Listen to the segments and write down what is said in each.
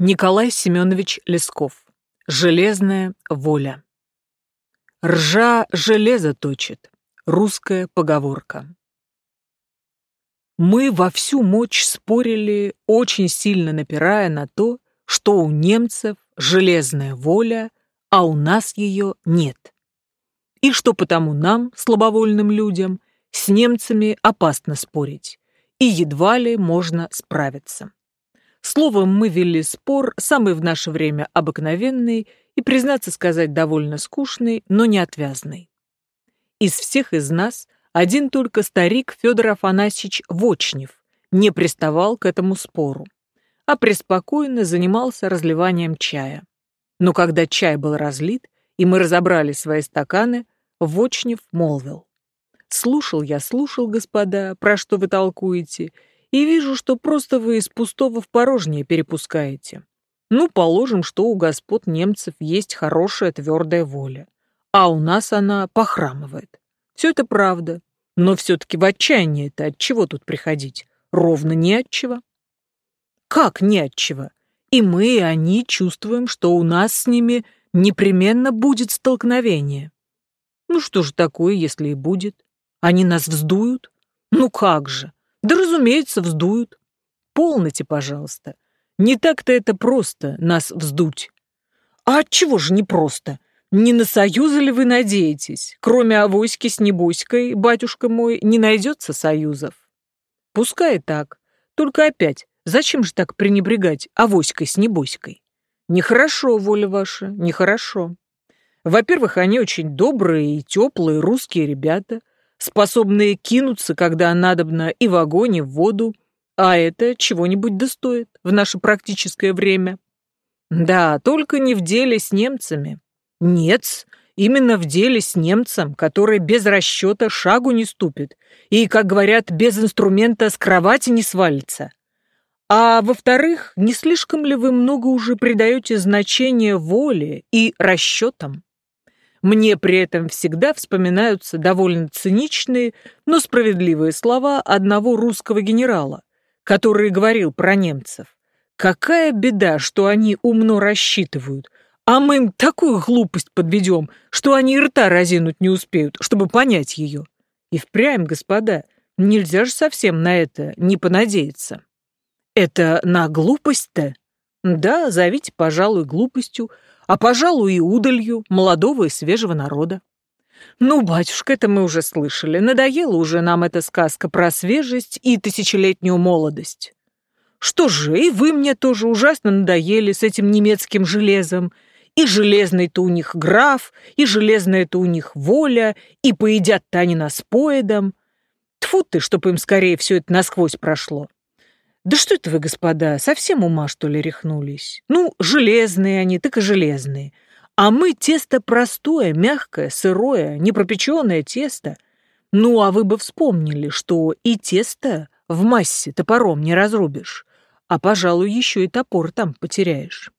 Николай Семенович Лесков. Железная воля. Ржа железо точит. Русская поговорка. Мы во всю мощь спорили, очень сильно напирая на то, что у немцев железная воля, а у нас ее нет. И что потому нам, слабовольным людям, с немцами опасно спорить, и едва ли можно справиться. Словом, мы вели спор, самый в наше время обыкновенный и, признаться сказать, довольно скучный, но не отвязный. Из всех из нас один только старик Федор Афанасьевич Вочнев не приставал к этому спору, а преспокойно занимался разливанием чая. Но когда чай был разлит, и мы разобрали свои стаканы, Вочнев молвил. «Слушал я, слушал, господа, про что вы толкуете, и вижу, что просто вы из пустого в порожнее перепускаете. Ну, положим, что у господ немцев есть хорошая твердая воля, а у нас она похрамывает. Все это правда, но все-таки в отчаянии-то от чего тут приходить? Ровно не от чего. Как не от чего? И мы, и они чувствуем, что у нас с ними непременно будет столкновение. Ну что же такое, если и будет? Они нас вздуют? Ну как же? Да, разумеется, вздуют. Полноте, пожалуйста. Не так-то это просто, нас вздуть. А от чего же не просто? Не на союзы ли вы надеетесь? Кроме авоськи с небоськой, батюшка мой, не найдется союзов. Пускай так. Только опять, зачем же так пренебрегать авоськой с небоськой? Нехорошо, воля ваша, нехорошо. Во-первых, они очень добрые и теплые русские ребята способные кинуться, когда надобно, и в огонь, и в воду, а это чего-нибудь достоит в наше практическое время. Да, только не в деле с немцами. Нет, именно в деле с немцем, который без расчета шагу не ступит и, как говорят, без инструмента с кровати не свалится. А во-вторых, не слишком ли вы много уже придаете значения воле и расчетам? Мне при этом всегда вспоминаются довольно циничные, но справедливые слова одного русского генерала, который говорил про немцев. Какая беда, что они умно рассчитывают, а мы им такую глупость подведем, что они рта разинуть не успеют, чтобы понять ее. И впрямь, господа, нельзя же совсем на это не понадеяться. Это на глупость-то? Да, зовите, пожалуй, глупостью, а, пожалуй, и удалью молодого и свежего народа. Ну, батюшка, это мы уже слышали. Надоела уже нам эта сказка про свежесть и тысячелетнюю молодость. Что же, и вы мне тоже ужасно надоели с этим немецким железом. И железный-то у них граф, и железная-то у них воля, и поедят-то они нас поедом. Тьфу ты, чтоб им скорее все это насквозь прошло. Да что это вы, господа, совсем ума, что ли, рехнулись? Ну, железные они, так и железные. А мы тесто простое, мягкое, сырое, непропеченное тесто. Ну, а вы бы вспомнили, что и тесто в массе топором не разрубишь, а, пожалуй, еще и топор там потеряешь.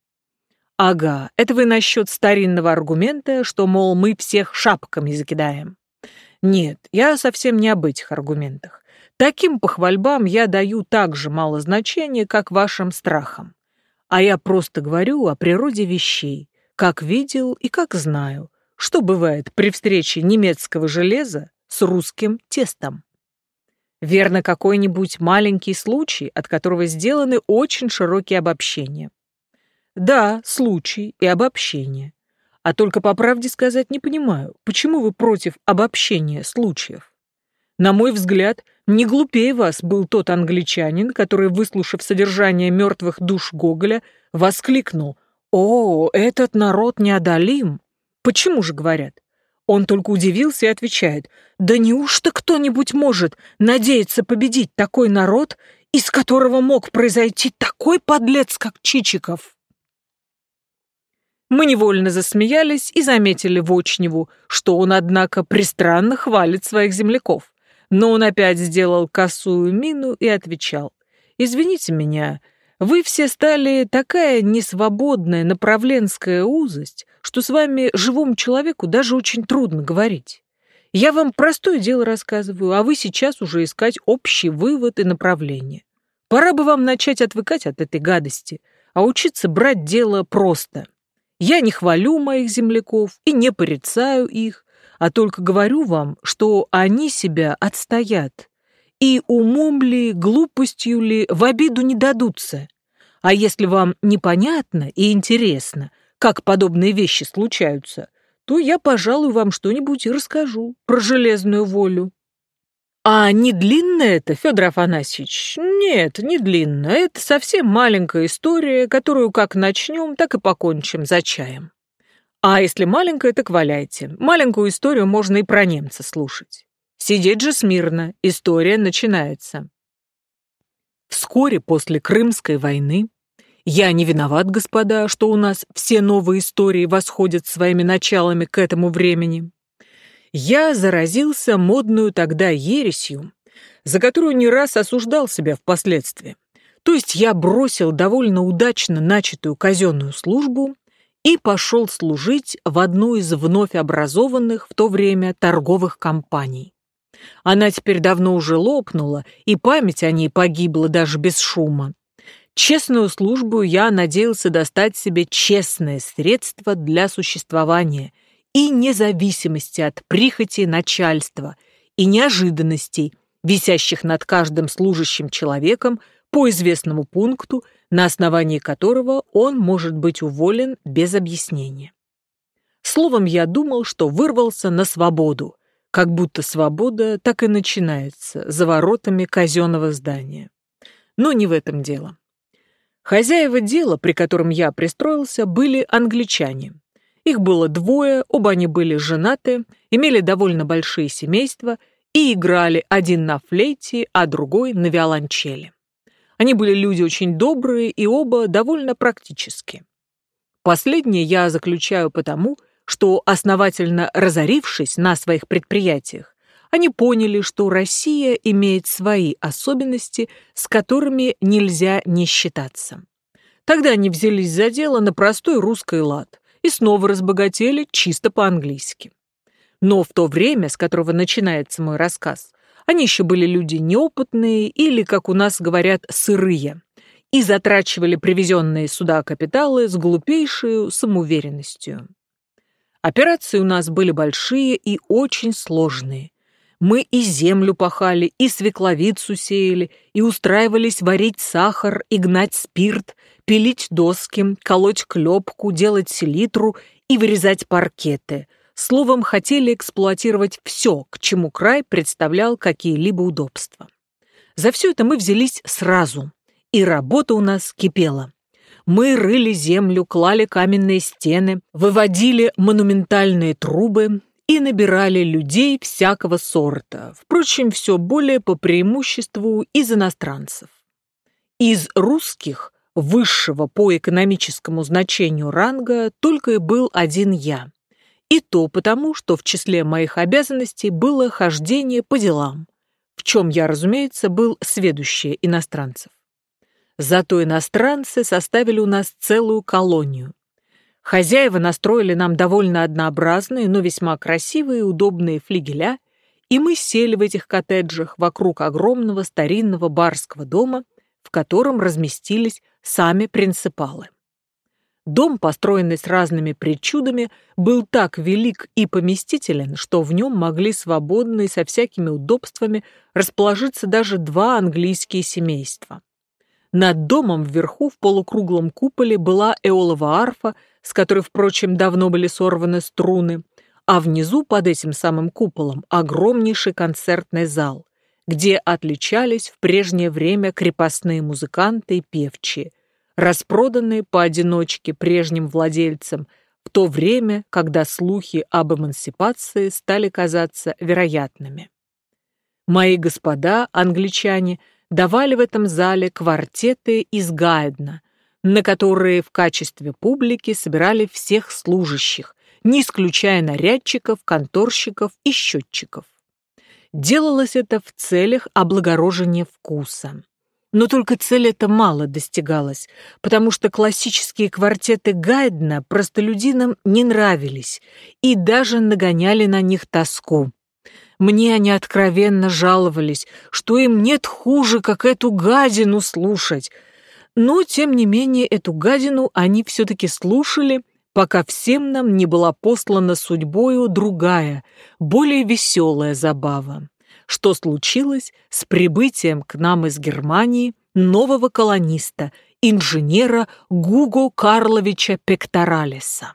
Ага, это вы насчет старинного аргумента, что, мол, мы всех шапками закидаем. Нет, я совсем не об этих аргументах. Таким похвальбам я даю так же мало значения, как вашим страхам. А я просто говорю о природе вещей, как видел и как знаю, что бывает при встрече немецкого железа с русским тестом. Верно, какой-нибудь маленький случай, от которого сделаны очень широкие обобщения. Да, случай и обобщение. А только по правде сказать не понимаю, почему вы против обобщения случаев? На мой взгляд, не глупее вас был тот англичанин, который, выслушав содержание мертвых душ Гоголя, воскликнул «О, этот народ неодолим!» Почему же говорят? Он только удивился и отвечает «Да неужто кто-нибудь может надеяться победить такой народ, из которого мог произойти такой подлец, как Чичиков?» Мы невольно засмеялись и заметили Вочневу, что он, однако, пристранно хвалит своих земляков. Но он опять сделал косую мину и отвечал. «Извините меня, вы все стали такая несвободная направленская узость, что с вами, живому человеку, даже очень трудно говорить. Я вам простое дело рассказываю, а вы сейчас уже искать общий вывод и направление. Пора бы вам начать отвыкать от этой гадости, а учиться брать дело просто. Я не хвалю моих земляков и не порицаю их, а только говорю вам, что они себя отстоят. И умом ли, глупостью ли, в обиду не дадутся. А если вам непонятно и интересно, как подобные вещи случаются, то я, пожалуй, вам что-нибудь и расскажу про железную волю. А не длинная это, Федор Афанасьевич? Нет, не длинная. Это совсем маленькая история, которую как начнем, так и покончим за чаем. А если маленькая, так валяйте. Маленькую историю можно и про немца слушать. Сидеть же смирно, история начинается. Вскоре после Крымской войны я не виноват, господа, что у нас все новые истории восходят своими началами к этому времени я заразился модную тогда ересью, за которую не раз осуждал себя впоследствии. То есть я бросил довольно удачно начатую казенную службу и пошел служить в одну из вновь образованных в то время торговых компаний. Она теперь давно уже лопнула, и память о ней погибла даже без шума. Честную службу я надеялся достать себе честное средство для существования – и независимости от прихоти начальства и неожиданностей, висящих над каждым служащим человеком по известному пункту, на основании которого он может быть уволен без объяснения. Словом, я думал, что вырвался на свободу, как будто свобода так и начинается за воротами казенного здания. Но не в этом дело. Хозяева дела, при котором я пристроился, были англичане, их было двое, оба они были женаты, имели довольно большие семейства и играли один на флейте, а другой на виолончели. Они были люди очень добрые и оба довольно практические. Последнее я заключаю потому, что, основательно разорившись на своих предприятиях, они поняли, что Россия имеет свои особенности, с которыми нельзя не считаться. Тогда они взялись за дело на простой русский лад и снова разбогатели чисто по-английски. Но в то время, с которого начинается мой рассказ, они еще были люди неопытные или, как у нас говорят, сырые, и затрачивали привезенные сюда капиталы с глупейшей самоуверенностью. Операции у нас были большие и очень сложные. Мы и землю пахали, и свекловицу сеяли, и устраивались варить сахар и гнать спирт, пилить доски, колоть клепку, делать селитру и вырезать паркеты. Словом, хотели эксплуатировать все, к чему край представлял какие-либо удобства. За все это мы взялись сразу, и работа у нас кипела. Мы рыли землю, клали каменные стены, выводили монументальные трубы и набирали людей всякого сорта, впрочем, все более по преимуществу из иностранцев. Из русских высшего по экономическому значению ранга только и был один я. И то потому, что в числе моих обязанностей было хождение по делам, в чем я, разумеется, был сведущее иностранцев. Зато иностранцы составили у нас целую колонию. Хозяева настроили нам довольно однообразные, но весьма красивые и удобные флигеля, и мы сели в этих коттеджах вокруг огромного старинного барского дома, в котором разместились сами принципалы. Дом, построенный с разными причудами, был так велик и поместителен, что в нем могли свободно и со всякими удобствами расположиться даже два английские семейства. Над домом вверху в полукруглом куполе была эолова арфа, с которой, впрочем, давно были сорваны струны, а внизу под этим самым куполом огромнейший концертный зал, где отличались в прежнее время крепостные музыканты и певчие, распроданные поодиночке прежним владельцам в то время, когда слухи об эмансипации стали казаться вероятными. Мои господа, англичане, давали в этом зале квартеты из Гайдна, на которые в качестве публики собирали всех служащих, не исключая нарядчиков, конторщиков и счетчиков. Делалось это в целях облагорожения вкуса. Но только цель эта мало достигалась, потому что классические квартеты Гайдна простолюдинам не нравились и даже нагоняли на них тоску. Мне они откровенно жаловались, что им нет хуже, как эту гадину слушать. Но, тем не менее, эту гадину они все-таки слушали, пока всем нам не была послана судьбою другая, более веселая забава. Что случилось с прибытием к нам из Германии нового колониста, инженера Гуго Карловича Пекторалиса.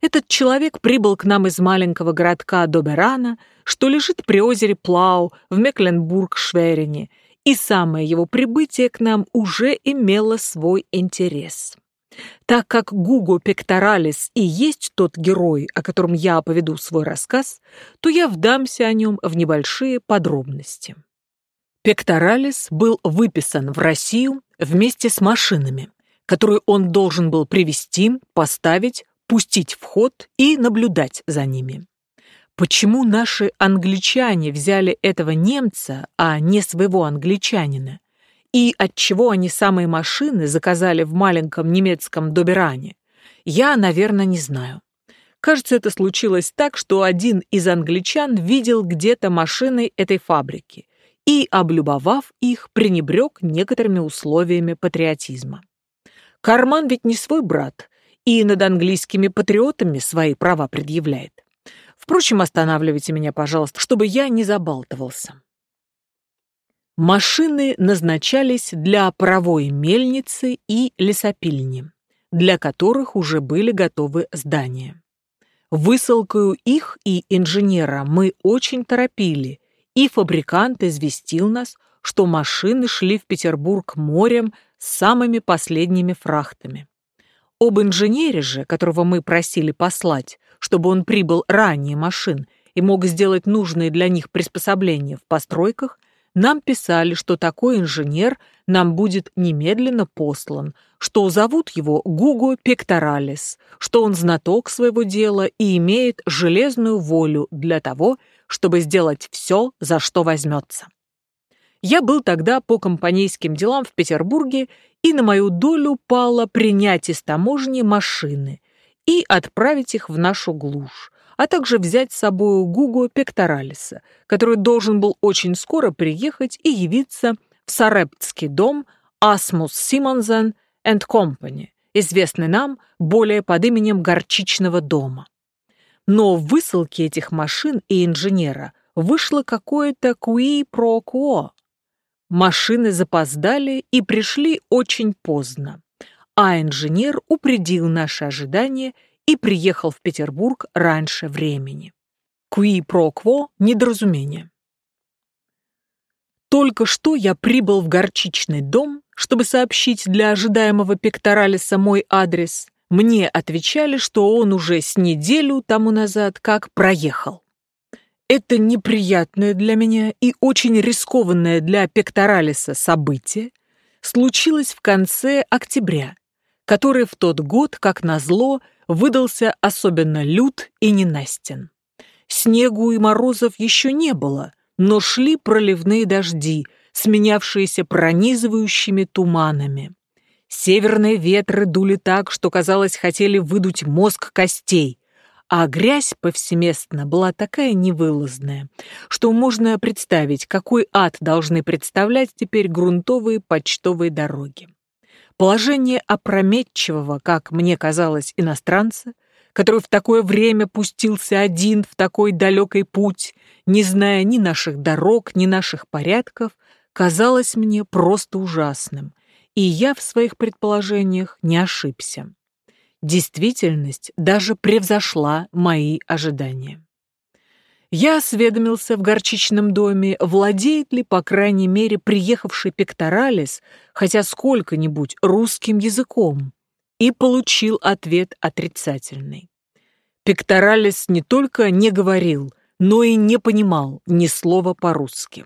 Этот человек прибыл к нам из маленького городка Доберана, что лежит при озере Плау в Мекленбург-Шверине, и самое его прибытие к нам уже имело свой интерес. Так как Гуго Пекторалис и есть тот герой, о котором я поведу свой рассказ, то я вдамся о нем в небольшие подробности. Пекторалис был выписан в Россию вместе с машинами, которые он должен был привести, поставить, пустить в ход и наблюдать за ними. Почему наши англичане взяли этого немца, а не своего англичанина? И отчего они самые машины заказали в маленьком немецком Доберане? Я, наверное, не знаю. Кажется, это случилось так, что один из англичан видел где-то машины этой фабрики и, облюбовав их, пренебрег некоторыми условиями патриотизма. Карман ведь не свой брат, и над английскими патриотами свои права предъявляет. Впрочем, останавливайте меня, пожалуйста, чтобы я не забалтывался. Машины назначались для паровой мельницы и лесопильни, для которых уже были готовы здания. Высылкою их и инженера мы очень торопили, и фабрикант известил нас, что машины шли в Петербург морем с самыми последними фрахтами. Об инженере же, которого мы просили послать, чтобы он прибыл ранее машин и мог сделать нужные для них приспособления в постройках, нам писали, что такой инженер нам будет немедленно послан, что зовут его Гуго Пекторалис, что он знаток своего дела и имеет железную волю для того, чтобы сделать все, за что возьмется. Я был тогда по компанейским делам в Петербурге, и на мою долю пало принять из таможни машины и отправить их в нашу глушь, а также взять с собой Гуго Пекторалиса, который должен был очень скоро приехать и явиться в Сарептский дом Асмус Симонсен энд Компани, известный нам более под именем Горчичного дома. Но в высылке этих машин и инженера вышло какое-то куи-про-кво. Машины запоздали и пришли очень поздно, а инженер упредил наши ожидания и приехал в Петербург раньше времени. Куи-про-кво – недоразумение. Только что я прибыл в горчичный дом, чтобы сообщить для ожидаемого пекторалиса мой адрес, мне отвечали, что он уже с неделю тому назад как проехал. Это неприятное для меня и очень рискованное для пекторалиса событие случилось в конце октября, который в тот год, как назло, выдался особенно лют и ненастен. Снегу и морозов еще не было, но шли проливные дожди, сменявшиеся пронизывающими туманами. Северные ветры дули так, что, казалось, хотели выдуть мозг костей, а грязь повсеместно была такая невылазная, что можно представить, какой ад должны представлять теперь грунтовые почтовые дороги. Положение опрометчивого, как мне казалось, иностранца, который в такое время пустился один в такой далекий путь, не зная ни наших дорог, ни наших порядков, казалось мне просто ужасным, и я в своих предположениях не ошибся. Действительность даже превзошла мои ожидания. Я осведомился в горчичном доме, владеет ли, по крайней мере, приехавший пекторалис хотя сколько-нибудь русским языком, и получил ответ отрицательный. Пекторалис не только не говорил, но и не понимал ни слова по-русски.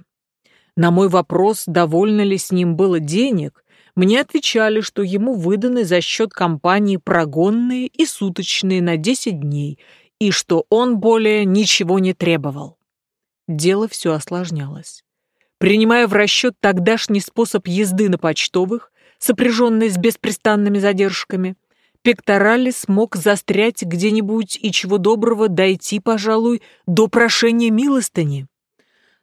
На мой вопрос, довольно ли с ним было денег, мне отвечали, что ему выданы за счет компании прогонные и суточные на 10 дней, и что он более ничего не требовал. Дело все осложнялось. Принимая в расчет тогдашний способ езды на почтовых, сопряженный с беспрестанными задержками, Пекторали смог застрять где-нибудь и чего доброго дойти, пожалуй, до прошения милостыни.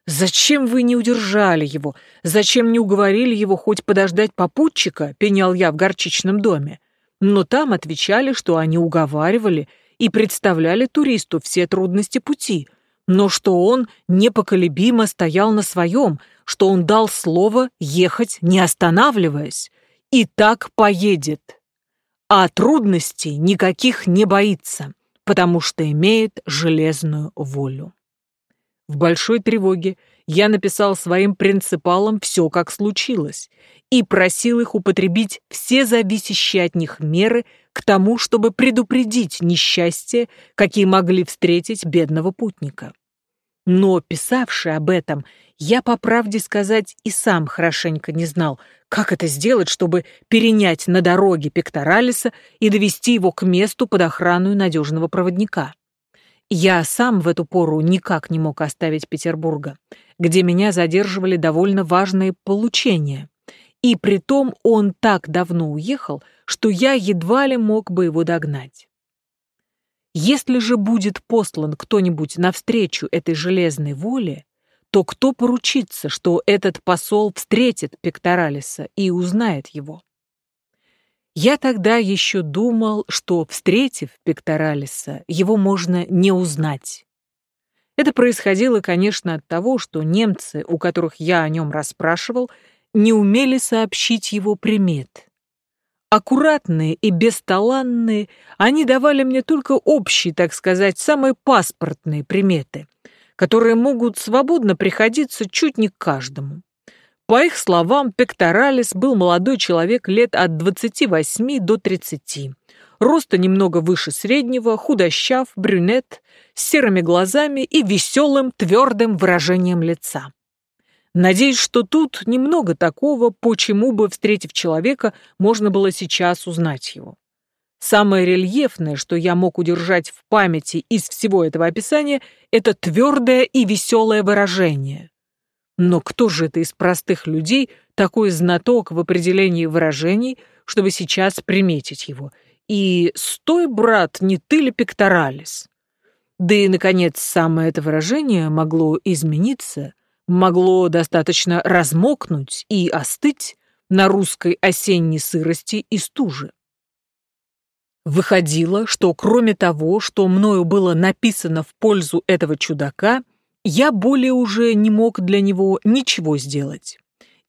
«Зачем вы не удержали его? Зачем не уговорили его хоть подождать попутчика?» — пенял я в горчичном доме. Но там отвечали, что они уговаривали и представляли туристу все трудности пути, но что он непоколебимо стоял на своем, что он дал слово ехать, не останавливаясь, и так поедет. А трудностей никаких не боится, потому что имеет железную волю. В большой тревоге я написал своим принципалам все, как случилось, и просил их употребить все зависящие от них меры к тому, чтобы предупредить несчастье, какие могли встретить бедного путника. Но, писавший об этом, я, по правде сказать, и сам хорошенько не знал, как это сделать, чтобы перенять на дороге Пекторалиса и довести его к месту под охрану надежного проводника. Я сам в эту пору никак не мог оставить Петербурга, где меня задерживали довольно важные получения. И притом он так давно уехал, что я едва ли мог бы его догнать. Если же будет послан кто-нибудь навстречу этой железной воле, то кто поручится, что этот посол встретит Пекторалиса и узнает его? Я тогда еще думал, что, встретив Пекторалиса, его можно не узнать. Это происходило, конечно, от того, что немцы, у которых я о нем расспрашивал, не умели сообщить его примет. Аккуратные и бесталанные, они давали мне только общие, так сказать, самые паспортные приметы, которые могут свободно приходиться чуть не каждому. По их словам, Пекторалис был молодой человек лет от 28 до 30. Роста немного выше среднего, худощав, брюнет, с серыми глазами и веселым, твердым выражением лица. Надеюсь, что тут немного такого, почему бы, встретив человека, можно было сейчас узнать его. Самое рельефное, что я мог удержать в памяти из всего этого описания, это твердое и веселое выражение. Но кто же это из простых людей такой знаток в определении выражений, чтобы сейчас приметить его? И «стой, брат, не ты ли пекторалис?» Да и, наконец, самое это выражение могло измениться, могло достаточно размокнуть и остыть на русской осенней сырости и стуже. Выходило, что кроме того, что мною было написано в пользу этого чудака, я более уже не мог для него ничего сделать.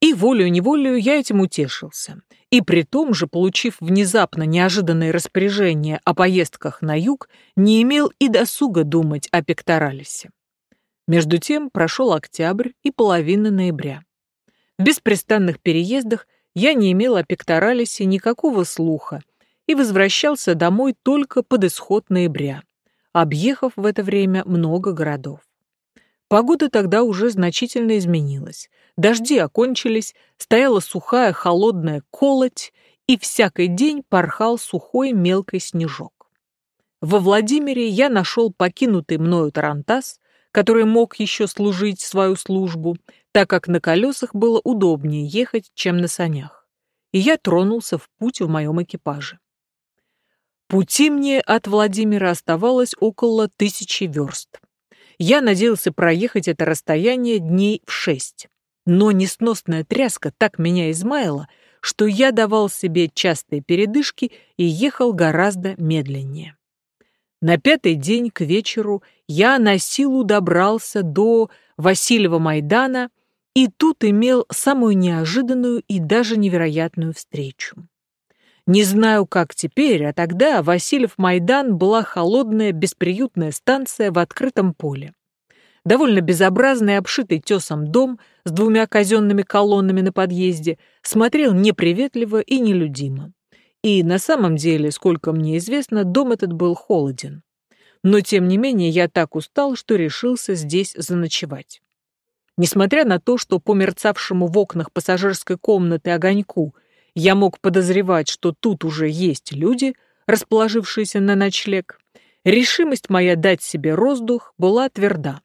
И волею-неволею я этим утешился. И при том же, получив внезапно неожиданное распоряжение о поездках на юг, не имел и досуга думать о пекторалисе. Между тем прошел октябрь и половина ноября. В беспрестанных переездах я не имел о пекторалисе никакого слуха и возвращался домой только под исход ноября, объехав в это время много городов. Погода тогда уже значительно изменилась. Дожди окончились, стояла сухая холодная колоть, и всякий день порхал сухой мелкий снежок. Во Владимире я нашел покинутый мною тарантас, который мог еще служить свою службу, так как на колесах было удобнее ехать, чем на санях. И я тронулся в путь в моем экипаже. Пути мне от Владимира оставалось около тысячи верст я надеялся проехать это расстояние дней в шесть. Но несносная тряска так меня измаяла, что я давал себе частые передышки и ехал гораздо медленнее. На пятый день к вечеру я на силу добрался до Васильева Майдана и тут имел самую неожиданную и даже невероятную встречу. Не знаю, как теперь, а тогда Васильев-Майдан была холодная, бесприютная станция в открытом поле. Довольно безобразный, обшитый тесом дом с двумя казенными колоннами на подъезде смотрел неприветливо и нелюдимо. И на самом деле, сколько мне известно, дом этот был холоден. Но, тем не менее, я так устал, что решился здесь заночевать. Несмотря на то, что по мерцавшему в окнах пассажирской комнаты огоньку я мог подозревать, что тут уже есть люди, расположившиеся на ночлег. Решимость моя дать себе воздух была тверда.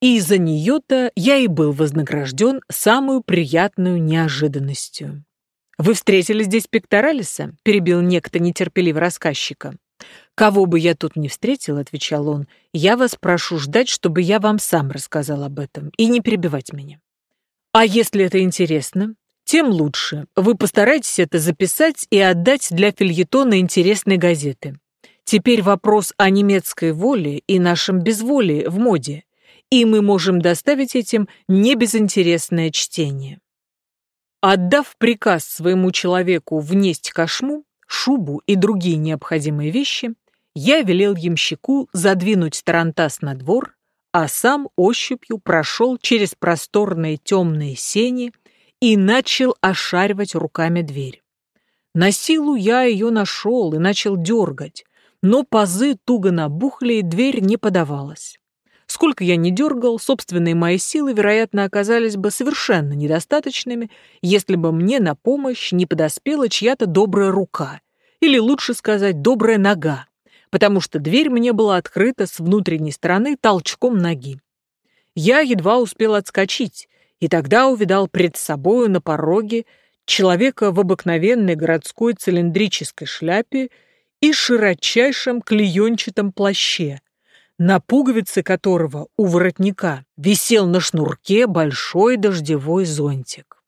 И за нее-то я и был вознагражден самую приятную неожиданностью. «Вы встретили здесь Пекторалиса?» — перебил некто нетерпеливо рассказчика. «Кого бы я тут не встретил, — отвечал он, — я вас прошу ждать, чтобы я вам сам рассказал об этом, и не перебивать меня. А если это интересно, тем лучше. Вы постарайтесь это записать и отдать для фильетона интересной газеты. Теперь вопрос о немецкой воле и нашем безволии в моде, и мы можем доставить этим небезынтересное чтение». Отдав приказ своему человеку внесть кошму, шубу и другие необходимые вещи, я велел ямщику задвинуть тарантас на двор, а сам ощупью прошел через просторные темные сени и начал ошаривать руками дверь. На силу я ее нашел и начал дергать, но пазы туго набухли, и дверь не подавалась. Сколько я не дергал, собственные мои силы, вероятно, оказались бы совершенно недостаточными, если бы мне на помощь не подоспела чья-то добрая рука, или лучше сказать, добрая нога, потому что дверь мне была открыта с внутренней стороны толчком ноги. Я едва успел отскочить, и тогда увидал пред собою на пороге человека в обыкновенной городской цилиндрической шляпе и широчайшем клеенчатом плаще, на пуговице которого у воротника висел на шнурке большой дождевой зонтик.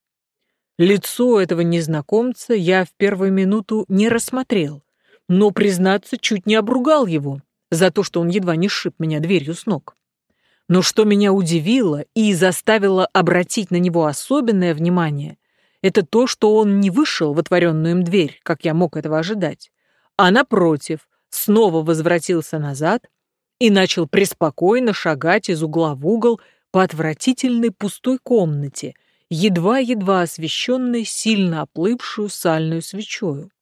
Лицо этого незнакомца я в первую минуту не рассмотрел, но, признаться, чуть не обругал его за то, что он едва не сшиб меня дверью с ног. Но что меня удивило и заставило обратить на него особенное внимание, это то, что он не вышел в отворенную им дверь, как я мог этого ожидать, а, напротив, снова возвратился назад и начал преспокойно шагать из угла в угол по отвратительной пустой комнате, едва-едва освещенной сильно оплывшую сальную свечою.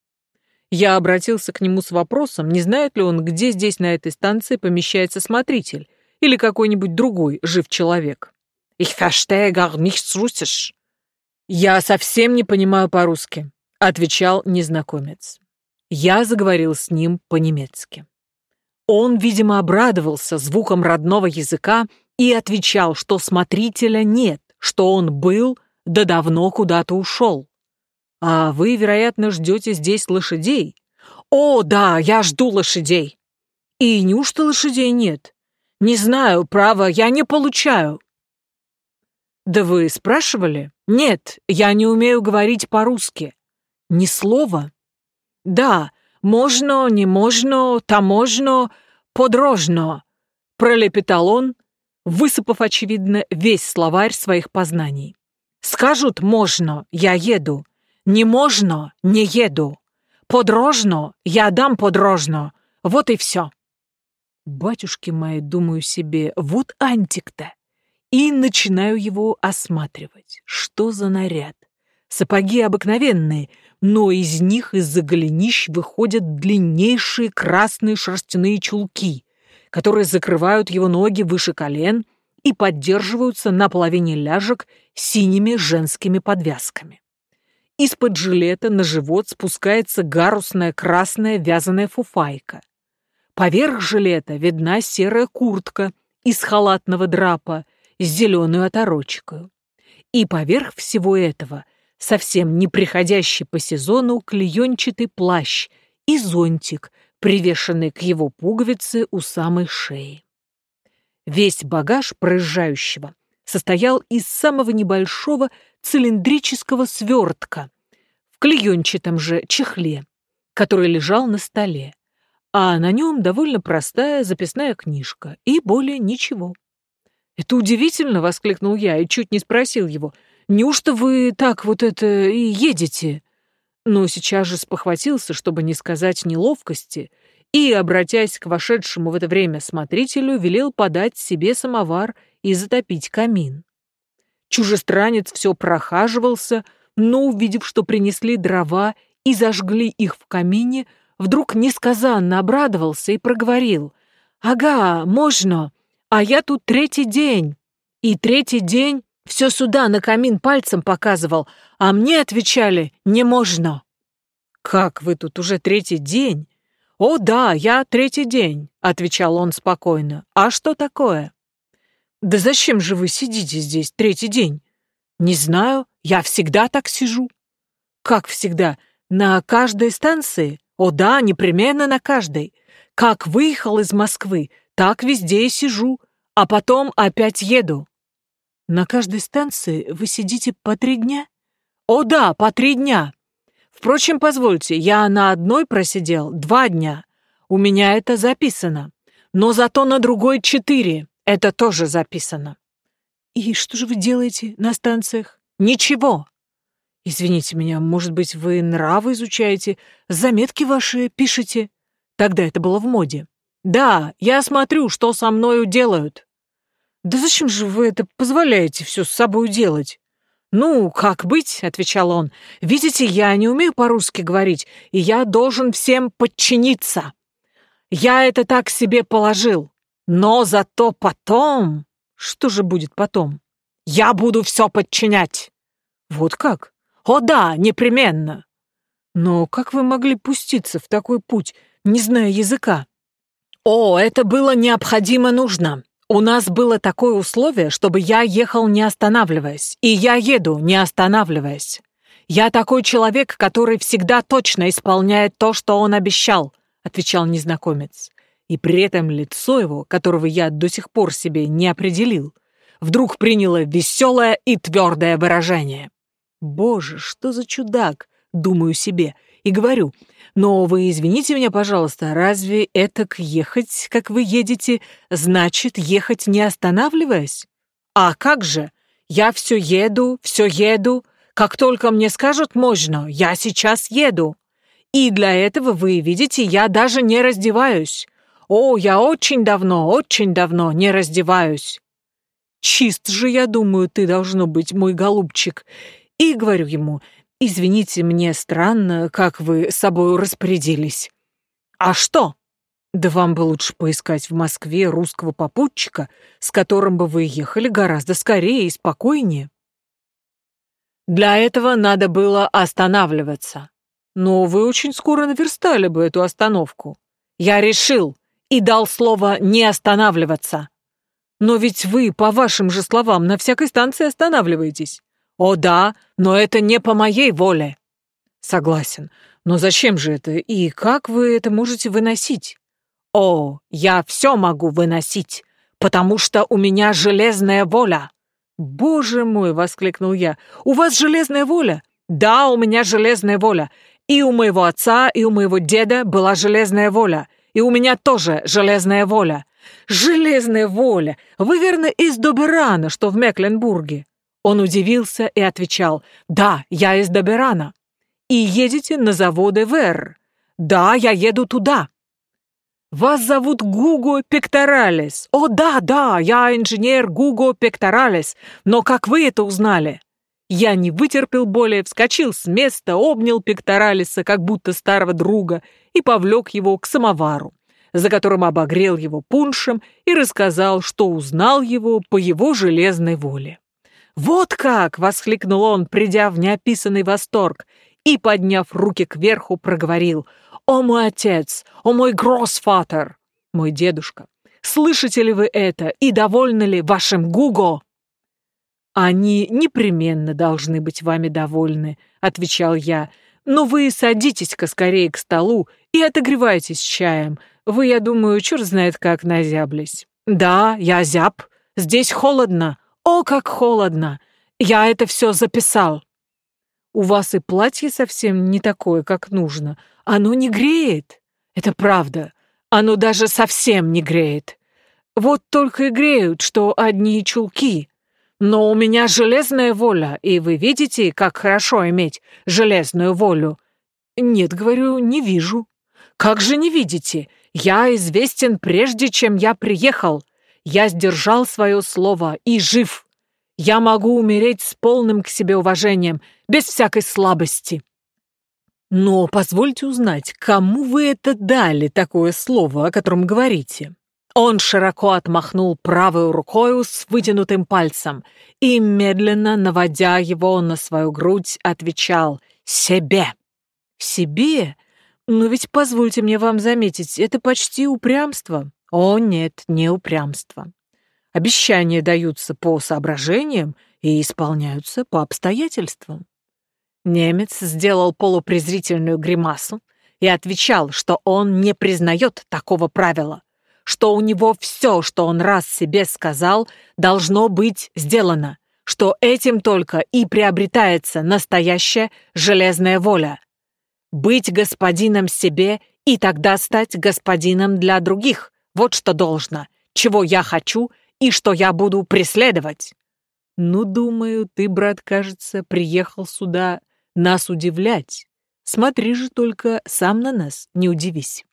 Я обратился к нему с вопросом, не знает ли он, где здесь на этой станции помещается смотритель или какой-нибудь другой жив человек. «Ich verstehe gar nichts Russisch». «Я совсем не понимаю по-русски», — отвечал незнакомец. Я заговорил с ним по-немецки. Он, видимо, обрадовался звуком родного языка и отвечал, что смотрителя нет, что он был, да давно куда-то ушел. А вы, вероятно, ждете здесь лошадей? О, да, я жду лошадей. И неужто лошадей нет? Не знаю, право, я не получаю. Да вы спрашивали? Нет, я не умею говорить по-русски. Ни слова? Да, «Можно, не можно, таможно, подрожно», — пролепетал он, высыпав, очевидно, весь словарь своих познаний. «Скажут «можно», я еду. Не можно, не еду. Подрожно, я дам подрожно. Вот и все». Батюшки мои, думаю себе, вот антик-то. И начинаю его осматривать. Что за наряд? Сапоги обыкновенные, но из них из-за голенищ выходят длиннейшие красные шерстяные чулки, которые закрывают его ноги выше колен и поддерживаются на половине ляжек синими женскими подвязками. Из-под жилета на живот спускается гарусная красная вязаная фуфайка. Поверх жилета видна серая куртка из халатного драпа с зеленую оторочкой. И поверх всего этого совсем не приходящий по сезону клеенчатый плащ и зонтик, привешенный к его пуговице у самой шеи. Весь багаж проезжающего состоял из самого небольшого цилиндрического свертка в клеенчатом же чехле, который лежал на столе, а на нем довольно простая записная книжка и более ничего. «Это удивительно!» — воскликнул я и чуть не спросил его — Неужто вы так вот это и едете?» Но сейчас же спохватился, чтобы не сказать неловкости, и, обратясь к вошедшему в это время смотрителю, велел подать себе самовар и затопить камин. Чужестранец все прохаживался, но, увидев, что принесли дрова и зажгли их в камине, вдруг несказанно обрадовался и проговорил. «Ага, можно, а я тут третий день, и третий день все сюда на камин пальцем показывал, а мне отвечали «не можно». «Как вы тут уже третий день?» «О, да, я третий день», — отвечал он спокойно. «А что такое?» «Да зачем же вы сидите здесь третий день?» «Не знаю, я всегда так сижу». «Как всегда? На каждой станции?» «О да, непременно на каждой. Как выехал из Москвы, так везде и сижу, а потом опять еду. На каждой станции вы сидите по три дня? О да, по три дня. Впрочем, позвольте, я на одной просидел два дня. У меня это записано. Но зато на другой четыре. Это тоже записано. И что же вы делаете на станциях? Ничего. Извините меня, может быть, вы нравы изучаете, заметки ваши пишете? Тогда это было в моде. Да, я смотрю, что со мною делают. Да зачем же вы это позволяете все с собой делать? «Ну, как быть?» — отвечал он. «Видите, я не умею по-русски говорить, и я должен всем подчиниться. Я это так себе положил. Но зато потом...» «Что же будет потом?» «Я буду все подчинять». «Вот как?» «О да, непременно». «Но как вы могли пуститься в такой путь, не зная языка?» «О, это было необходимо нужно. У нас было такое условие, чтобы я ехал не останавливаясь, и я еду не останавливаясь. Я такой человек, который всегда точно исполняет то, что он обещал, отвечал незнакомец. И при этом лицо его, которого я до сих пор себе не определил, вдруг приняло веселое и твердое выражение. Боже, что за чудак, думаю себе, и говорю, но вы извините меня, пожалуйста, разве это ехать, как вы едете, значит ехать не останавливаясь? А как же? Я все еду, все еду. Как только мне скажут «можно», я сейчас еду. И для этого, вы видите, я даже не раздеваюсь. О, я очень давно, очень давно не раздеваюсь. Чист же, я думаю, ты должно быть, мой голубчик. И говорю ему, «Извините, мне странно, как вы с собой распорядились». «А что?» «Да вам бы лучше поискать в Москве русского попутчика, с которым бы вы ехали гораздо скорее и спокойнее». Для этого надо было останавливаться. Но вы очень скоро наверстали бы эту остановку. Я решил и дал слово не останавливаться. Но ведь вы, по вашим же словам, на всякой станции останавливаетесь. «О да, но это не по моей воле». «Согласен. Но зачем же это и как вы это можете выносить?» «О, я все могу выносить, потому что у меня железная воля». «Боже мой!» — воскликнул я. «У вас железная воля?» «Да, у меня железная воля. И у моего отца, и у моего деда была железная воля. И у меня тоже железная воля». «Железная воля! Вы, верно, из Доберана, что в Мекленбурге?» Он удивился и отвечал, «Да, я из Доберана». «И едете на заводы ВЭР?» «Да, я еду туда». «Вас зовут Гуго Пекторалес». «О, да, да, я инженер Гуго Пекторалес. Но как вы это узнали?» Я не вытерпел более, вскочил с места, обнял Пекторалиса, как будто старого друга, и повлек его к самовару, за которым обогрел его пуншем и рассказал, что узнал его по его железной воле. «Вот как!» — воскликнул он, придя в неописанный восторг, и, подняв руки кверху, проговорил. «О мой отец! О мой гроссфатер! Мой дедушка! Слышите ли вы это и довольны ли вашим Гуго?» «Они непременно должны быть вами довольны», — отвечал я. «Но вы садитесь-ка скорее к столу и отогревайтесь чаем. Вы, я думаю, черт знает как назяблись». «Да, я зяб. Здесь холодно. «О, как холодно! Я это все записал!» «У вас и платье совсем не такое, как нужно. Оно не греет. Это правда. Оно даже совсем не греет. Вот только и греют, что одни чулки. Но у меня железная воля, и вы видите, как хорошо иметь железную волю?» «Нет, говорю, не вижу». «Как же не видите? Я известен прежде, чем я приехал. Я сдержал свое слово и жив. Я могу умереть с полным к себе уважением, без всякой слабости. Но позвольте узнать, кому вы это дали, такое слово, о котором говорите? Он широко отмахнул правой рукой с вытянутым пальцем и, медленно наводя его на свою грудь, отвечал «Себе». «Себе? Но ведь позвольте мне вам заметить, это почти упрямство». О нет, не упрямство. Обещания даются по соображениям и исполняются по обстоятельствам. Немец сделал полупрезрительную гримасу и отвечал, что он не признает такого правила, что у него все, что он раз себе сказал, должно быть сделано, что этим только и приобретается настоящая железная воля. Быть господином себе и тогда стать господином для других. Вот что должно, чего я хочу и что я буду преследовать. Ну, думаю, ты, брат, кажется, приехал сюда нас удивлять. Смотри же только, сам на нас не удивись.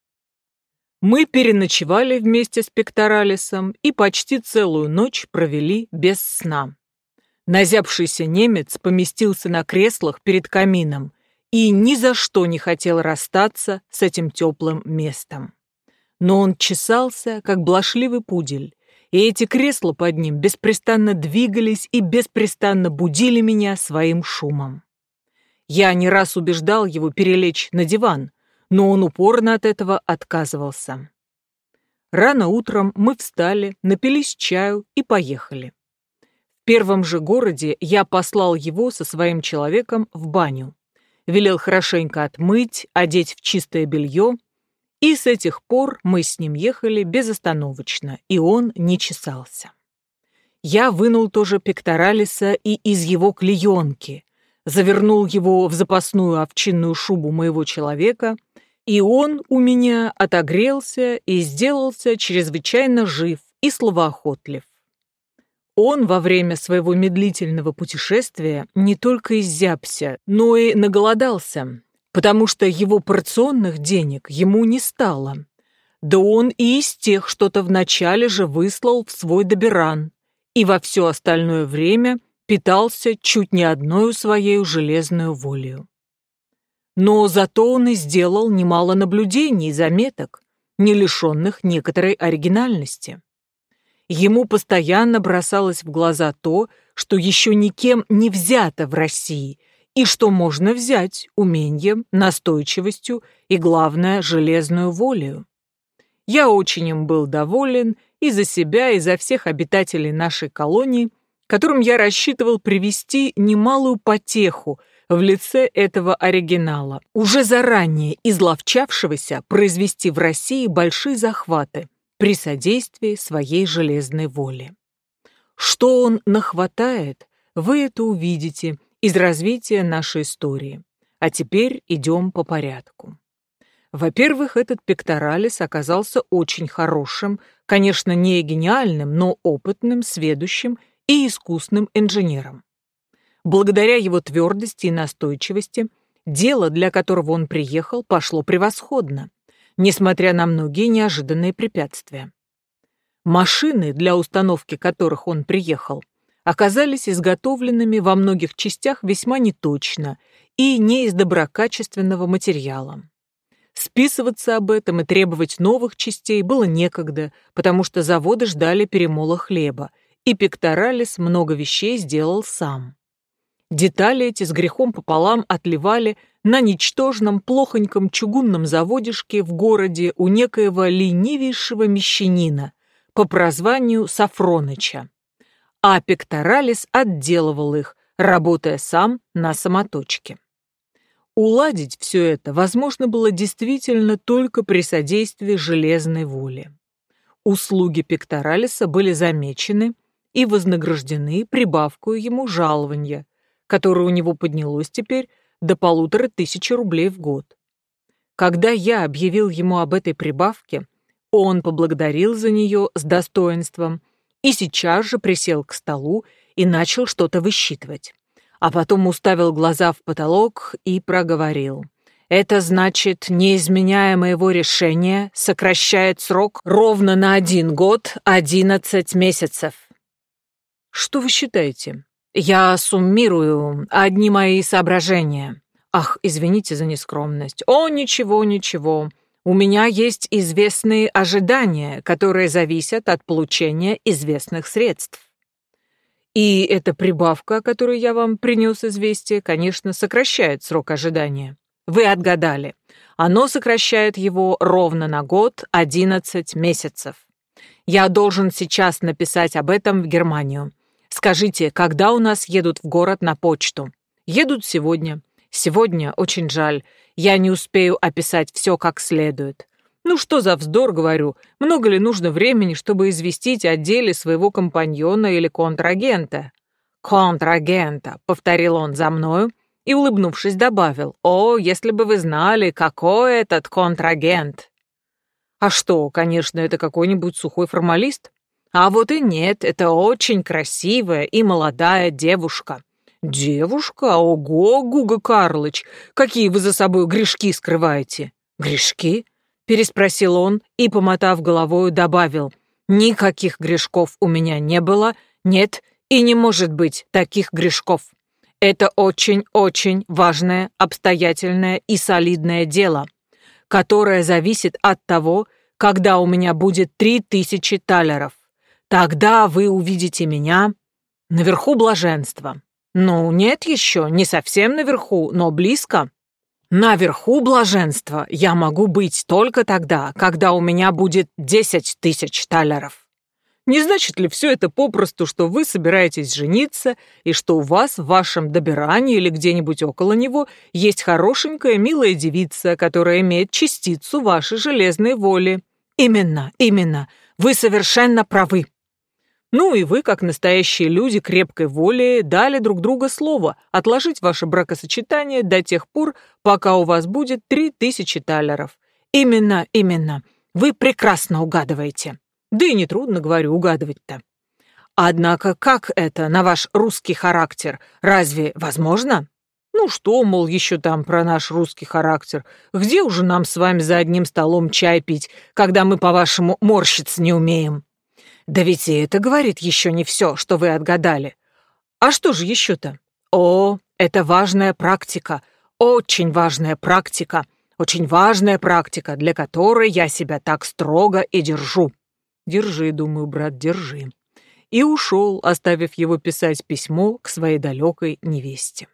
Мы переночевали вместе с Пекторалисом и почти целую ночь провели без сна. Назябшийся немец поместился на креслах перед камином и ни за что не хотел расстаться с этим теплым местом. Но он чесался, как блошливый пудель, и эти кресла под ним беспрестанно двигались и беспрестанно будили меня своим шумом. Я не раз убеждал его перелечь на диван, но он упорно от этого отказывался. Рано утром мы встали, напились чаю и поехали. В первом же городе я послал его со своим человеком в баню велел хорошенько отмыть, одеть в чистое белье, и с этих пор мы с ним ехали безостановочно, и он не чесался. Я вынул тоже пекторалиса и из его клеенки, завернул его в запасную овчинную шубу моего человека, и он у меня отогрелся и сделался чрезвычайно жив и словоохотлив. Он во время своего медлительного путешествия не только изябся, но и наголодался, потому что его порционных денег ему не стало. Да он и из тех что-то вначале же выслал в свой доберан, и во все остальное время питался чуть не одной своей железную волею. Но зато он и сделал немало наблюдений и заметок, не лишенных некоторой оригинальности. Ему постоянно бросалось в глаза то, что еще никем не взято в России, и что можно взять умением, настойчивостью и, главное, железную волею. Я очень им был доволен и за себя, и за всех обитателей нашей колонии, которым я рассчитывал привести немалую потеху в лице этого оригинала, уже заранее изловчавшегося произвести в России большие захваты, при содействии своей железной воли. Что он нахватает, вы это увидите из развития нашей истории. А теперь идем по порядку. Во-первых, этот пекторалис оказался очень хорошим, конечно, не гениальным, но опытным, сведущим и искусным инженером. Благодаря его твердости и настойчивости, дело, для которого он приехал, пошло превосходно несмотря на многие неожиданные препятствия. Машины, для установки которых он приехал, оказались изготовленными во многих частях весьма неточно и не из доброкачественного материала. Списываться об этом и требовать новых частей было некогда, потому что заводы ждали перемола хлеба, и Пекторалис много вещей сделал сам. Детали эти с грехом пополам отливали на ничтожном, плохоньком чугунном заводишке в городе у некоего ленивейшего мещанина по прозванию Сафроныча. А Пекторалис отделывал их, работая сам на самоточке. Уладить все это возможно было действительно только при содействии железной воли. Услуги Пекторалиса были замечены и вознаграждены прибавкой ему жалования, которое у него поднялось теперь до полутора тысячи рублей в год. Когда я объявил ему об этой прибавке, он поблагодарил за нее с достоинством и сейчас же присел к столу и начал что-то высчитывать. А потом уставил глаза в потолок и проговорил. «Это значит, не изменяя моего решения, сокращает срок ровно на один год одиннадцать месяцев». «Что вы считаете?» Я суммирую одни мои соображения. Ах, извините за нескромность. О, ничего, ничего. У меня есть известные ожидания, которые зависят от получения известных средств. И эта прибавка, которую я вам принес известие, конечно, сокращает срок ожидания. Вы отгадали. Оно сокращает его ровно на год 11 месяцев. Я должен сейчас написать об этом в Германию. Скажите, когда у нас едут в город на почту? Едут сегодня. Сегодня очень жаль, я не успею описать все как следует. Ну что за вздор, говорю, много ли нужно времени, чтобы известить о деле своего компаньона или контрагента? Контрагента, повторил он за мною и, улыбнувшись, добавил, «О, если бы вы знали, какой этот контрагент!» А что, конечно, это какой-нибудь сухой формалист? А вот и нет, это очень красивая и молодая девушка. Девушка? Ого, Гуга Карлыч, какие вы за собой грешки скрываете? Грешки? Переспросил он и, помотав головою, добавил. Никаких грешков у меня не было, нет и не может быть таких грешков. Это очень-очень важное, обстоятельное и солидное дело, которое зависит от того, когда у меня будет три тысячи талеров. Тогда вы увидите меня наверху блаженства. Ну, нет еще, не совсем наверху, но близко. Наверху блаженства я могу быть только тогда, когда у меня будет десять тысяч талеров. Не значит ли все это попросту, что вы собираетесь жениться и что у вас в вашем добирании или где-нибудь около него есть хорошенькая милая девица, которая имеет частицу вашей железной воли? Именно, именно. Вы совершенно правы. Ну и вы, как настоящие люди крепкой воли, дали друг другу слово отложить ваше бракосочетание до тех пор, пока у вас будет три тысячи талеров. Именно, именно. Вы прекрасно угадываете. Да и нетрудно, говорю, угадывать-то. Однако как это на ваш русский характер? Разве возможно? Ну что, мол, еще там про наш русский характер? Где уже нам с вами за одним столом чай пить, когда мы, по-вашему, морщиться не умеем? Да ведь и это говорит еще не все, что вы отгадали. А что же еще-то? О, это важная практика, очень важная практика, очень важная практика, для которой я себя так строго и держу. Держи, думаю, брат, держи. И ушел, оставив его писать письмо к своей далекой невесте.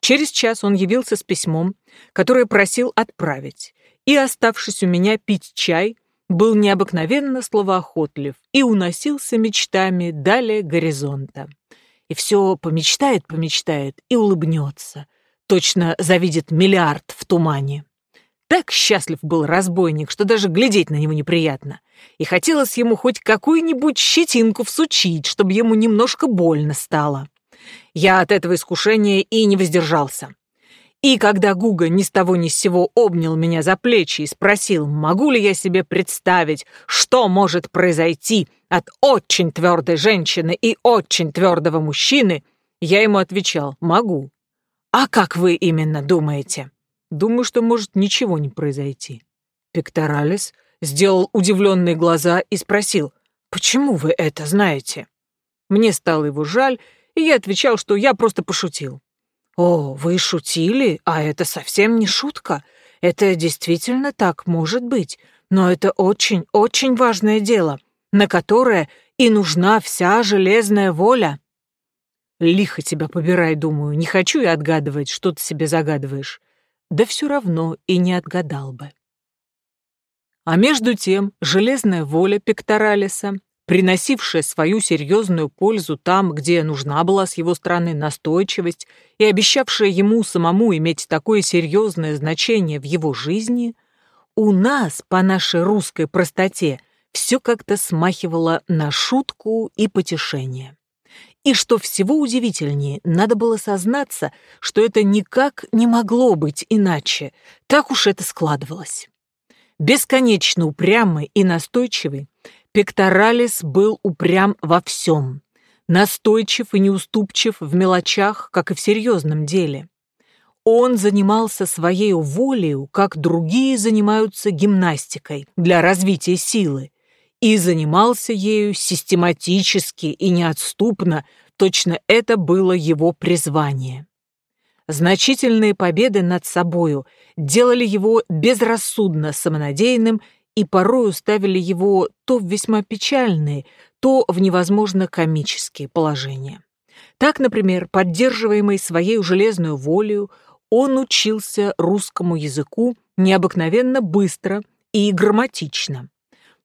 Через час он явился с письмом, которое просил отправить, и, оставшись у меня пить чай, был необыкновенно словоохотлив и уносился мечтами далее горизонта. И все помечтает, помечтает и улыбнется. Точно завидит миллиард в тумане. Так счастлив был разбойник, что даже глядеть на него неприятно. И хотелось ему хоть какую-нибудь щетинку всучить, чтобы ему немножко больно стало. Я от этого искушения и не воздержался. И когда Гуга ни с того ни с сего обнял меня за плечи и спросил, могу ли я себе представить, что может произойти от очень твердой женщины и очень твердого мужчины, я ему отвечал, могу. А как вы именно думаете? Думаю, что может ничего не произойти. Пекторалис сделал удивленные глаза и спросил, почему вы это знаете? Мне стало его жаль, и я отвечал, что я просто пошутил. «О, вы шутили? А это совсем не шутка. Это действительно так может быть. Но это очень-очень важное дело, на которое и нужна вся железная воля». Лихо тебя побирай, думаю. Не хочу я отгадывать, что ты себе загадываешь. Да все равно и не отгадал бы. А между тем железная воля Пекторалиса приносившая свою серьезную пользу там, где нужна была с его стороны настойчивость и обещавшая ему самому иметь такое серьезное значение в его жизни, у нас, по нашей русской простоте, все как-то смахивало на шутку и потешение. И что всего удивительнее, надо было сознаться, что это никак не могло быть иначе, так уж это складывалось. Бесконечно упрямый и настойчивый, Пекторалис был упрям во всем, настойчив и неуступчив в мелочах, как и в серьезном деле. Он занимался своей волею, как другие занимаются гимнастикой для развития силы, и занимался ею систематически и неотступно, точно это было его призвание. Значительные победы над собою делали его безрассудно самонадеянным и порою ставили его то в весьма печальные, то в невозможно комические положения. Так, например, поддерживаемый своей железную волею, он учился русскому языку необыкновенно быстро и грамматично.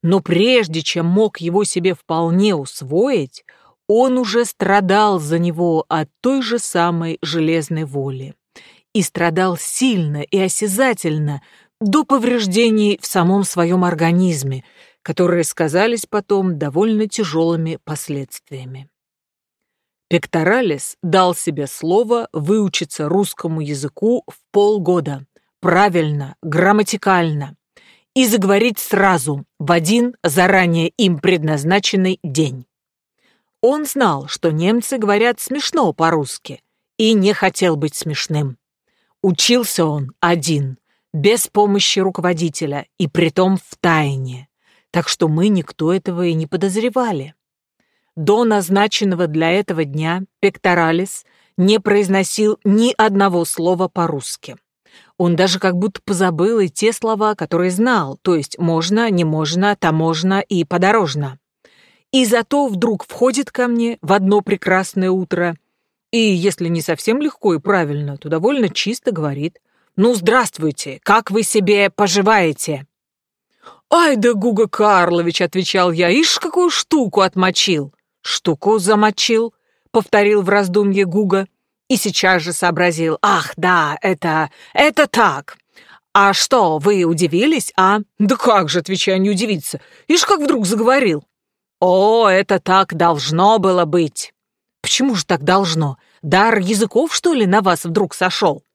Но прежде чем мог его себе вполне усвоить, он уже страдал за него от той же самой железной воли и страдал сильно и осязательно до повреждений в самом своем организме, которые сказались потом довольно тяжелыми последствиями. Пекторалис дал себе слово выучиться русскому языку в полгода, правильно, грамматикально, и заговорить сразу, в один заранее им предназначенный день. Он знал, что немцы говорят смешно по-русски, и не хотел быть смешным. Учился он один, без помощи руководителя, и притом в тайне, так что мы никто этого и не подозревали. До назначенного для этого дня Пекторалис не произносил ни одного слова по-русски. Он даже как будто позабыл и те слова, которые знал, то есть «можно», «не можно», «таможно» и «подорожно». И зато вдруг входит ко мне в одно прекрасное утро, и, если не совсем легко и правильно, то довольно чисто говорит «Ну, здравствуйте, как вы себе поживаете?» «Ай да, Гуга Карлович», — отвечал я, — «ишь, какую штуку отмочил!» «Штуку замочил», — повторил в раздумье Гуга. И сейчас же сообразил. «Ах, да, это... это так!» «А что, вы удивились, а?» «Да как же, отвечаю, не удивиться. Ишь, как вдруг заговорил». «О, это так должно было быть!» «Почему же так должно? Дар языков, что ли, на вас вдруг сошел?»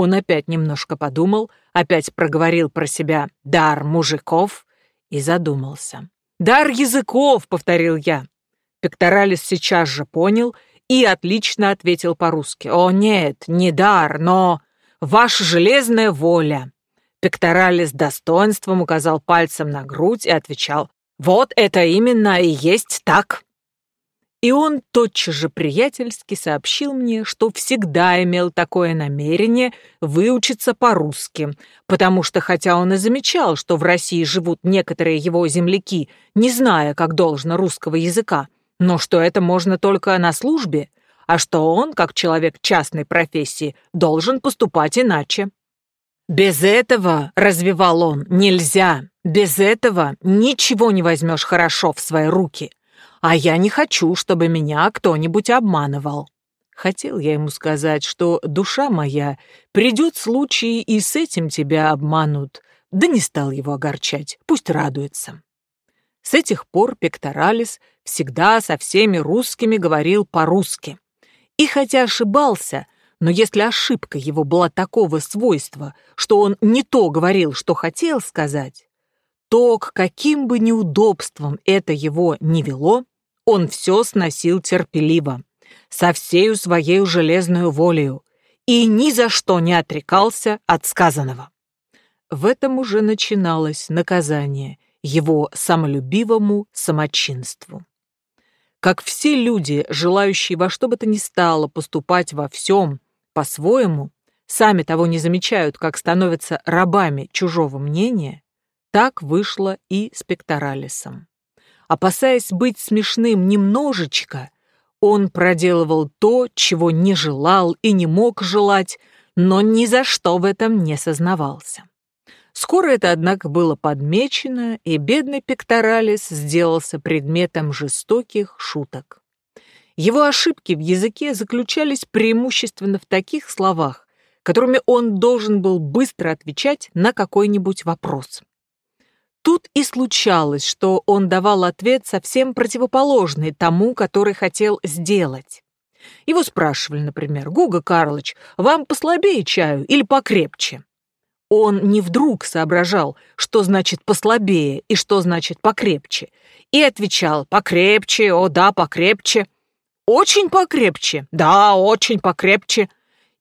Он опять немножко подумал, опять проговорил про себя «дар мужиков» и задумался. «Дар языков», — повторил я. Пекторалис сейчас же понял и отлично ответил по-русски. «О, нет, не дар, но ваша железная воля». Пекторалис достоинством указал пальцем на грудь и отвечал. «Вот это именно и есть так». И он тотчас же приятельски сообщил мне, что всегда имел такое намерение выучиться по-русски, потому что хотя он и замечал, что в России живут некоторые его земляки, не зная, как должно русского языка, но что это можно только на службе, а что он, как человек частной профессии, должен поступать иначе. «Без этого, — развивал он, — нельзя. Без этого ничего не возьмешь хорошо в свои руки. А я не хочу, чтобы меня кто-нибудь обманывал». Хотел я ему сказать, что душа моя, придет случай, и с этим тебя обманут. Да не стал его огорчать, пусть радуется. С этих пор Пекторалис всегда со всеми русскими говорил по-русски. И хотя ошибался, но если ошибка его была такого свойства, что он не то говорил, что хотел сказать, то к каким бы неудобствам это его не вело, он все сносил терпеливо, со всею своей железную волею, и ни за что не отрекался от сказанного. В этом уже начиналось наказание — его самолюбивому самочинству. Как все люди, желающие во что бы то ни стало поступать во всем по-своему, сами того не замечают, как становятся рабами чужого мнения, так вышло и с Пекторалисом. Опасаясь быть смешным немножечко, он проделывал то, чего не желал и не мог желать, но ни за что в этом не сознавался. Скоро это, однако, было подмечено, и бедный Пекторалис сделался предметом жестоких шуток. Его ошибки в языке заключались преимущественно в таких словах, которыми он должен был быстро отвечать на какой-нибудь вопрос. Тут и случалось, что он давал ответ совсем противоположный тому, который хотел сделать. Его спрашивали, например, «Гуга Карлович, вам послабее чаю или покрепче?» Он не вдруг соображал, что значит послабее и что значит покрепче, и отвечал «покрепче, о да, покрепче». «Очень покрепче, да, очень покрепче».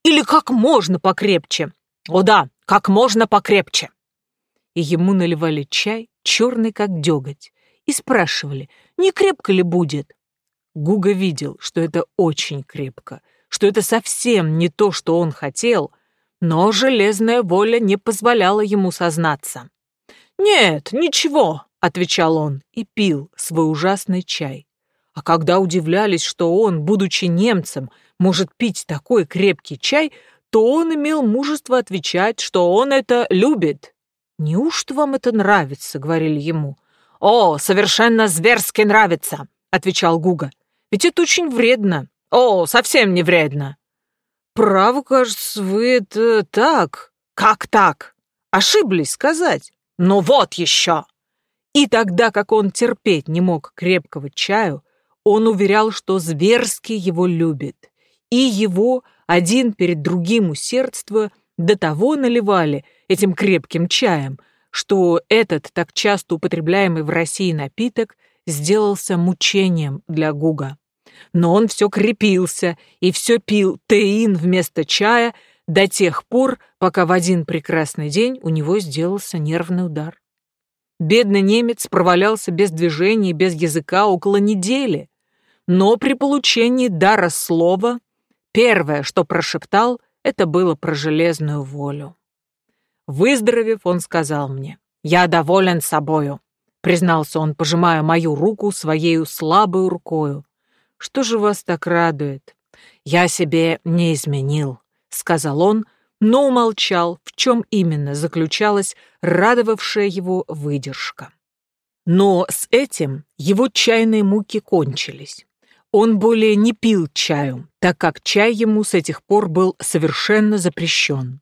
Или «как можно покрепче». «О да, как можно покрепче». И ему наливали чай, черный как деготь, и спрашивали, не крепко ли будет. Гуга видел, что это очень крепко, что это совсем не то, что он хотел — но железная воля не позволяла ему сознаться. «Нет, ничего», — отвечал он и пил свой ужасный чай. А когда удивлялись, что он, будучи немцем, может пить такой крепкий чай, то он имел мужество отвечать, что он это любит. «Неужто вам это нравится?» — говорили ему. «О, совершенно зверски нравится!» — отвечал Гуга. «Ведь это очень вредно». «О, совсем не вредно!» Право, кажется, вы это так. Как так? Ошиблись сказать. Ну вот еще. И тогда, как он терпеть не мог крепкого чаю, он уверял, что зверски его любит. И его один перед другим усердство до того наливали этим крепким чаем, что этот так часто употребляемый в России напиток сделался мучением для Гуга. Но он все крепился и все пил теин вместо чая до тех пор, пока в один прекрасный день у него сделался нервный удар. Бедный немец провалялся без движения без языка около недели, но при получении дара слова первое, что прошептал, это было про железную волю. Выздоровев, он сказал мне, «Я доволен собою», — признался он, пожимая мою руку своею слабой рукою. «Что же вас так радует?» «Я себе не изменил», — сказал он, но умолчал, в чем именно заключалась радовавшая его выдержка. Но с этим его чайные муки кончились. Он более не пил чаю, так как чай ему с этих пор был совершенно запрещен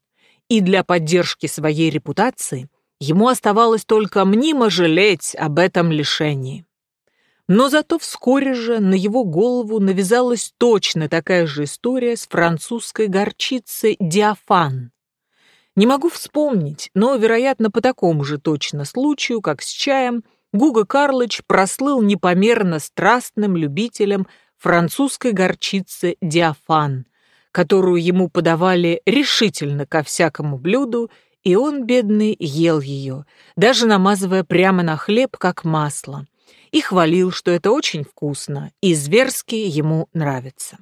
и для поддержки своей репутации ему оставалось только мнимо жалеть об этом лишении. Но зато вскоре же на его голову навязалась точно такая же история с французской горчицей «Диафан». Не могу вспомнить, но, вероятно, по такому же точно случаю, как с чаем, Гуга Карлыч прослыл непомерно страстным любителем французской горчицы «Диафан», которую ему подавали решительно ко всякому блюду, и он, бедный, ел ее, даже намазывая прямо на хлеб, как масло, и хвалил, что это очень вкусно, и зверски ему нравится.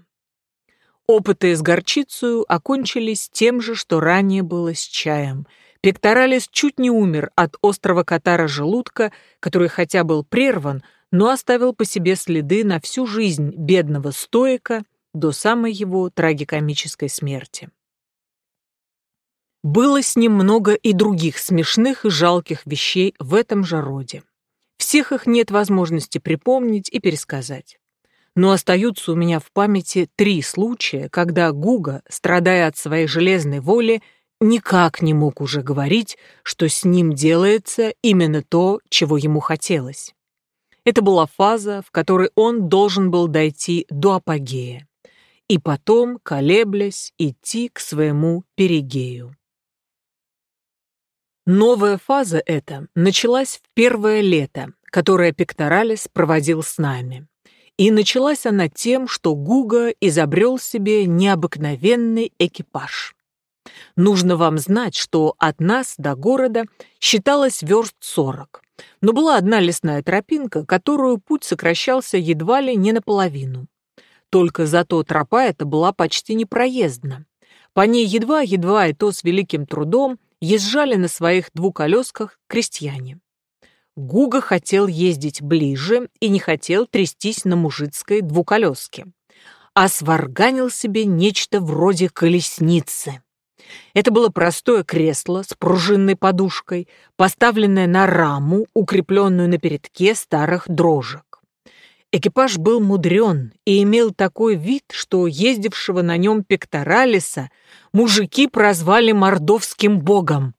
Опыты с горчицей окончились тем же, что ранее было с чаем. Пекторалис чуть не умер от острого катара желудка, который хотя был прерван, но оставил по себе следы на всю жизнь бедного стоика до самой его трагикомической смерти. Было с ним много и других смешных и жалких вещей в этом же роде. Всех их нет возможности припомнить и пересказать. Но остаются у меня в памяти три случая, когда Гуга, страдая от своей железной воли, никак не мог уже говорить, что с ним делается именно то, чего ему хотелось. Это была фаза, в которой он должен был дойти до апогея и потом, колеблясь, идти к своему перигею. Новая фаза эта началась в первое лето, которое Пекторалис проводил с нами. И началась она тем, что Гуга изобрел себе необыкновенный экипаж. Нужно вам знать, что от нас до города считалось верст сорок, но была одна лесная тропинка, которую путь сокращался едва ли не наполовину. Только зато тропа эта была почти непроездна. По ней едва-едва и то с великим трудом езжали на своих двуколесках крестьяне. Гуга хотел ездить ближе и не хотел трястись на мужицкой двуколеске, а сварганил себе нечто вроде колесницы. Это было простое кресло с пружинной подушкой, поставленное на раму, укрепленную на передке старых дрожек. Экипаж был мудрен и имел такой вид, что ездившего на нем пекторалиса мужики прозвали мордовским богом.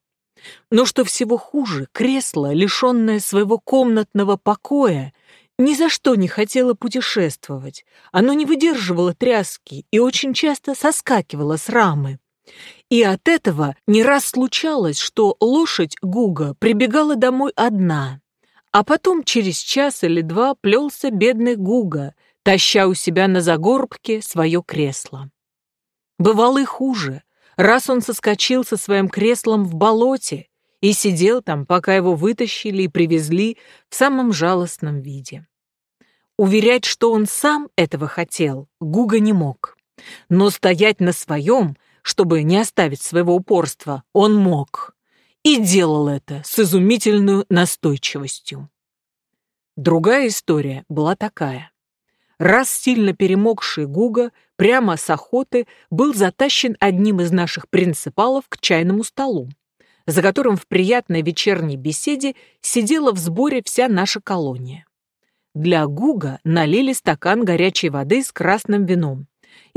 Но что всего хуже, кресло, лишенное своего комнатного покоя, ни за что не хотело путешествовать. Оно не выдерживало тряски и очень часто соскакивало с рамы. И от этого не раз случалось, что лошадь Гуга прибегала домой одна, а потом через час или два плелся бедный Гуга, таща у себя на загорбке свое кресло. Бывало и хуже. Раз он соскочил со своим креслом в болоте и сидел там, пока его вытащили и привезли в самом жалостном виде. Уверять, что он сам этого хотел, Гуга не мог. Но стоять на своем, чтобы не оставить своего упорства, он мог и делал это с изумительной настойчивостью. Другая история была такая. Раз сильно перемокший Гуга прямо с охоты был затащен одним из наших принципалов к чайному столу, за которым в приятной вечерней беседе сидела в сборе вся наша колония. Для Гуга налили стакан горячей воды с красным вином,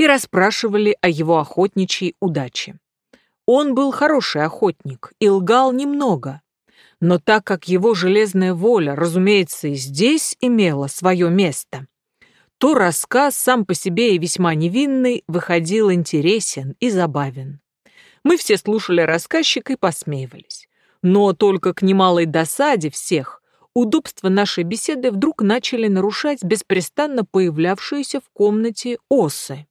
и расспрашивали о его охотничьей удаче. Он был хороший охотник и лгал немного, но так как его железная воля, разумеется, и здесь имела свое место, то рассказ сам по себе и весьма невинный выходил интересен и забавен. Мы все слушали рассказчика и посмеивались. Но только к немалой досаде всех удобства нашей беседы вдруг начали нарушать беспрестанно появлявшиеся в комнате осы.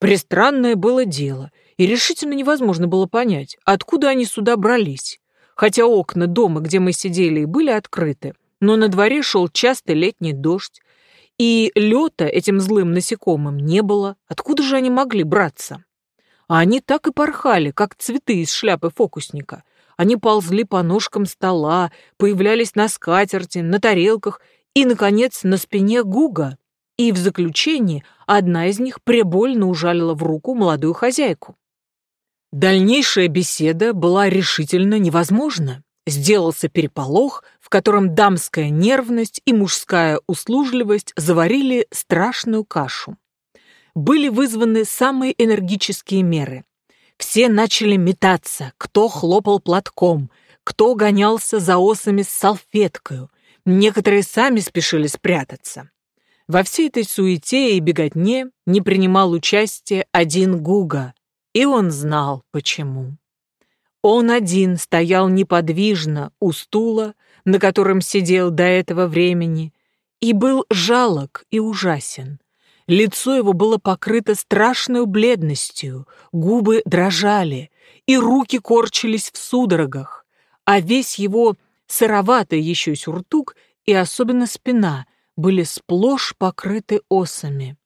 Пристранное было дело, и решительно невозможно было понять, откуда они сюда брались. Хотя окна дома, где мы сидели, были открыты, но на дворе шел частый летний дождь, и лета этим злым насекомым не было. Откуда же они могли браться? А они так и порхали, как цветы из шляпы фокусника. Они ползли по ножкам стола, появлялись на скатерти, на тарелках и, наконец, на спине Гуга. И в заключении одна из них прибольно ужалила в руку молодую хозяйку. Дальнейшая беседа была решительно невозможна. Сделался переполох, в котором дамская нервность и мужская услужливость заварили страшную кашу. Были вызваны самые энергические меры. Все начали метаться, кто хлопал платком, кто гонялся за осами с салфеткою. Некоторые сами спешили спрятаться. Во всей этой суете и беготне не принимал участия один Гуга, и он знал, почему. Он один стоял неподвижно у стула, на котором сидел до этого времени, и был жалок и ужасен. Лицо его было покрыто страшной бледностью, губы дрожали, и руки корчились в судорогах, а весь его сыроватый еще сюртук и особенно спина были сплошь покрыты осами.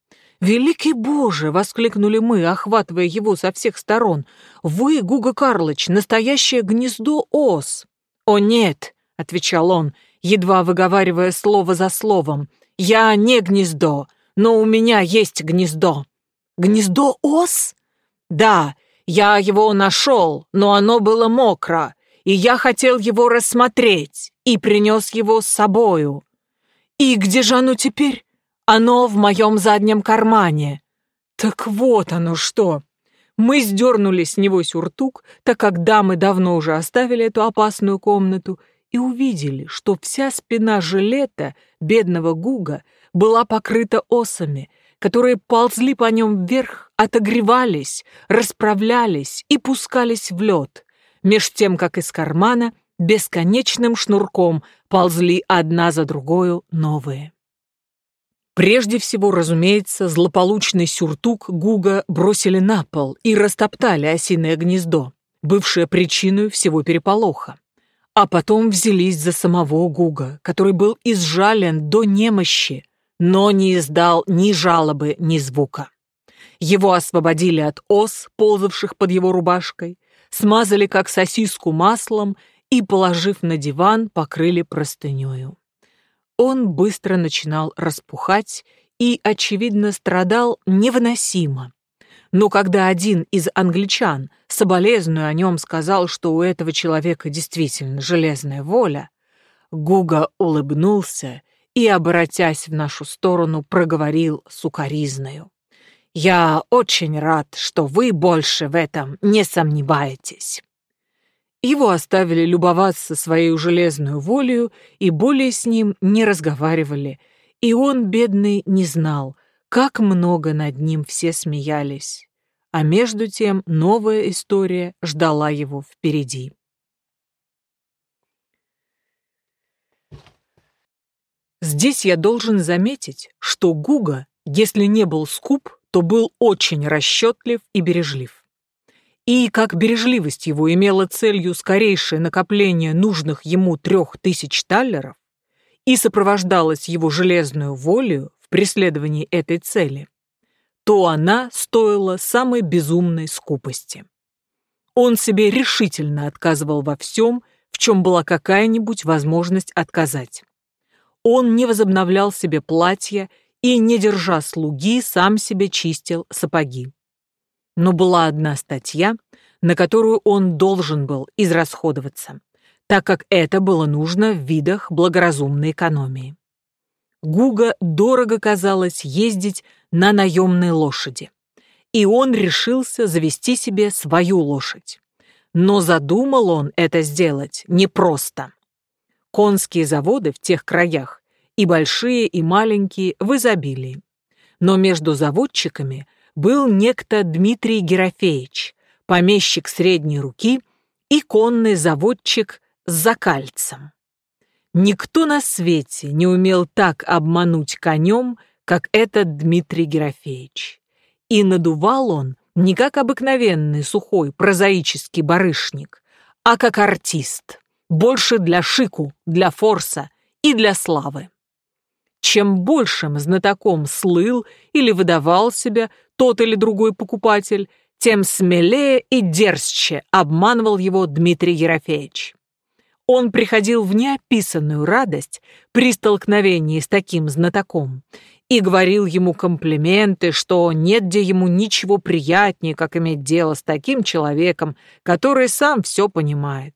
«Великий Боже!» — воскликнули мы, охватывая его со всех сторон. «Вы, Гуга Карлыч, настоящее гнездо ос!» «О нет!» — отвечал он, едва выговаривая слово за словом. «Я не гнездо, но у меня есть гнездо». «Гнездо ос?» «Да, я его нашел, но оно было мокро, и я хотел его рассмотреть, и принес его с собою». «И где же оно теперь?» Оно в моем заднем кармане. Так вот оно что. Мы сдернули с него сюртук, так как дамы давно уже оставили эту опасную комнату, и увидели, что вся спина жилета бедного Гуга была покрыта осами, которые ползли по нем вверх, отогревались, расправлялись и пускались в лед, меж тем, как из кармана бесконечным шнурком ползли одна за другою новые. Прежде всего, разумеется, злополучный сюртук Гуга бросили на пол и растоптали осиное гнездо, бывшее причиной всего переполоха. А потом взялись за самого Гуга, который был изжален до немощи, но не издал ни жалобы, ни звука. Его освободили от ос, ползавших под его рубашкой, смазали как сосиску маслом и, положив на диван, покрыли простынёю. Он быстро начинал распухать и, очевидно, страдал невыносимо. Но когда один из англичан, соболезную о нем, сказал, что у этого человека действительно железная воля, Гуга улыбнулся и, обратясь в нашу сторону, проговорил сукоризною. «Я очень рад, что вы больше в этом не сомневаетесь». Его оставили любоваться своей железную волею и более с ним не разговаривали, и он, бедный, не знал, как много над ним все смеялись. А между тем новая история ждала его впереди. Здесь я должен заметить, что Гуга, если не был скуп, то был очень расчетлив и бережлив. И как бережливость его имела целью скорейшее накопление нужных ему трех тысяч таллеров и сопровождалась его железную волею в преследовании этой цели, то она стоила самой безумной скупости. Он себе решительно отказывал во всем, в чем была какая-нибудь возможность отказать. Он не возобновлял себе платья и, не держа слуги, сам себе чистил сапоги. Но была одна статья, на которую он должен был израсходоваться, так как это было нужно в видах благоразумной экономии. Гуга дорого казалось ездить на наемной лошади. и он решился завести себе свою лошадь. Но задумал он это сделать непросто. Конские заводы в тех краях и большие, и маленькие в изобилии. Но между заводчиками был некто Дмитрий Герофеевич, помещик средней руки и конный заводчик с закальцем. Никто на свете не умел так обмануть конем, как этот Дмитрий Герофеевич. И надувал он не как обыкновенный сухой прозаический барышник, а как артист, больше для шику, для форса и для славы. Чем большим знатоком слыл или выдавал себя тот или другой покупатель, тем смелее и дерзче обманывал его Дмитрий Ерофеевич. Он приходил в неописанную радость при столкновении с таким знатоком и говорил ему комплименты, что нет где ему ничего приятнее, как иметь дело с таким человеком, который сам все понимает.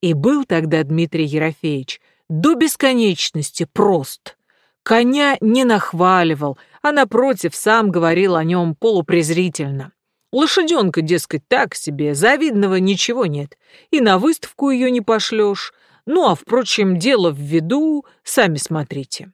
И был тогда Дмитрий Ерофеевич до бесконечности прост. Коня не нахваливал, а напротив сам говорил о нем полупрезрительно. Лошаденка, дескать, так себе, завидного ничего нет. И на выставку ее не пошлешь. Ну, а, впрочем, дело в виду, сами смотрите.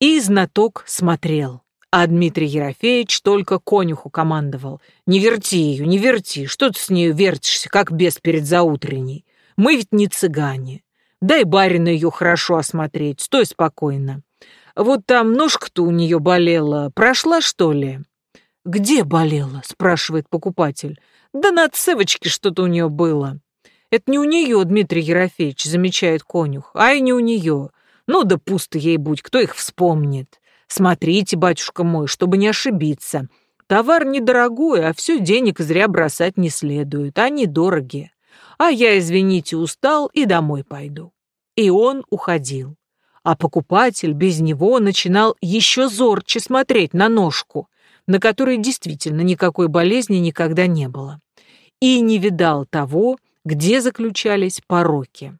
И знаток смотрел. А Дмитрий Ерофеевич только конюху командовал. «Не верти ее, не верти, что ты с нею вертишься, как бес перед заутренней? Мы ведь не цыгане. Дай барина ее хорошо осмотреть, стой спокойно. Вот там ножка-то у нее болела, прошла, что ли?» «Где болела?» — спрашивает покупатель. «Да на цевочке что-то у нее было». «Это не у нее, Дмитрий Ерофеевич», — замечает конюх, «а и не у нее. Ну да пусто ей будь, кто их вспомнит. Смотрите, батюшка мой, чтобы не ошибиться. Товар недорогой, а все денег зря бросать не следует, они дорогие. А я, извините, устал и домой пойду». И он уходил. А покупатель без него начинал еще зорче смотреть на ножку — на которой действительно никакой болезни никогда не было, и не видал того, где заключались пороки.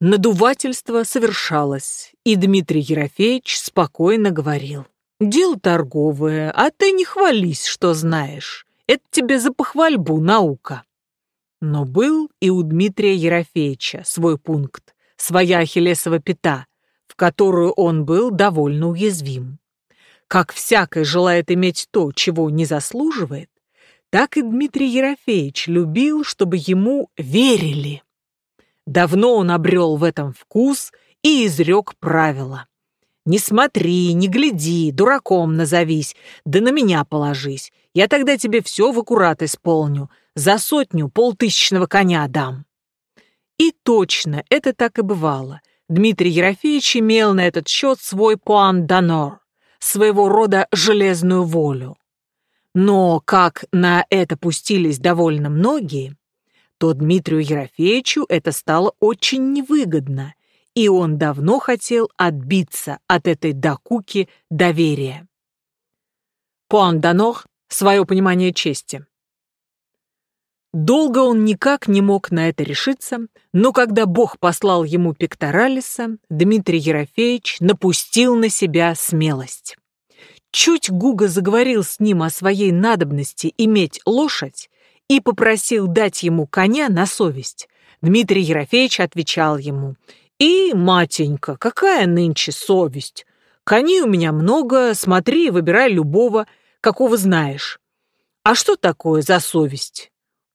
Надувательство совершалось, и Дмитрий Ерофеевич спокойно говорил. «Дело торговое, а ты не хвались, что знаешь. Это тебе за похвальбу наука». Но был и у Дмитрия Ерофеевича свой пункт, своя ахиллесова пята, в которую он был довольно уязвим. Как всякий желает иметь то, чего не заслуживает, так и Дмитрий Ерофеевич любил, чтобы ему верили. Давно он обрел в этом вкус и изрек правила. «Не смотри, не гляди, дураком назовись, да на меня положись. Я тогда тебе все в аккурат исполню, за сотню полтысячного коня дам». И точно, это так и бывало. Дмитрий Ерофеевич имел на этот счет свой пуан донор своего рода железную волю. Но как на это пустились довольно многие, то Дмитрию Ерофеевичу это стало очень невыгодно, и он давно хотел отбиться от этой докуки доверия. Пуанданох — свое понимание чести. Долго он никак не мог на это решиться, но когда Бог послал ему пекторалиса, Дмитрий Ерофеевич напустил на себя смелость. Чуть Гуга заговорил с ним о своей надобности иметь лошадь и попросил дать ему коня на совесть, Дмитрий Ерофеевич отвечал ему, «И, матенька, какая нынче совесть? Коней у меня много, смотри и выбирай любого, какого знаешь. А что такое за совесть?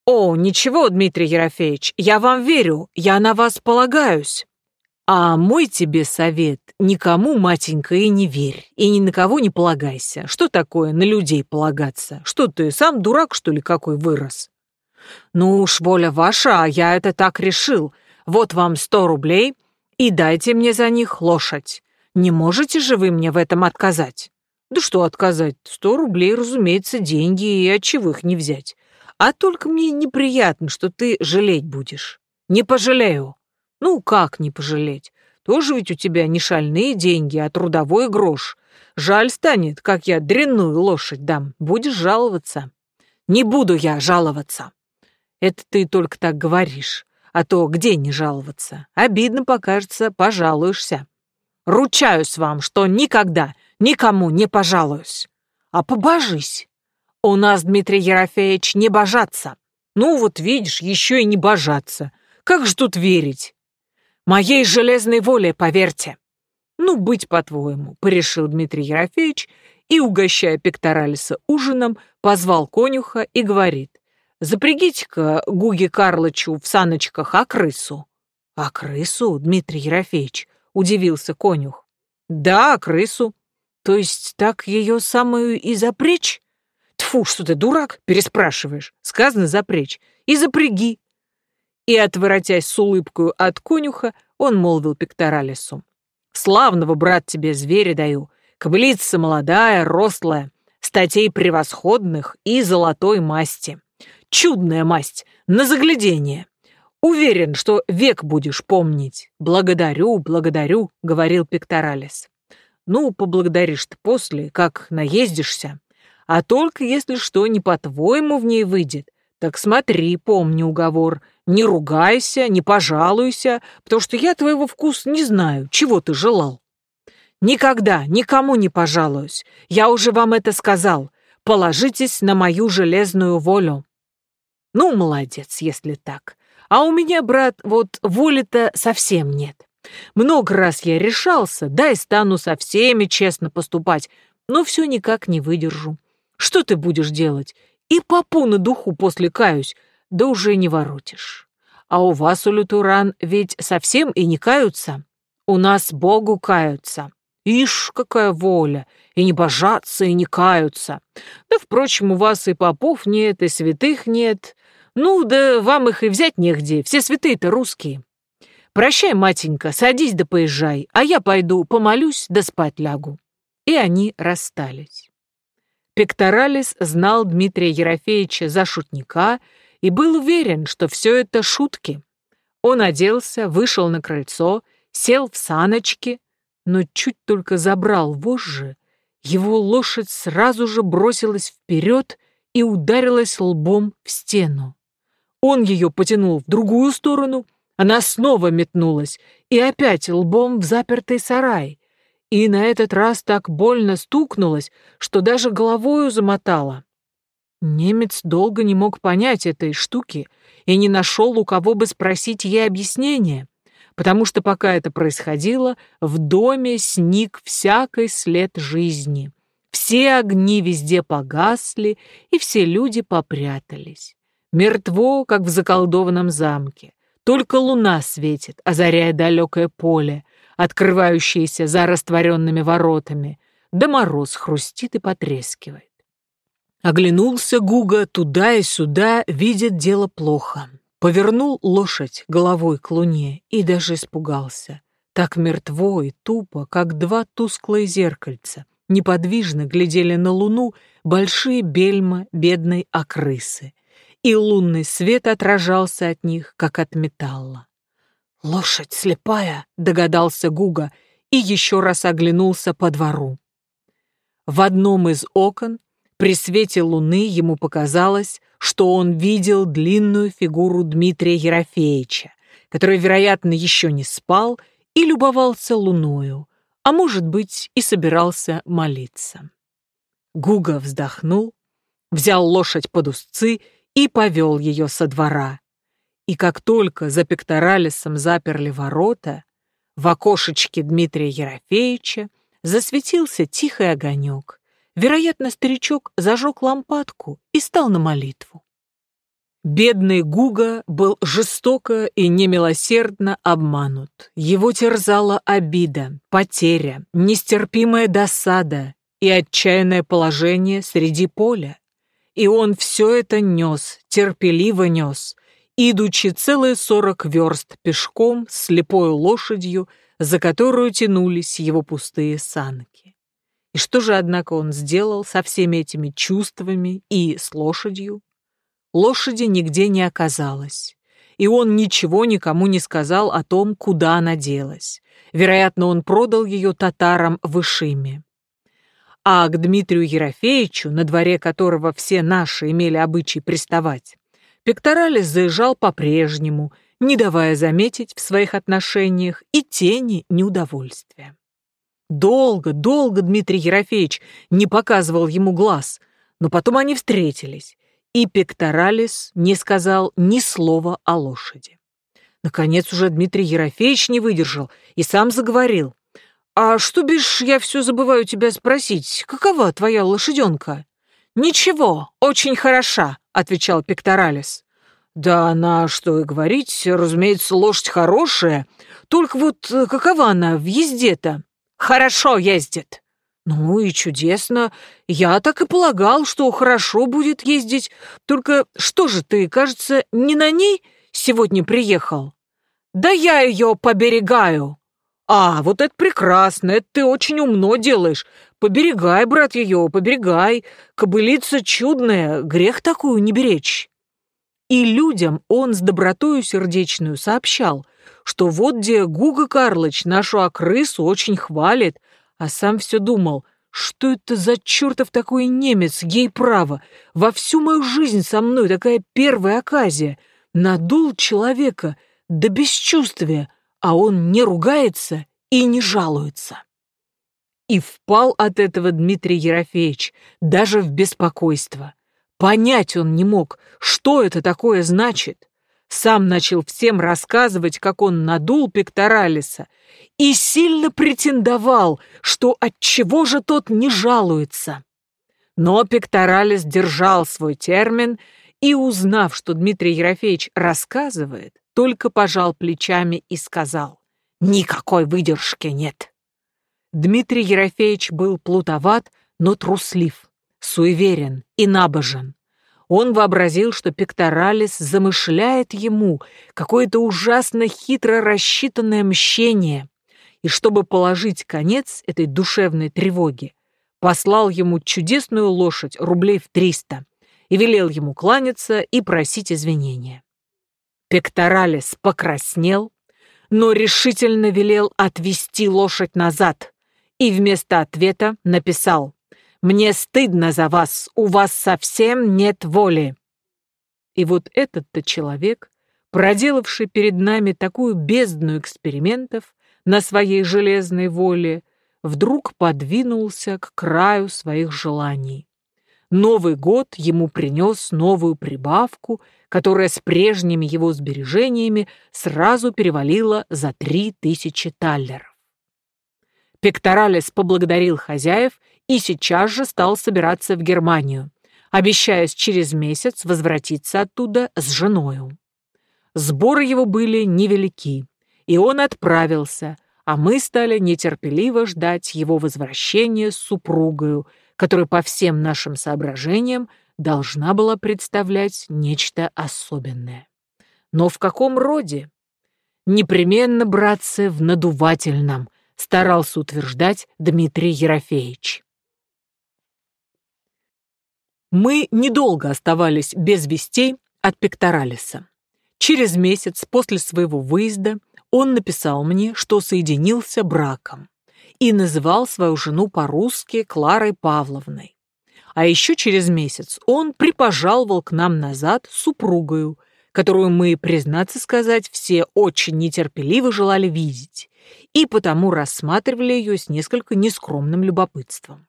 «О, ничего, Дмитрий Ерофеевич, я вам верю, я на вас полагаюсь». «А мой тебе совет, никому, матенька, и не верь, и ни на кого не полагайся. Что такое на людей полагаться? Что ты, сам дурак, что ли, какой вырос?» «Ну уж, воля ваша, а я это так решил. Вот вам сто рублей, и дайте мне за них лошадь. Не можете же вы мне в этом отказать?» «Да что отказать? Сто рублей, разумеется, деньги, и от чего их не взять. А только мне неприятно, что ты жалеть будешь. Не пожалею. Ну, как не пожалеть? Тоже ведь у тебя не шальные деньги, а трудовой грош. Жаль станет, как я дрянную лошадь дам. Будешь жаловаться. Не буду я жаловаться. Это ты только так говоришь. А то где не жаловаться? Обидно покажется, пожалуешься. Ручаюсь вам, что никогда никому не пожалуюсь. а побожись. У нас, Дмитрий Ерофеевич, не божаться. Ну вот видишь, еще и не божаться. Как же тут верить? Моей железной воле, поверьте. Ну, быть по-твоему, порешил Дмитрий Ерофеевич и, угощая Пекторалиса ужином, позвал конюха и говорит, запрягите-ка Гуге Карлычу в саночках а крысу. А крысу, Дмитрий Ерофеевич, удивился конюх. Да, крысу. То есть так ее самую и запречь? Тфу, что ты, дурак, переспрашиваешь. Сказано запречь. И запряги. И, отворотясь с улыбкою от конюха, он молвил Пекторалису. Славного, брат, тебе зверя даю. Кобылица молодая, рослая, статей превосходных и золотой масти. Чудная масть, на заглядение. Уверен, что век будешь помнить. Благодарю, благодарю, говорил Пекторалис. Ну, поблагодаришь ты после, как наездишься. А только если что не по-твоему в ней выйдет, так смотри, помни уговор. Не ругайся, не пожалуйся, потому что я твоего вкуса не знаю, чего ты желал. Никогда никому не пожалуюсь. Я уже вам это сказал. Положитесь на мою железную волю. Ну, молодец, если так. А у меня, брат, вот воли-то совсем нет. Много раз я решался, да и стану со всеми честно поступать, но все никак не выдержу. Что ты будешь делать? И попу на духу после каюсь, да уже не воротишь. А у вас, у Лютуран, ведь совсем и не каются. У нас Богу каются. Ишь, какая воля! И не божатся, и не каются. Да, впрочем, у вас и попов нет, и святых нет. Ну, да вам их и взять негде, все святые-то русские. Прощай, матенька, садись да поезжай, а я пойду помолюсь да спать лягу. И они расстались. Пекторалис знал Дмитрия Ерофеевича за шутника и был уверен, что все это шутки. Он оделся, вышел на крыльцо, сел в саночки, но чуть только забрал вожжи, его лошадь сразу же бросилась вперед и ударилась лбом в стену. Он ее потянул в другую сторону, она снова метнулась и опять лбом в запертый сарай, и на этот раз так больно стукнулась, что даже головою замотала. Немец долго не мог понять этой штуки и не нашел, у кого бы спросить ей объяснение, потому что пока это происходило, в доме сник всякий след жизни. Все огни везде погасли, и все люди попрятались. Мертво, как в заколдованном замке. Только луна светит, озаряя далекое поле, открывающиеся за растворенными воротами, да мороз хрустит и потрескивает. Оглянулся Гуга туда и сюда, видит дело плохо. Повернул лошадь головой к луне и даже испугался. Так мертво и тупо, как два тусклые зеркальца, неподвижно глядели на луну большие бельма бедной окрысы, и лунный свет отражался от них, как от металла. «Лошадь слепая», — догадался Гуга и еще раз оглянулся по двору. В одном из окон при свете луны ему показалось, что он видел длинную фигуру Дмитрия Ерофеевича, который, вероятно, еще не спал и любовался луною, а может быть и собирался молиться. Гуга вздохнул, взял лошадь под узцы и повел ее со двора. И как только за пекторалисом заперли ворота, в окошечке Дмитрия Ерофеевича засветился тихий огонек. Вероятно, старичок зажег лампадку и стал на молитву. Бедный Гуга был жестоко и немилосердно обманут. Его терзала обида, потеря, нестерпимая досада и отчаянное положение среди поля. И он все это нес, терпеливо нес, идучи целые сорок верст пешком слепой лошадью, за которую тянулись его пустые санки. И что же, однако, он сделал со всеми этими чувствами и с лошадью? Лошади нигде не оказалось, и он ничего никому не сказал о том, куда она делась. Вероятно, он продал ее татарам в Ишиме. А к Дмитрию Ерофеевичу, на дворе которого все наши имели обычай приставать, Пекторалис заезжал по-прежнему, не давая заметить в своих отношениях и тени неудовольствия. Долго, долго Дмитрий Ерофеевич не показывал ему глаз, но потом они встретились, и Пекторалис не сказал ни слова о лошади. Наконец уже Дмитрий Ерофеевич не выдержал и сам заговорил. «А что, бишь, я все забываю тебя спросить, какова твоя лошаденка?» «Ничего, очень хороша», — отвечал Пекторалис. «Да она, что и говорить, разумеется, лошадь хорошая, только вот э, какова она в езде-то?» «Хорошо ездит». «Ну и чудесно. Я так и полагал, что хорошо будет ездить. Только что же ты, кажется, не на ней сегодня приехал?» «Да я ее поберегаю». «А, вот это прекрасно, это ты очень умно делаешь. Поберегай, брат, ее, поберегай. Кобылица чудная, грех такую не беречь». И людям он с добротою сердечную сообщал, что вот где Гуга Карлыч нашу окрысу очень хвалит, а сам все думал, что это за чертов такой немец, ей право, во всю мою жизнь со мной такая первая оказия, надул человека до бесчувствия, а он не ругается и не жалуется. И впал от этого Дмитрий Ерофеевич даже в беспокойство. Понять он не мог, что это такое значит. Сам начал всем рассказывать, как он надул пекторалиса, и сильно претендовал, что от чего же тот не жалуется. Но пекторалис держал свой термин и, узнав, что Дмитрий Ерофеевич рассказывает, только пожал плечами и сказал, «Никакой выдержки нет». Дмитрий Ерофеевич был плутоват, но труслив, суеверен и набожен. Он вообразил, что Пекторалис замышляет ему какое-то ужасно хитро рассчитанное мщение, и чтобы положить конец этой душевной тревоге, послал ему чудесную лошадь рублей в триста и велел ему кланяться и просить извинения. Пекторалис покраснел, но решительно велел отвести лошадь назад и вместо ответа написал «Мне стыдно за вас, у вас совсем нет воли». И вот этот-то человек, проделавший перед нами такую бездну экспериментов на своей железной воле, вдруг подвинулся к краю своих желаний. Новый год ему принес новую прибавку, которая с прежними его сбережениями сразу перевалила за три тысячи таллеров. Пекторалес поблагодарил хозяев и сейчас же стал собираться в Германию, обещаясь через месяц возвратиться оттуда с женою. Сборы его были невелики, и он отправился, а мы стали нетерпеливо ждать его возвращения с супругою, которая по всем нашим соображениям должна была представлять нечто особенное. Но в каком роде? Непременно, братцы, в надувательном, старался утверждать Дмитрий Ерофеевич. Мы недолго оставались без вестей от Пекторалиса. Через месяц после своего выезда он написал мне, что соединился браком и называл свою жену по-русски Кларой Павловной. А еще через месяц он припожаловал к нам назад супругою, которую мы, признаться сказать, все очень нетерпеливо желали видеть, и потому рассматривали ее с несколько нескромным любопытством.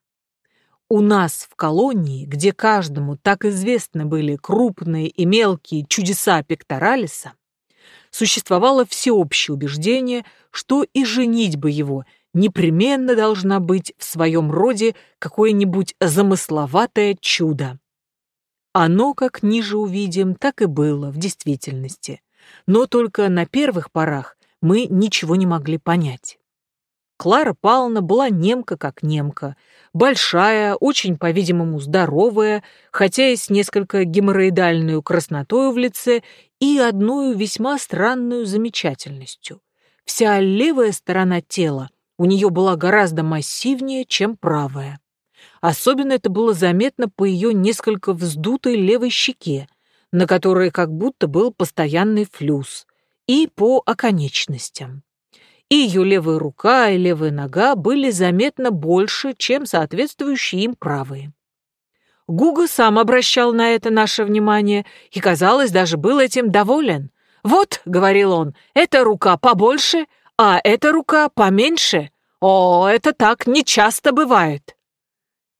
У нас в колонии, где каждому так известны были крупные и мелкие чудеса пекторалиса, существовало всеобщее убеждение, что и женитьба его непременно должна быть в своем роде какое-нибудь замысловатое чудо. Оно, как ниже увидим, так и было в действительности, но только на первых порах мы ничего не могли понять. Клара Павловна была немка как немка, большая, очень, по-видимому, здоровая, хотя и с несколько геморроидальной краснотой в лице и одной весьма странной замечательностью. Вся левая сторона тела у нее была гораздо массивнее, чем правая. Особенно это было заметно по ее несколько вздутой левой щеке, на которой как будто был постоянный флюс, и по оконечностям. И ее левая рука и левая нога были заметно больше, чем соответствующие им правые. Гуга сам обращал на это наше внимание и, казалось, даже был этим доволен. «Вот», — говорил он, — «эта рука побольше, а эта рука поменьше. О, это так нечасто бывает.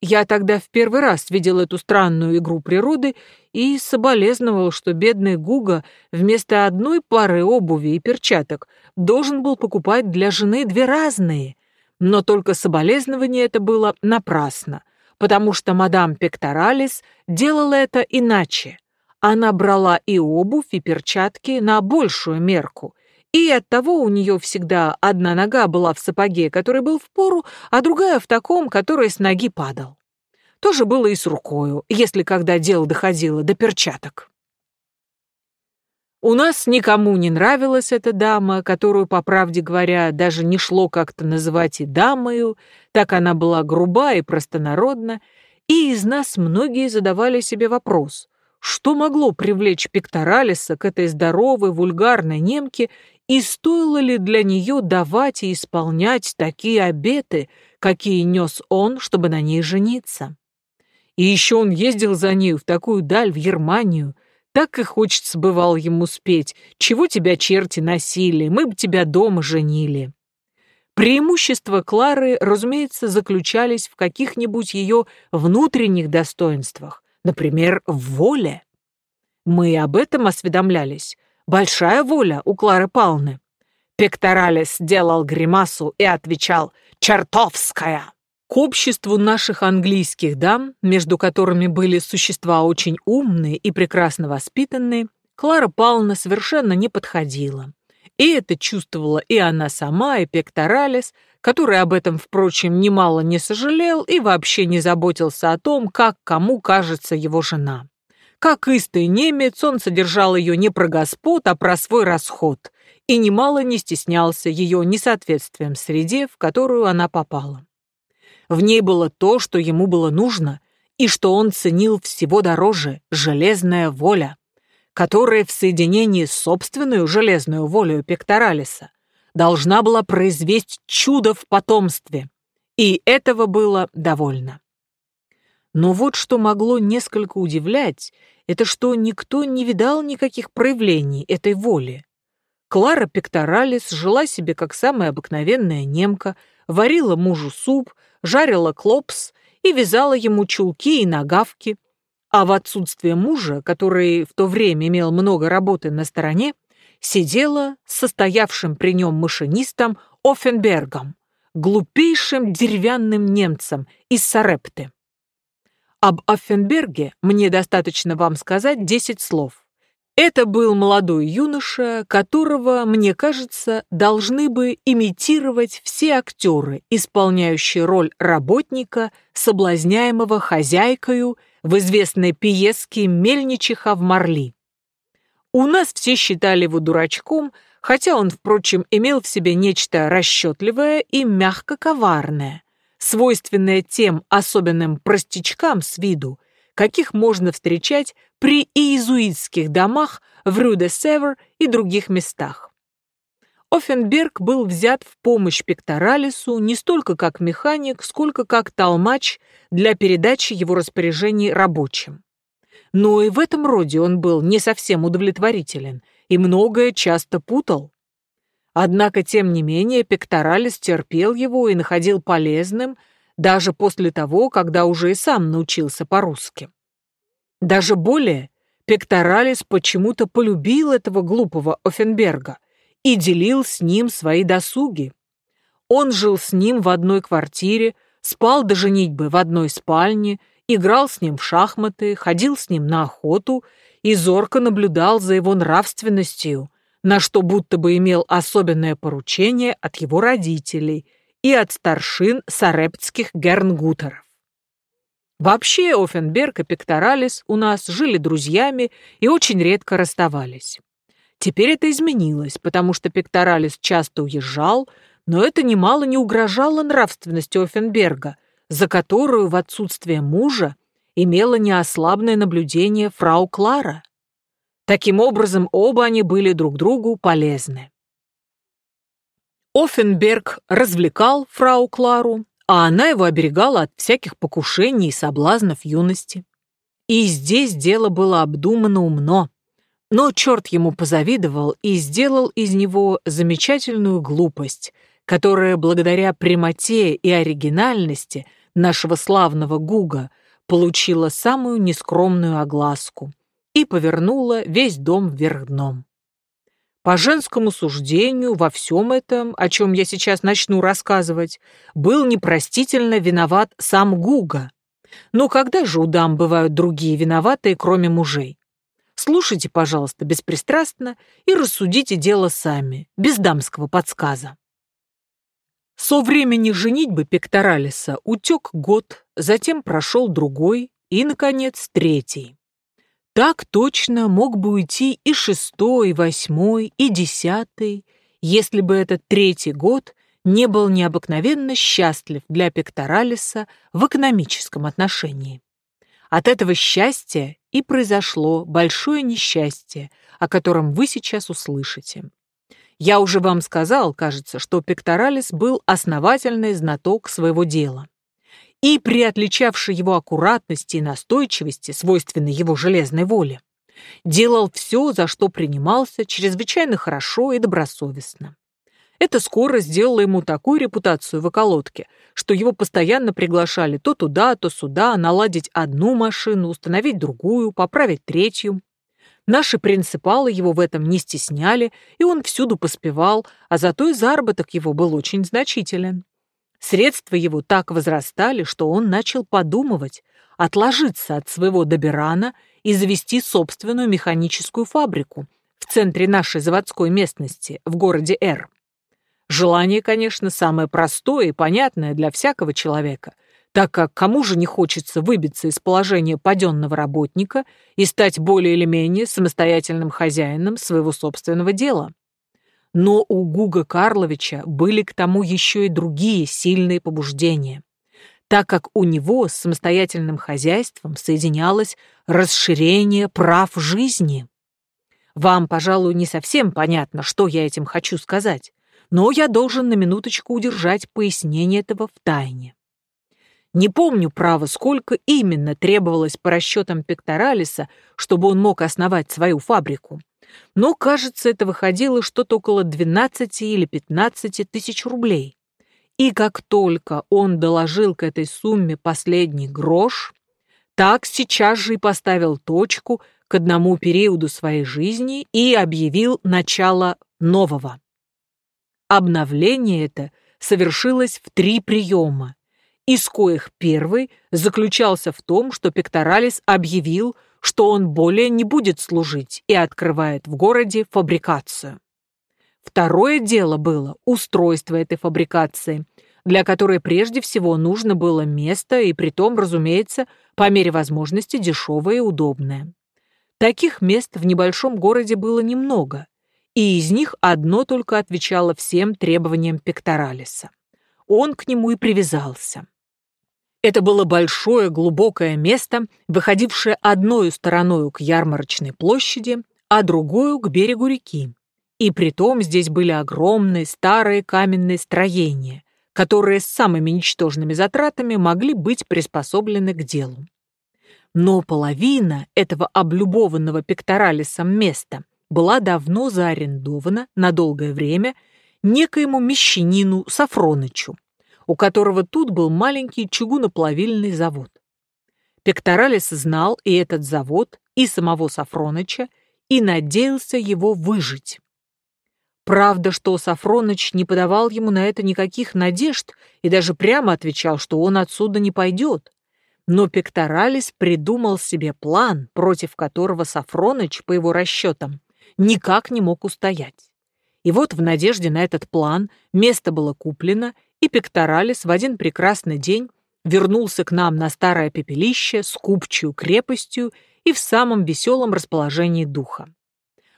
Я тогда в первый раз видел эту странную игру природы и соболезновал, что бедный Гуга вместо одной пары обуви и перчаток должен был покупать для жены две разные. Но только соболезнование это было напрасно, потому что мадам Пекторалис делала это иначе. Она брала и обувь, и перчатки на большую мерку, и оттого у нее всегда одна нога была в сапоге, который был в пору, а другая в таком, который с ноги падал. То же было и с рукою, если когда дело доходило до перчаток. У нас никому не нравилась эта дама, которую, по правде говоря, даже не шло как-то называть и дамою, так она была груба и простонародна, и из нас многие задавали себе вопрос, что могло привлечь Пекторалиса к этой здоровой, вульгарной немке и стоило ли для нее давать и исполнять такие обеты, какие нес он, чтобы на ней жениться. И еще он ездил за нею в такую даль, в Германию. Так и хочется, бывал ему спеть. Чего тебя черти носили, мы бы тебя дома женили. Преимущества Клары, разумеется, заключались в каких-нибудь ее внутренних достоинствах, например, в воле. Мы об этом осведомлялись. Большая воля у Клары Павловны. Пекторалес делал гримасу и отвечал «Чертовская!». К обществу наших английских дам, между которыми были существа очень умные и прекрасно воспитанные, Клара Павловна совершенно не подходила. И это чувствовала и она сама, и Пекторалес, который об этом, впрочем, немало не сожалел и вообще не заботился о том, как кому кажется его жена. Как истый немец, он содержал ее не про господ, а про свой расход, и немало не стеснялся ее несоответствием среде, в которую она попала. В ней было то, что ему было нужно, и что он ценил всего дороже – железная воля, которая в соединении с собственной железной волей Пекторалиса должна была произвести чудо в потомстве, и этого было довольно. Но вот что могло несколько удивлять, это что никто не видал никаких проявлений этой воли. Клара Пекторалис жила себе как самая обыкновенная немка, варила мужу суп, жарила клопс и вязала ему чулки и нагавки, а в отсутствие мужа, который в то время имел много работы на стороне, сидела с состоявшим при нем машинистом Оффенбергом, глупейшим деревянным немцем из Сарепты. Об Аффенберге мне достаточно вам сказать 10 слов. Это был молодой юноша, которого, мне кажется, должны бы имитировать все актеры, исполняющие роль работника, соблазняемого хозяйкою в известной пьеске «Мельничиха в Марли». У нас все считали его дурачком, хотя он, впрочем, имел в себе нечто расчетливое и мягко коварное, свойственное тем особенным простячкам с виду, каких можно встречать при иезуитских домах в Рю-де-Север и других местах. Оффенберг был взят в помощь Пекторалису не столько как механик, сколько как толмач для передачи его распоряжений рабочим. Но и в этом роде он был не совсем удовлетворителен и многое часто путал. Однако, тем не менее, Пекторалис терпел его и находил полезным даже после того, когда уже и сам научился по-русски. Даже более, Пекторалис почему-то полюбил этого глупого Оффенберга и делил с ним свои досуги. Он жил с ним в одной квартире, спал до женитьбы в одной спальне, играл с ним в шахматы, ходил с ним на охоту и зорко наблюдал за его нравственностью – на что будто бы имел особенное поручение от его родителей и от старшин сарептских гернгутеров. Вообще Оффенберг и Пекторалис у нас жили друзьями и очень редко расставались. Теперь это изменилось, потому что Пекторалис часто уезжал, но это немало не угрожало нравственности Оффенберга, за которую в отсутствие мужа имела неослабное наблюдение фрау Клара. Таким образом, оба они были друг другу полезны. Оффенберг развлекал фрау Клару, а она его оберегала от всяких покушений и соблазнов юности. И здесь дело было обдумано умно. Но черт ему позавидовал и сделал из него замечательную глупость, которая благодаря прямоте и оригинальности нашего славного Гуга получила самую нескромную огласку и повернула весь дом вверх дном. По женскому суждению, во всем этом, о чем я сейчас начну рассказывать, был непростительно виноват сам Гуга. Но когда же у дам бывают другие виноватые, кроме мужей? Слушайте, пожалуйста, беспристрастно и рассудите дело сами, без дамского подсказа. Со времени женитьбы Пекторалиса утек год, затем прошел другой и, наконец, третий. Так точно мог бы уйти и шестой, и восьмой, и десятый, если бы этот третий год не был необыкновенно счастлив для Пекторалиса в экономическом отношении. От этого счастья и произошло большое несчастье, о котором вы сейчас услышите. Я уже вам сказал, кажется, что Пекторалис был основательный знаток своего дела и при отличавшей его аккуратности и настойчивости, свойственной его железной воле, делал все, за что принимался, чрезвычайно хорошо и добросовестно. Это скоро сделало ему такую репутацию в околотке, что его постоянно приглашали то туда, то сюда, наладить одну машину, установить другую, поправить третью. Наши принципалы его в этом не стесняли, и он всюду поспевал, а зато и заработок его был очень значителен. Средства его так возрастали, что он начал подумывать, отложиться от своего добирана и завести собственную механическую фабрику в центре нашей заводской местности, в городе Р. Желание, конечно, самое простое и понятное для всякого человека, так как кому же не хочется выбиться из положения паденного работника и стать более или менее самостоятельным хозяином своего собственного дела. Но у Гуга Карловича были к тому еще и другие сильные побуждения, так как у него с самостоятельным хозяйством соединялось расширение прав жизни. Вам, пожалуй, не совсем понятно, что я этим хочу сказать, но я должен на минуточку удержать пояснение этого в тайне. Не помню, право, сколько именно требовалось по расчетам Пекторалиса, чтобы он мог основать свою фабрику но, кажется, это выходило что-то около 12 или 15 тысяч рублей. И как только он доложил к этой сумме последний грош, так сейчас же и поставил точку к одному периоду своей жизни и объявил начало нового. Обновление это совершилось в три приема, из коих первый заключался в том, что Пекторалис объявил, что он более не будет служить и открывает в городе фабрикацию. Второе дело было устройство этой фабрикации, для которой прежде всего нужно было место и притом, разумеется, по мере возможности дешевое и удобное. Таких мест в небольшом городе было немного, и из них одно только отвечало всем требованиям Пекторалиса. Он к нему и привязался. Это было большое глубокое место, выходившее одной стороной к ярмарочной площади, а другую к берегу реки. И притом здесь были огромные старые каменные строения, которые с самыми ничтожными затратами могли быть приспособлены к делу. Но половина этого облюбованного пекторалисом места была давно заарендована на долгое время некоему мещанину Сафронычу, у которого тут был маленький чугуноплавильный завод. Пекторалис знал и этот завод, и самого Сафроныча, и надеялся его выжить. Правда, что Сафроныч не подавал ему на это никаких надежд и даже прямо отвечал, что он отсюда не пойдет. Но Пекторалис придумал себе план, против которого Сафроныч, по его расчетам, никак не мог устоять. И вот в надежде на этот план место было куплено, и Пекторалис в один прекрасный день вернулся к нам на старое пепелище с купчью крепостью и в самом веселом расположении духа.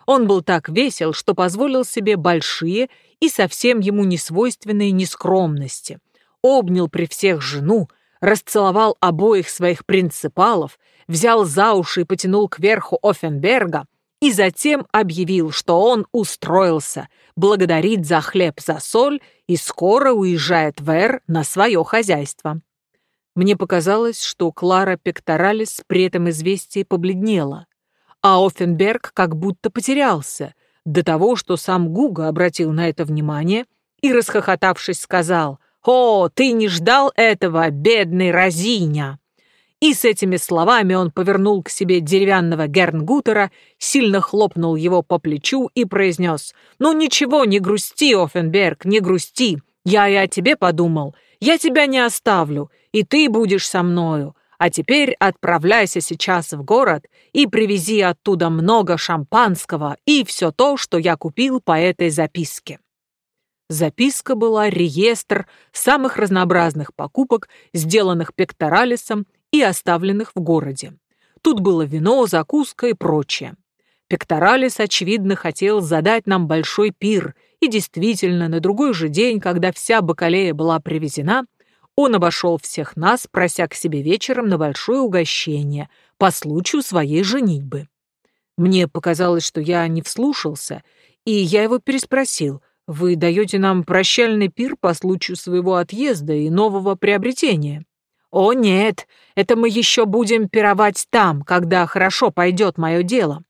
Он был так весел, что позволил себе большие и совсем ему несвойственные нескромности. Обнял при всех жену, расцеловал обоих своих принципалов, взял за уши и потянул кверху Оффенберга, и затем объявил, что он устроился, благодарит за хлеб, за соль и скоро уезжает в Эр на свое хозяйство. Мне показалось, что Клара Пекторалис при этом известии побледнела, а Оффенберг как будто потерялся, до того, что сам Гуга обратил на это внимание и, расхохотавшись, сказал «О, ты не ждал этого, бедный разиня!» И с этими словами он повернул к себе деревянного Гернгутера, сильно хлопнул его по плечу и произнес «Ну ничего, не грусти, Оффенберг, не грусти, я и о тебе подумал, я тебя не оставлю, и ты будешь со мною. А теперь отправляйся сейчас в город и привези оттуда много шампанского и все то, что я купил по этой записке». Записка была реестр самых разнообразных покупок, сделанных Пекторалисом и оставленных в городе. Тут было вино, закуска и прочее. Пекторалис, очевидно, хотел задать нам большой пир, и действительно, на другой же день, когда вся бакалея была привезена, он обошел всех нас, прося к себе вечером на большое угощение по случаю своей женитьбы. Мне показалось, что я не вслушался, и я его переспросил, «Вы даете нам прощальный пир по случаю своего отъезда и нового приобретения?» «О, нет, это мы еще будем пировать там, когда хорошо пойдет мое дело.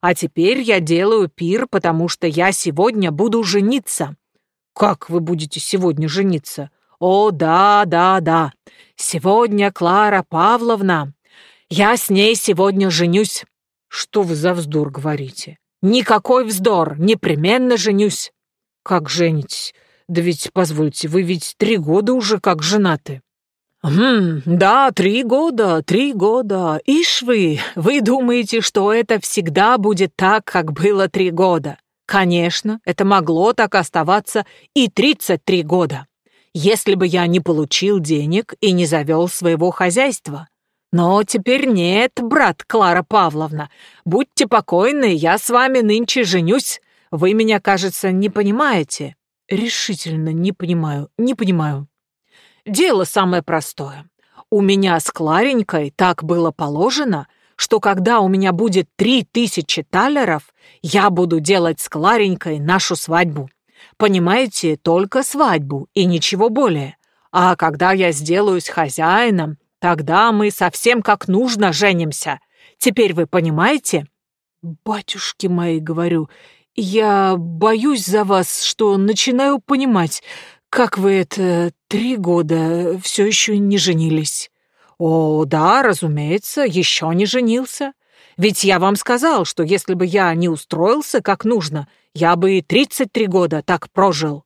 А теперь я делаю пир, потому что я сегодня буду жениться». «Как вы будете сегодня жениться?» «О, да, да, да. Сегодня Клара Павловна. Я с ней сегодня женюсь». «Что вы за вздор говорите?» «Никакой вздор. Непременно женюсь». «Как женитесь? Да ведь, позвольте, вы ведь три года уже как женаты». «Хм, да, три года, три года. Ишь вы, вы думаете, что это всегда будет так, как было три года? Конечно, это могло так оставаться и тридцать три года, если бы я не получил денег и не завел своего хозяйства. Но теперь нет, брат Клара Павловна. Будьте покойны, я с вами нынче женюсь. Вы меня, кажется, не понимаете». «Решительно не понимаю, не понимаю». Дело самое простое. У меня с Кларенькой так было положено, что когда у меня будет три тысячи талеров, я буду делать с Кларенькой нашу свадьбу. Понимаете, только свадьбу и ничего более. А когда я сделаюсь хозяином, тогда мы совсем как нужно женимся. Теперь вы понимаете? Батюшки мои, говорю, я боюсь за вас, что начинаю понимать. «Как вы это, три года все еще не женились?» «О, да, разумеется, еще не женился. Ведь я вам сказал, что если бы я не устроился как нужно, я бы и 33 года так прожил».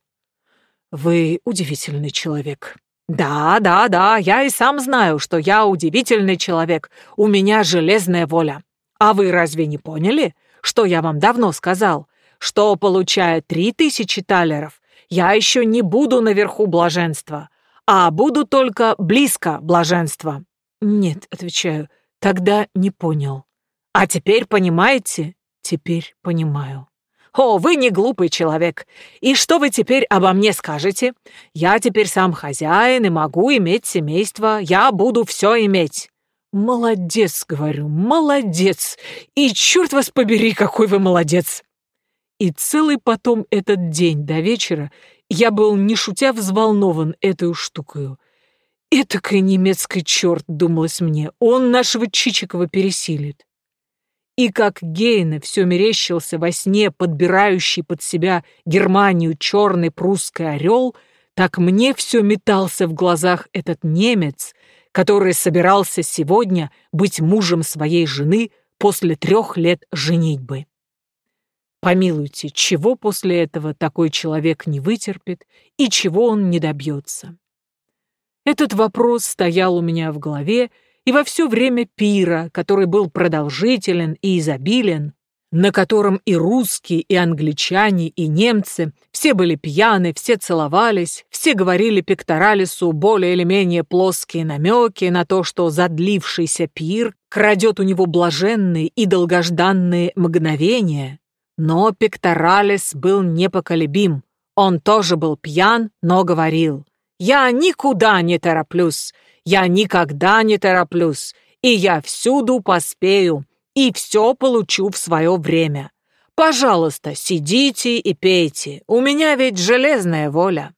«Вы удивительный человек». «Да, да, да, я и сам знаю, что я удивительный человек. У меня железная воля. А вы разве не поняли, что я вам давно сказал? Что, получая три тысячи талеров, я еще не буду наверху блаженства, а буду только близко блаженства. Нет, отвечаю, тогда не понял. А теперь понимаете? Теперь понимаю. О, вы не глупый человек. И что вы теперь обо мне скажете? Я теперь сам хозяин и могу иметь семейство. Я буду все иметь. Молодец, говорю, молодец. И черт вас побери, какой вы молодец. И целый потом этот день до вечера я был, не шутя, взволнован этой штукою. Этакой немецкий черт, думалось мне, он нашего Чичикова пересилит. И как Гейне все мерещился во сне, подбирающий под себя Германию черный прусский орел, так мне все метался в глазах этот немец, который собирался сегодня быть мужем своей жены после трех лет женитьбы. Помилуйте, чего после этого такой человек не вытерпит и чего он не добьется? Этот вопрос стоял у меня в голове и во все время пира, который был продолжителен и изобилен, на котором и русские, и англичане, и немцы, все были пьяны, все целовались, все говорили Пекторалису более или менее плоские намеки на то, что задлившийся пир крадет у него блаженные и долгожданные мгновения, но Пекторалис был непоколебим. Он тоже был пьян, но говорил. «Я никуда не тороплюсь, я никогда не тороплюсь, и я всюду поспею, и все получу в свое время. Пожалуйста, сидите и пейте, у меня ведь железная воля».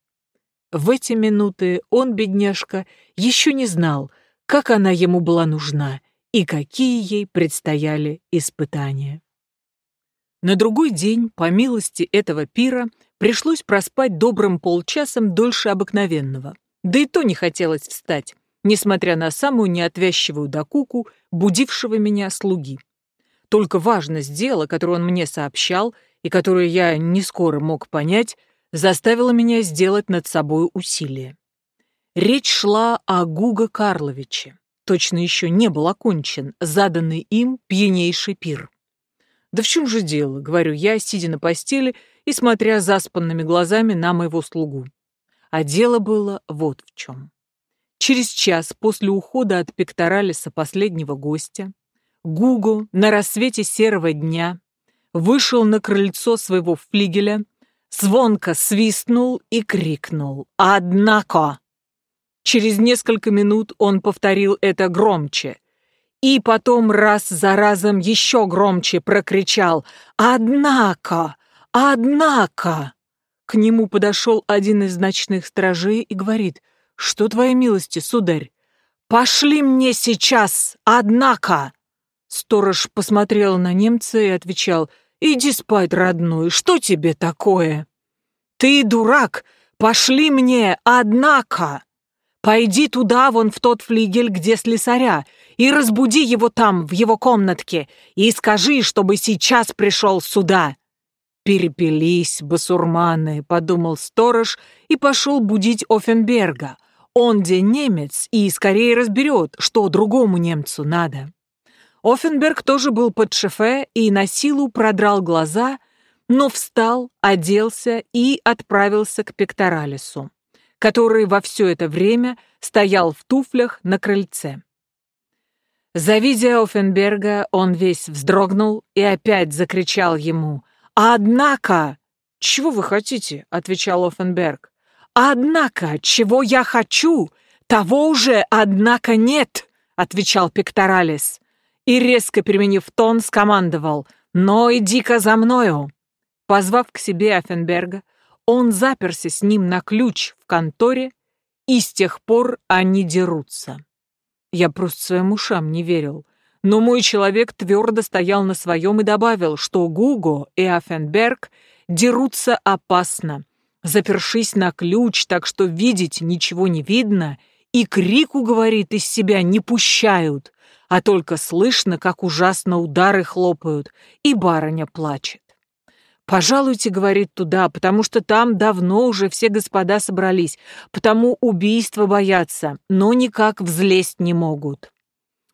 В эти минуты он, бедняжка, еще не знал, как она ему была нужна и какие ей предстояли испытания. На другой день, по милости этого пира, Пришлось проспать добрым полчасом дольше обыкновенного. Да и то не хотелось встать, несмотря на самую неотвязчивую докуку, будившего меня слуги. Только важность дела, которое он мне сообщал, и которое я не скоро мог понять, заставила меня сделать над собой усилие. Речь шла о Гуго Карловиче. Точно еще не был окончен, заданный им пьянейший пир. «Да в чем же дело?» — говорю я, сидя на постели и смотря заспанными глазами на моего слугу. А дело было вот в чем. Через час после ухода от пекторалиса последнего гостя Гуго на рассвете серого дня вышел на крыльцо своего флигеля, звонко свистнул и крикнул «Однако!». Через несколько минут он повторил это громче, и потом раз за разом еще громче прокричал «Однако! Однако!». К нему подошел один из ночных стражей и говорит «Что твоей милости, сударь? Пошли мне сейчас, однако!» Сторож посмотрел на немца и отвечал, «Иди спать, родной, что тебе такое?» «Ты дурак! Пошли мне, однако! Пойди туда, вон в тот флигель, где слесаря, и разбуди его там, в его комнатке, и скажи, чтобы сейчас пришел сюда!» «Перепились, басурманы», — подумал сторож и пошел будить Оффенберга. Он где немец и скорее разберет, что другому немцу надо. Оффенберг тоже был под шефе и на силу продрал глаза, но встал, оделся и отправился к Пекторалису, который во все это время стоял в туфлях на крыльце. Завидя Оффенберга, он весь вздрогнул и опять закричал ему «Однако!» «Чего вы хотите?» — отвечал Оффенберг. «Однако, чего я хочу, того уже, однако, нет!» — отвечал Пекторалис и, резко переменив тон, скомандовал «Но иди-ка за мною!». Позвав к себе Аффенберга, он заперся с ним на ключ в конторе, и с тех пор они дерутся. Я просто своим ушам не верил, но мой человек твердо стоял на своем и добавил, что Гуго и Аффенберг дерутся опасно, запершись на ключ, так что видеть ничего не видно, и крику, говорит, из себя не пущают, а только слышно, как ужасно удары хлопают, и барыня плачет. «Пожалуйте, — говорит, — туда, потому что там давно уже все господа собрались, потому убийства боятся, но никак взлезть не могут».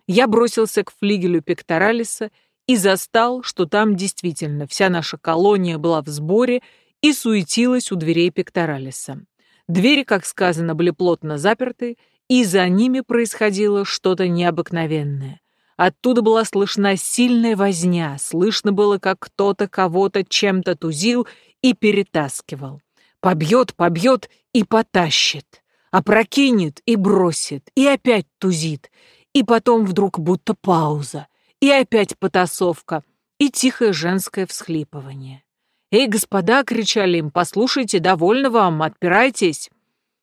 Я бросился к флигелю Пекторалиса и застал, что там действительно вся наша колония была в сборе и суетилась у дверей Пекторалиса. Двери, как сказано, были плотно заперты, и за ними происходило что-то необыкновенное. Оттуда была слышна сильная возня, слышно было, как кто-то кого-то чем-то тузил и перетаскивал. Побьет, побьет и потащит, опрокинет и бросит, и опять тузит, и потом вдруг будто пауза, и опять потасовка, и тихое женское всхлипывание. «Эй, господа!» — кричали им, «послушайте, довольно вам, отпирайтесь!»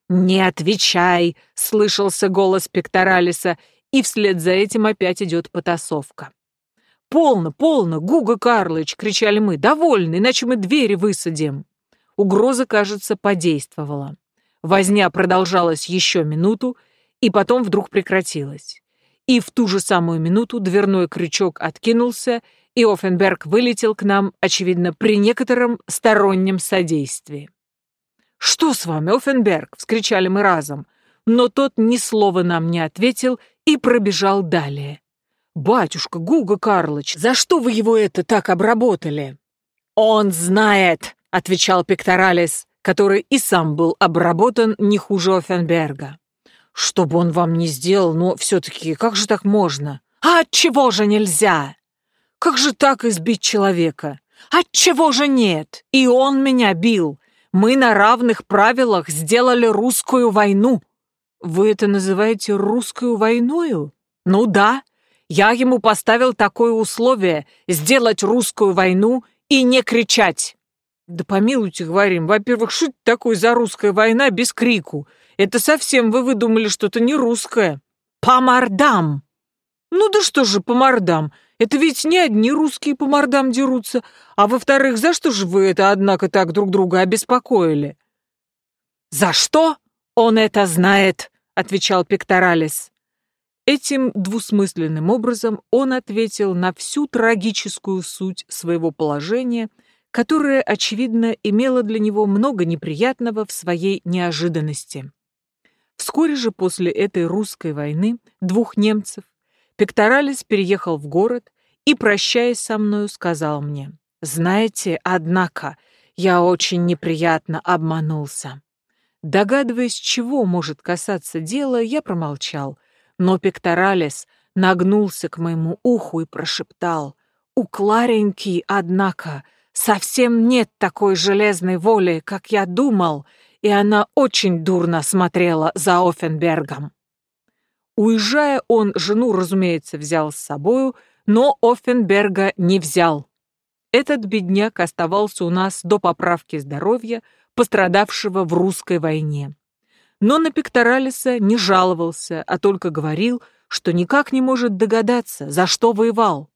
«Не отвечай!» — слышался голос Пекторалиса, и вслед за этим опять идет потасовка. «Полно, полно, Гуга Карлыч!» — кричали мы. «Довольны, иначе мы двери высадим!» Угроза, кажется, подействовала. Возня продолжалась еще минуту, и потом вдруг прекратилась. И в ту же самую минуту дверной крючок откинулся, и Оффенберг вылетел к нам, очевидно, при некотором стороннем содействии. «Что с вами, Оффенберг?» — вскричали мы разом. Но тот ни слова нам не ответил и пробежал далее. «Батюшка Гуга Карлыч, за что вы его это так обработали?» «Он знает», — отвечал Пекторалис, который и сам был обработан не хуже Оффенберга. «Что бы он вам ни сделал, но все-таки как же так можно?» «А отчего же нельзя?» «Как же так избить человека?» «Отчего же нет? И он меня бил. Мы на равных правилах сделали русскую войну». «Вы это называете русскую войною?» «Ну да. Я ему поставил такое условие — сделать русскую войну и не кричать». «Да помилуйте, говорим, во-первых, что это такое за русская война без крику? Это совсем вы выдумали что-то не русское». «По мордам!» «Ну да что же по мордам? Это ведь не одни русские по мордам дерутся, а во-вторых, за что же вы это, однако, так друг друга обеспокоили?» «За что? Он это знает!» — отвечал Пекторалис. Этим двусмысленным образом он ответил на всю трагическую суть своего положения, которое, очевидно, имело для него много неприятного в своей неожиданности. Вскоре же после этой русской войны двух немцев Пекторалис переехал в город и, прощаясь со мною, сказал мне, «Знаете, однако, я очень неприятно обманулся». Догадываясь, чего может касаться дела, я промолчал, но Пекторалис нагнулся к моему уху и прошептал, «У Клареньки, однако, совсем нет такой железной воли, как я думал, и она очень дурно смотрела за Оффенбергом». Уезжая, он жену, разумеется, взял с собою, но Оффенберга не взял. Этот бедняк оставался у нас до поправки здоровья, пострадавшего в русской войне. Но на Пекторалиса не жаловался, а только говорил, что никак не может догадаться, за что воевал.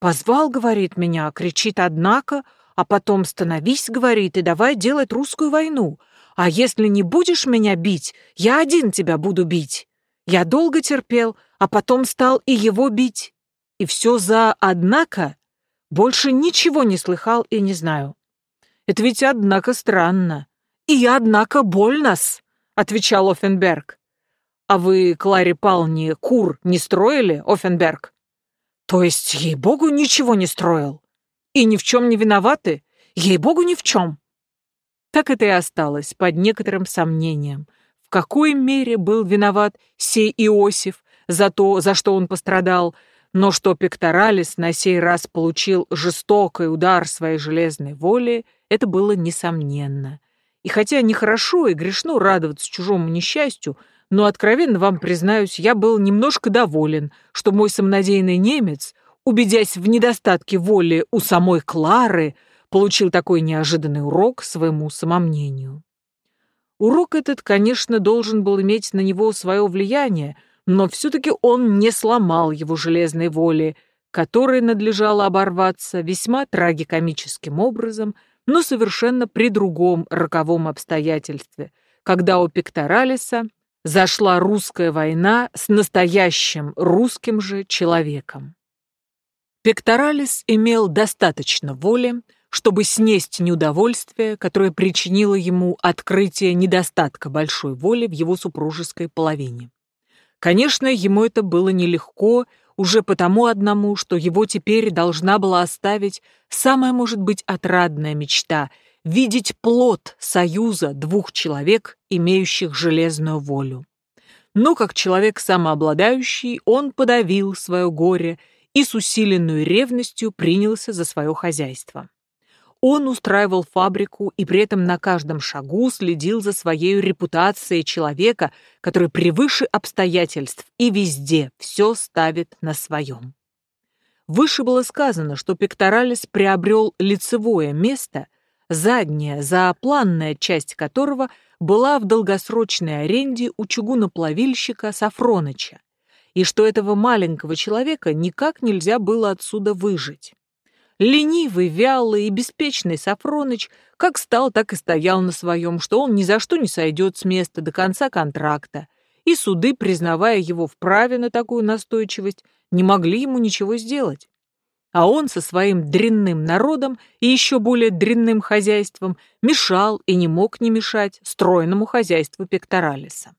«Позвал, — говорит меня, — кричит, однако, а потом становись, — говорит, — и давай делать русскую войну. А если не будешь меня бить, я один тебя буду бить. Я долго терпел, а потом стал и его бить. И все за «однако» больше ничего не слыхал и не знаю. Это ведь, однако, странно. И, однако, больно-с, отвечал Оффенберг. А вы, Кларе Пални, кур не строили, Оффенберг? То есть, ей-богу, ничего не строил? И ни в чем не виноваты? Ей-богу, ни в чем. Так это и осталось, под некоторым сомнением, в какой мере был виноват сей Иосиф за то, за что он пострадал, но что Пекторалис на сей раз получил жестокий удар своей железной воли, это было несомненно. И хотя нехорошо и грешно радоваться чужому несчастью, но, откровенно вам признаюсь, я был немножко доволен, что мой самонадеянный немец, убедясь в недостатке воли у самой Клары, получил такой неожиданный урок своему самомнению. Урок этот, конечно, должен был иметь на него свое влияние, но все-таки он не сломал его железной воли, которой надлежало оборваться весьма трагикомическим образом, но совершенно при другом роковом обстоятельстве, когда у Пекторалиса зашла русская война с настоящим русским же человеком. Пекторалис имел достаточно воли, чтобы снесть неудовольствие, которое причинило ему открытие недостатка большой воли в его супружеской половине. Конечно, ему это было нелегко, уже потому одному, что его теперь должна была оставить самая, может быть, отрадная мечта — видеть плод союза двух человек, имеющих железную волю. Но как человек самообладающий, он подавил свое горе и с усиленной ревностью принялся за свое хозяйство. Он устраивал фабрику и при этом на каждом шагу следил за своей репутацией человека, который превыше обстоятельств и везде все ставит на своем. Выше было сказано, что Пекторалис приобрел лицевое место, задняя, запланная часть которого была в долгосрочной аренде у чугуноплавильщика Сафроныча, и что этого маленького человека никак нельзя было отсюда выжить. Ленивый, вялый и беспечный Сафроныч как стал, так и стоял на своем, что он ни за что не сойдет с места до конца контракта, и суды, признавая его вправе на такую настойчивость, не могли ему ничего сделать. А он со своим дрянным народом и еще более дрянным хозяйством мешал и не мог не мешать стройному хозяйству Пекторалиса.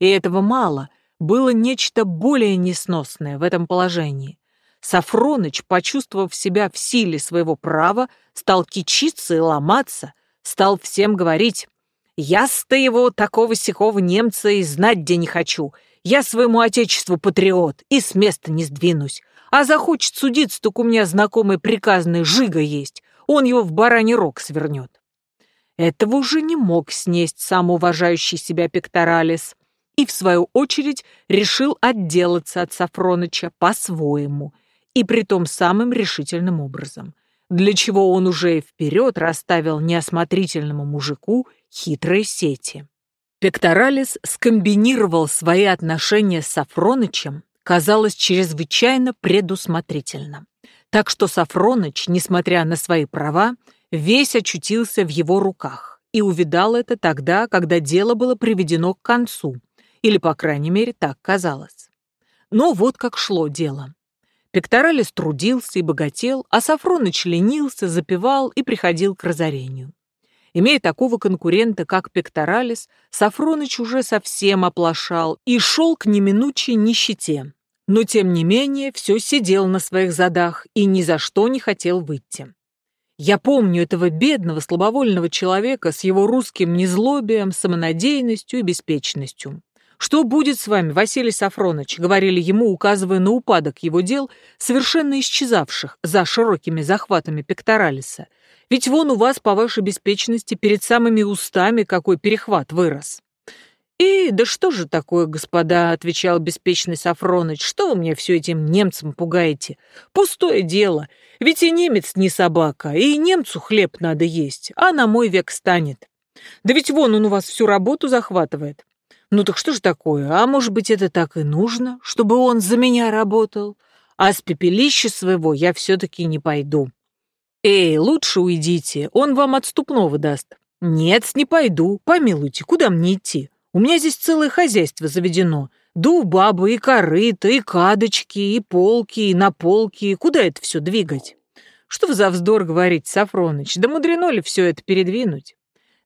И этого мало, было нечто более несносное в этом положении. Сафроныч, почувствовав себя в силе своего права, стал кичиться и ломаться, стал всем говорить «Я-то его, такого-сякого немца, и знать где не хочу. Я своему отечеству патриот, и с места не сдвинусь. А захочет судиться, так у меня знакомый приказный Жига есть, он его в бараний рог свернет». Этого уже не мог снесть самоуважающий себя Пекторалис и, в свою очередь, решил отделаться от Сафроныча по-своему – и при том самым решительным образом, для чего он уже вперед расставил неосмотрительному мужику хитрые сети. Пекторалис скомбинировал свои отношения с Сафронычем, казалось чрезвычайно предусмотрительным. Так что Сафроныч, несмотря на свои права, весь очутился в его руках и увидал это тогда, когда дело было приведено к концу, или, по крайней мере, так казалось. Но вот как шло дело. Пекторалис трудился и богател, а Сафроныч ленился, запивал и приходил к разорению. Имея такого конкурента, как Пекторалис, Сафроныч уже совсем оплошал и шел к неминучей нищете. Но, тем не менее, все сидел на своих задах и ни за что не хотел выйти. Я помню этого бедного, слабовольного человека с его русским незлобием, самонадеянностью и беспечностью. «Что будет с вами, Василий Сафронович?» — говорили ему, указывая на упадок его дел, совершенно исчезавших за широкими захватами пекторалиса. «Ведь вон у вас, по вашей беспечности, перед самыми устами какой перехват вырос». «И да что же такое, господа?» — отвечал беспечный Сафроныч. «Что вы мне все этим немцам пугаете? Пустое дело. Ведь и немец не собака, и немцу хлеб надо есть, а на мой век станет. Да ведь вон он у вас всю работу захватывает. Ну так что ж такое? А может быть, это так и нужно, чтобы он за меня работал? А с пепелища своего я все-таки не пойду. Эй, лучше уйдите, он вам отступного даст. Нет, не пойду. Помилуйте, куда мне идти? У меня здесь целое хозяйство заведено. Да бабы, и корыта, и кадочки, и полки, и наполки. Куда это все двигать? Что вы за вздор говорите, Сафроныч? Да мудрено ли все это передвинуть?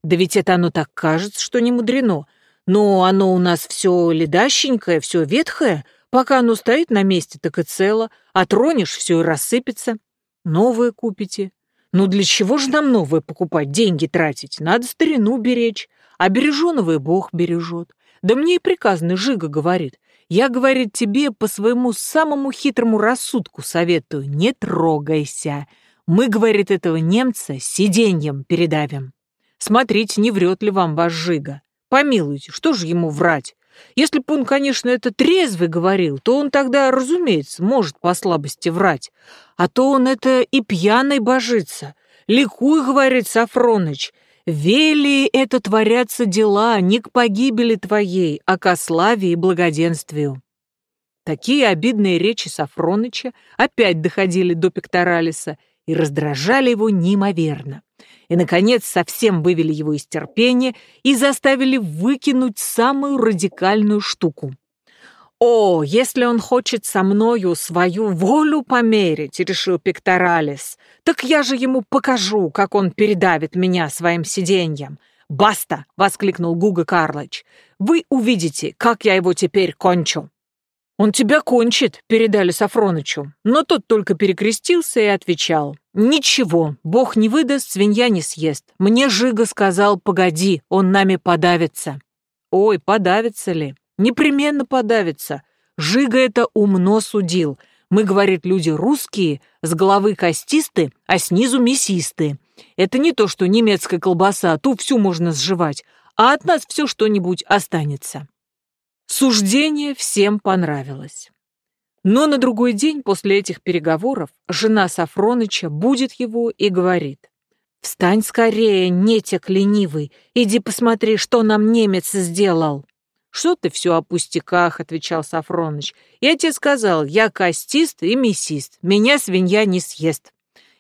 Да ведь это оно так кажется, что не мудрено. Но оно у нас все ледащенькое, все ветхое. Пока оно стоит на месте, так и цело. А тронешь, все и рассыпется. Новое купите. Ну для чего же нам новое покупать, деньги тратить? Надо старину беречь. А береженого и Бог бережет. Да мне и приказный Жига говорит. Я, говорит, тебе по своему самому хитрому рассудку советую, не трогайся. Мы, говорит, этого немца сиденьем передавим. Смотрите, не врет ли вам ваш Жига. Помилуйте, что же ему врать? Если бы он, конечно, это трезвый говорил, то он тогда, разумеется, может по слабости врать. А то он это и пьяный божится. Ликуй, говорит Сафроныч, вели это творятся дела не к погибели твоей, а ко славе и благоденствию. Такие обидные речи Сафроныча опять доходили до Пекторалиса и раздражали его неимоверно и, наконец, совсем вывели его из терпения и заставили выкинуть самую радикальную штуку. «О, если он хочет со мною свою волю померить», — решил Пекторалис, «так я же ему покажу, как он передавит меня своим сиденьем». «Баста!» — воскликнул Гуга Карлыч. «Вы увидите, как я его теперь кончу». «Он тебя кончит», — передали Сафронычу. Но тот только перекрестился и отвечал. «Ничего, бог не выдаст, свинья не съест. Мне Жига сказал, погоди, он нами подавится». «Ой, подавится ли?» «Непременно подавится. Жига это умно судил. Мы, говорит, люди русские, с головы костисты, а снизу мясисты. Это не то, что немецкая колбаса, ту всю можно сживать, а от нас все что-нибудь останется». Суждение всем понравилось. Но на другой день после этих переговоров жена Сафроныча будет его и говорит. «Встань скорее, нетек ленивый, иди посмотри, что нам немец сделал». «Что ты все о пустяках?» — отвечал Сафроныч. «Я тебе сказал, я костист и мясист, меня свинья не съест».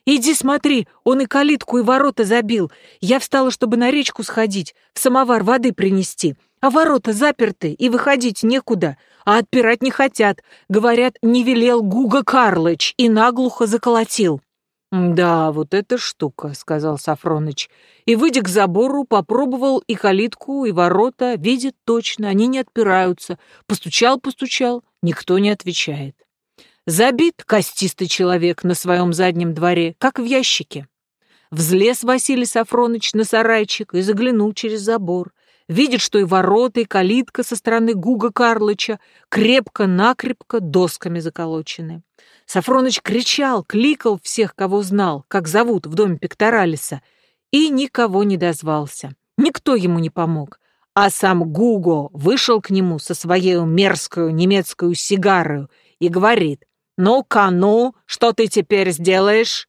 «Иди смотри, он и калитку, и ворота забил. Я встала, чтобы на речку сходить, в самовар воды принести а ворота заперты, и выходить некуда, а отпирать не хотят. Говорят, не велел Гуга Карлыч и наглухо заколотил. «Да, вот эта штука», — сказал Сафроныч. И, выйдя к забору, попробовал и калитку, и ворота. Видит точно, они не отпираются. Постучал-постучал, никто не отвечает. Забит костистый человек на своем заднем дворе, как в ящике. Взлез Василий Сафроныч на сарайчик и заглянул через забор видит, что и ворота, и калитка со стороны Гуга Карлыча крепко-накрепко досками заколочены. Сафроныч кричал, кликал всех, кого знал, как зовут в доме Пекторалиса, и никого не дозвался. Никто ему не помог. А сам Гуго вышел к нему со своей мерзкую немецкую сигарою и говорит, «Ну-ка, ну, что ты теперь сделаешь?»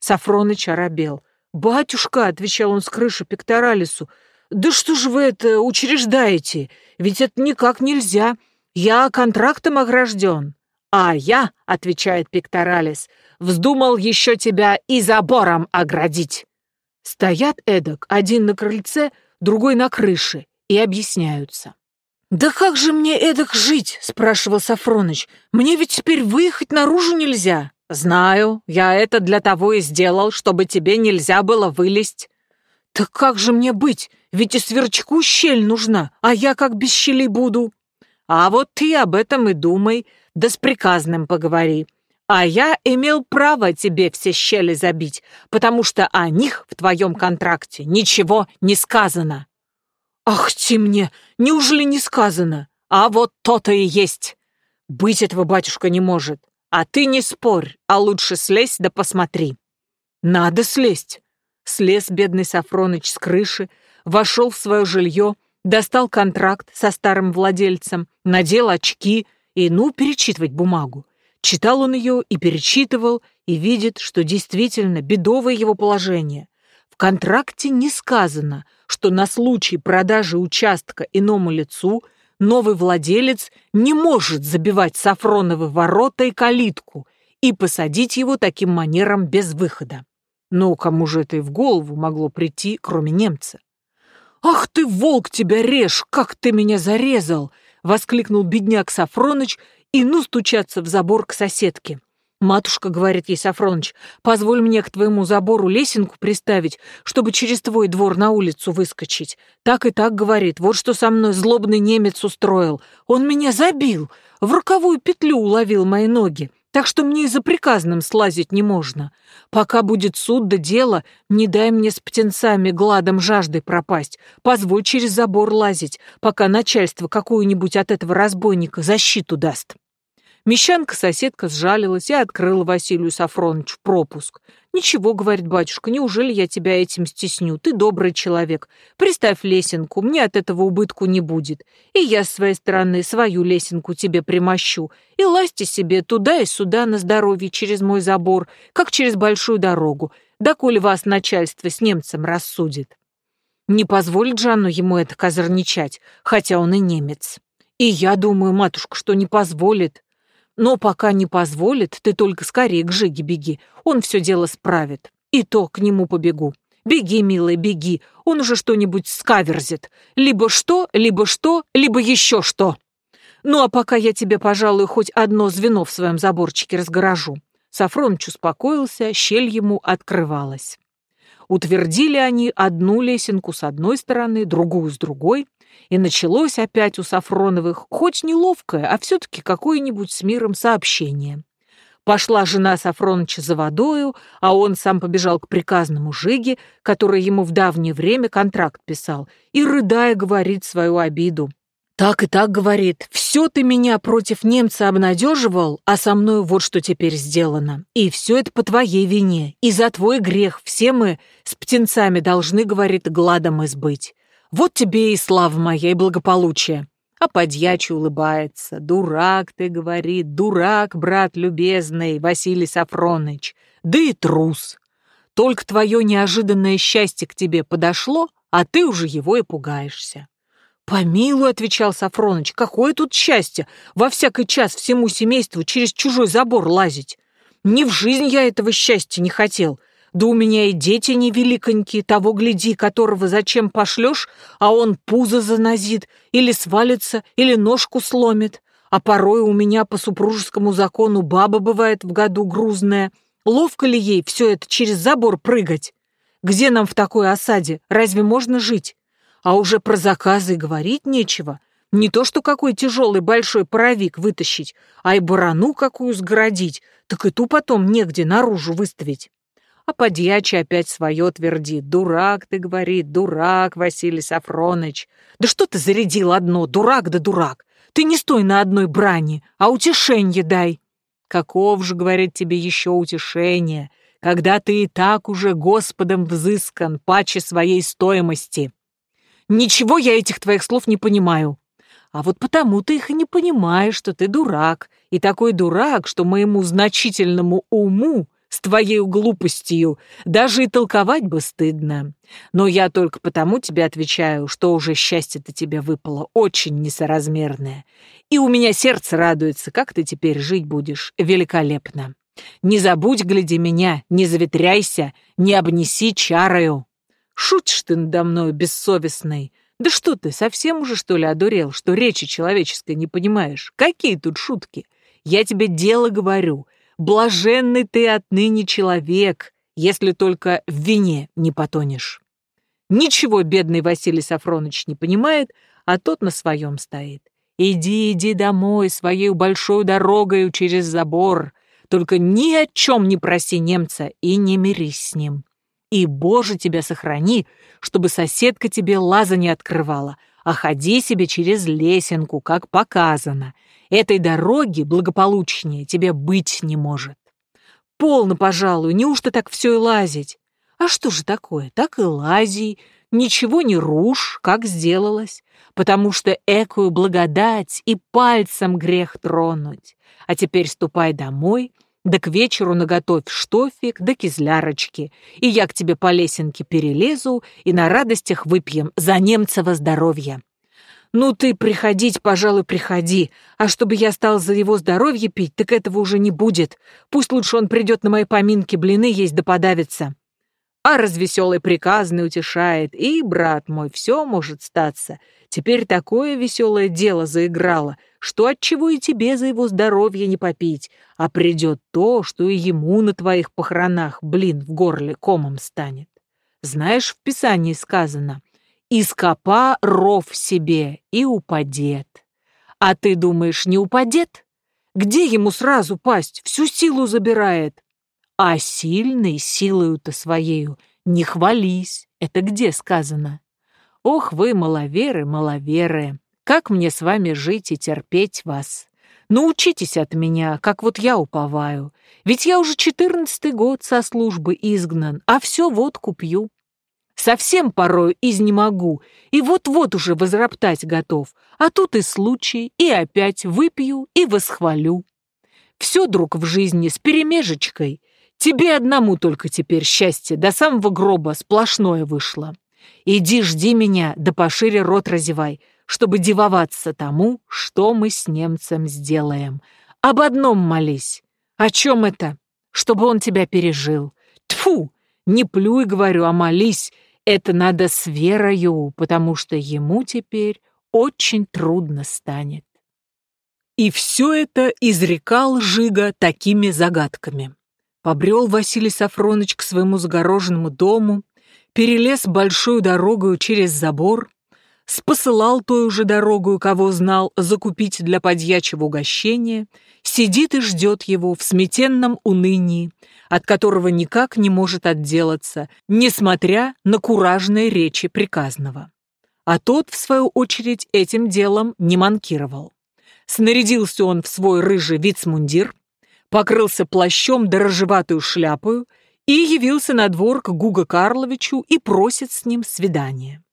Сафроныч оробел. «Батюшка», — отвечал он с крыши Пекторалису, — «Да что же вы это учреждаете? Ведь это никак нельзя. Я контрактом огражден. А я, отвечает Пекторалис, вздумал еще тебя и забором оградить. Стоят эдак, один на крыльце, другой на крыше, и объясняются. «Да как же мне эдак жить?» — спрашивал Сафроныч. «Мне ведь теперь выехать наружу нельзя». «Знаю, я это для того и сделал, чтобы тебе нельзя было вылезть». «Так как же мне быть? Ведь и сверчку щель нужна, а я как без щели буду». «А вот ты об этом и думай, да с приказным поговори. А я имел право тебе все щели забить, потому что о них в твоем контракте ничего не сказано». «Ах ты мне! Неужели не сказано? А вот то-то и есть! Быть этого батюшка не может. А ты не спорь, а лучше слезь да посмотри». «Надо слезть!» Слез бедный Сафроныч с крыши, вошел в свое жилье, достал контракт со старым владельцем, надел очки и, ну, перечитывать бумагу. Читал он ее и перечитывал, и видит, что действительно бедовое его положение. В контракте не сказано, что на случай продажи участка иному лицу новый владелец не может забивать Сафроновы ворота и калитку и посадить его таким манером без выхода. Но кому же это и в голову могло прийти, кроме немца? «Ах ты, волк, тебя режь! Как ты меня зарезал!» — воскликнул бедняк Сафроныч и ну стучаться в забор к соседке. «Матушка, — говорит ей Сафроныч, — позволь мне к твоему забору лесенку приставить, чтобы через твой двор на улицу выскочить. Так и так, — говорит, — вот что со мной злобный немец устроил. Он меня забил, в роковую петлю уловил мои ноги, так что мне и за приказным слазить не можно. Пока будет суд да дело, не дай мне с птенцами гладом жаждой пропасть. Позволь через забор лазить, пока начальство какую-нибудь от этого разбойника защиту даст». Мещанка-соседка сжалилась и открыла Василию Сафроновичу пропуск. «Ничего, — говорит батюшка, — неужели я тебя этим стесню? Ты добрый человек. Приставь лесенку, мне от этого убытку не будет. И я с своей стороны свою лесенку тебе примощу. И лазьте себе туда и сюда на здоровье через мой забор, как через большую дорогу, доколе вас начальство с немцем рассудит». Не позволит оно ему это козырничать, хотя он и немец. И я думаю, матушка, что не позволит. Но пока не позволит, ты только скорее к Жиге беги, он все дело справит. И то к нему побегу. Беги, милый, беги, он уже что-нибудь скаверзит. Либо что, либо что, либо еще что. Ну а пока я тебе, пожалуй, хоть одно звено в своем заборчике разгорожу. Сафроныч успокоился, щель ему открывалась. Утвердили они одну лесенку с одной стороны, другую с другой, и началось опять у Сафроновых, хоть неловкое, а все-таки какое-нибудь с миром сообщение. Пошла жена Сафроныча за водою, а он сам побежал к приказному Жиге, который ему в давнее время контракт писал, и, рыдая, говорит свою обиду. «Так и так, — говорит, — все ты меня против немца обнадеживал, а со мной вот что теперь сделано. И все это по твоей вине, и за твой грех все мы с птенцами должны, — говорит, — гладом избыть. Вот тебе и слава моя, и благополучие. А подьячий улыбается. Дурак ты, говорит, дурак, брат любезный, Василий Сафроныч. Да и трус. Только твое неожиданное счастье к тебе подошло, а ты уже его и пугаешься. «Помилуй», — отвечал Сафроныч, — «какое тут счастье во всякий час всему семейству через чужой забор лазить? Ни в жизнь я этого счастья не хотел. Да у меня и дети невеликонькие, того гляди, которого зачем пошлешь, а он пузо занозит, или свалится, или ножку сломит. А порой у меня по супружескому закону баба бывает в году грузная. Ловко ли ей все это через забор прыгать? Где нам в такой осаде? Разве можно жить? А уже про заказы говорить нечего. Не то, что какой тяжелый большой паровик вытащить, а и барану какую сгородить, так и ту потом негде наружу выставить. А подьячий опять свое твердит. «Дурак, ты, — говорит, — дурак, Василий Сафроныч. Да что ты зарядил одно, дурак да дурак. Ты не стой на одной брани, а утешенье дай». «Каков же, — говорит тебе, — еще утешение, когда ты и так уже Господом взыскан паче своей стоимости?» «Ничего я этих твоих слов не понимаю», а вот потому ты их и не понимаешь, что ты дурак, и такой дурак, что моему значительному уму с твоей глупостью, даже и толковать бы стыдно. Но я только потому тебе отвечаю, что уже счастье-то тебе выпало очень несоразмерное. И у меня сердце радуется, как ты теперь жить будешь великолепно. Не забудь, гляди меня, не заветряйся, не обнеси чарою. Шутишь ты надо мной, бессовестный. Да что ты, совсем уже, что ли, одурел, что речи человеческой не понимаешь? Какие тут шутки? Я тебе дело говорю. Блаженный ты отныне человек, если только в вине не потонешь. Ничего бедный Василий Сафронович не понимает, а тот на своем стоит. Иди, иди домой своей большой дорогой через забор. Только ни о чем не проси немца и не мирись с ним. И, Боже, тебя сохрани, чтобы соседка тебе лаза не открывала, а ходи себе через лесенку, как показано. Этой дороги благополучнее тебе быть не может. Полно, пожалуй, неужто так все и лазить? А что же такое? Так и лази, ничего не рушь, как сделалось, потому что экую благодать и пальцем грех тронуть. А теперь ступай домой — да к вечеру наготовь штофик да кизлярочки, и я к тебе по лесенке перелезу, и на радостях выпьем за немцево здоровье. Ну ты приходить, пожалуй, приходи, а чтобы я стал за его здоровье пить, так этого уже не будет. Пусть лучше он придет на мои поминки блины есть да подавится. А развеселый приказный утешает, и, брат мой, все может статься. Теперь такое веселое дело заиграло, что отчего и тебе за его здоровье не попить, а придет то, что и ему на твоих похоронах, блин, в горле комом станет. Знаешь, в Писании сказано «Ископа ров себе и упадет». А ты думаешь, не упадет? Где ему сразу пасть? Всю силу забирает. А сильный силою-то своею не хвались. Это где сказано? Ох вы, маловеры, маловеры, как мне с вами жить и терпеть вас? Научитесь от меня, как вот я уповаю. Ведь я уже четырнадцатый год со службы изгнан, а все водку пью. Совсем порою изнемогу, и вот-вот уже возроптать готов, а тут и случай, и опять выпью и восхвалю. Все, друг, в жизни с перемежечкой — Тебе одному только теперь счастье, до самого гроба сплошное вышло. Иди жди меня, да пошире рот разевай, чтобы дивоваться тому, что мы с немцем сделаем. Об одном молись. О чем это? Чтобы он тебя пережил. Тфу, не плюй, говорю, а молись. Это надо с верою, потому что ему теперь очень трудно станет. И все это изрекал Жига такими загадками. Побрел Василий Сафроныч к своему загороженному дому, перелез большую дорогу через забор, спосылал той уже дорогу, кого знал, закупить для подьячего угощения, сидит и ждет его в сметенном унынии, от которого никак не может отделаться, несмотря на куражные речи приказного. А тот, в свою очередь, этим делом не манкировал. Снарядился он в свой рыжий вицмундир, покрылся плащом да рыжеватую шляпою и явился на двор к Гуга Карловичу и просит с ним свидания.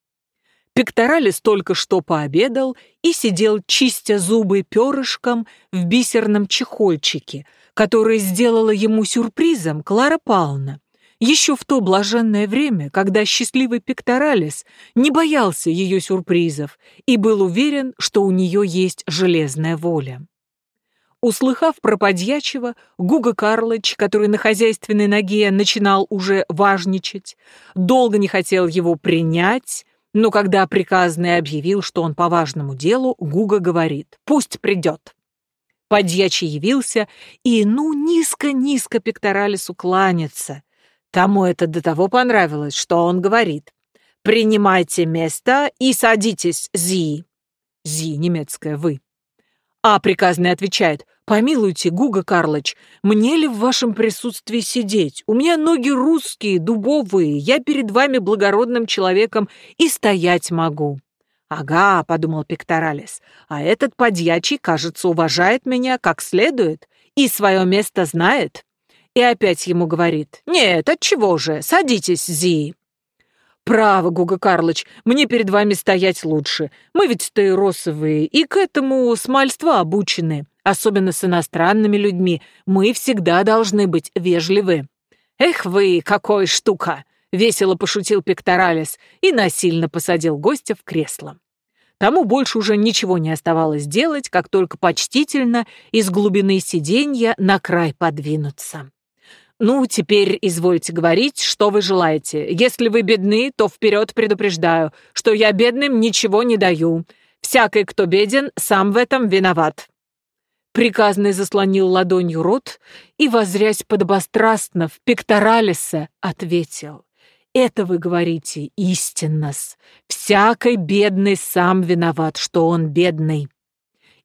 Пекторалис только что пообедал и сидел, чистя зубы перышком в бисерном чехольчике, который сделала ему сюрпризом Клара Павловна, еще в то блаженное время, когда счастливый Пекторалис не боялся ее сюрпризов и был уверен, что у нее есть железная воля. Услыхав про подьячего, Гуга Карлыч, который на хозяйственной ноге начинал уже важничать, долго не хотел его принять, но когда приказный объявил, что он по важному делу, Гуга говорит «пусть придет». Подьячий явился и, ну, низко-низко пекторалису кланяться. Тому это до того понравилось, что он говорит «принимайте место и садитесь, Зи». Зи, немецкое «вы». А приказный отвечает, «Помилуйте, Гуга Карлыч, мне ли в вашем присутствии сидеть? У меня ноги русские, дубовые, я перед вами благородным человеком и стоять могу». «Ага», — подумал Пекторалис, «а этот подьячий, кажется, уважает меня как следует и свое место знает». И опять ему говорит, «Нет, отчего же, садитесь, Зи». «Право, Гуга Карлыч, мне перед вами стоять лучше. Мы ведь стаиросовые и к этому смальства обучены. Особенно с иностранными людьми мы всегда должны быть вежливы. Эх вы, какой штука! Весело пошутил Пекторалис и насильно посадил гостя в кресло. Тому больше уже ничего не оставалось делать, как только почтительно из глубины сиденья на край подвинуться. «Ну, теперь извольте говорить, что вы желаете. Если вы бедны, то вперед предупреждаю, что я бедным ничего не даю. Всякий, кто беден, сам в этом виноват». Приказный заслонил ладонью рот и, возрясь подобострастно в пекторалиса, ответил. «Это вы говорите истинно-с. Всякий бедный сам виноват, что он бедный.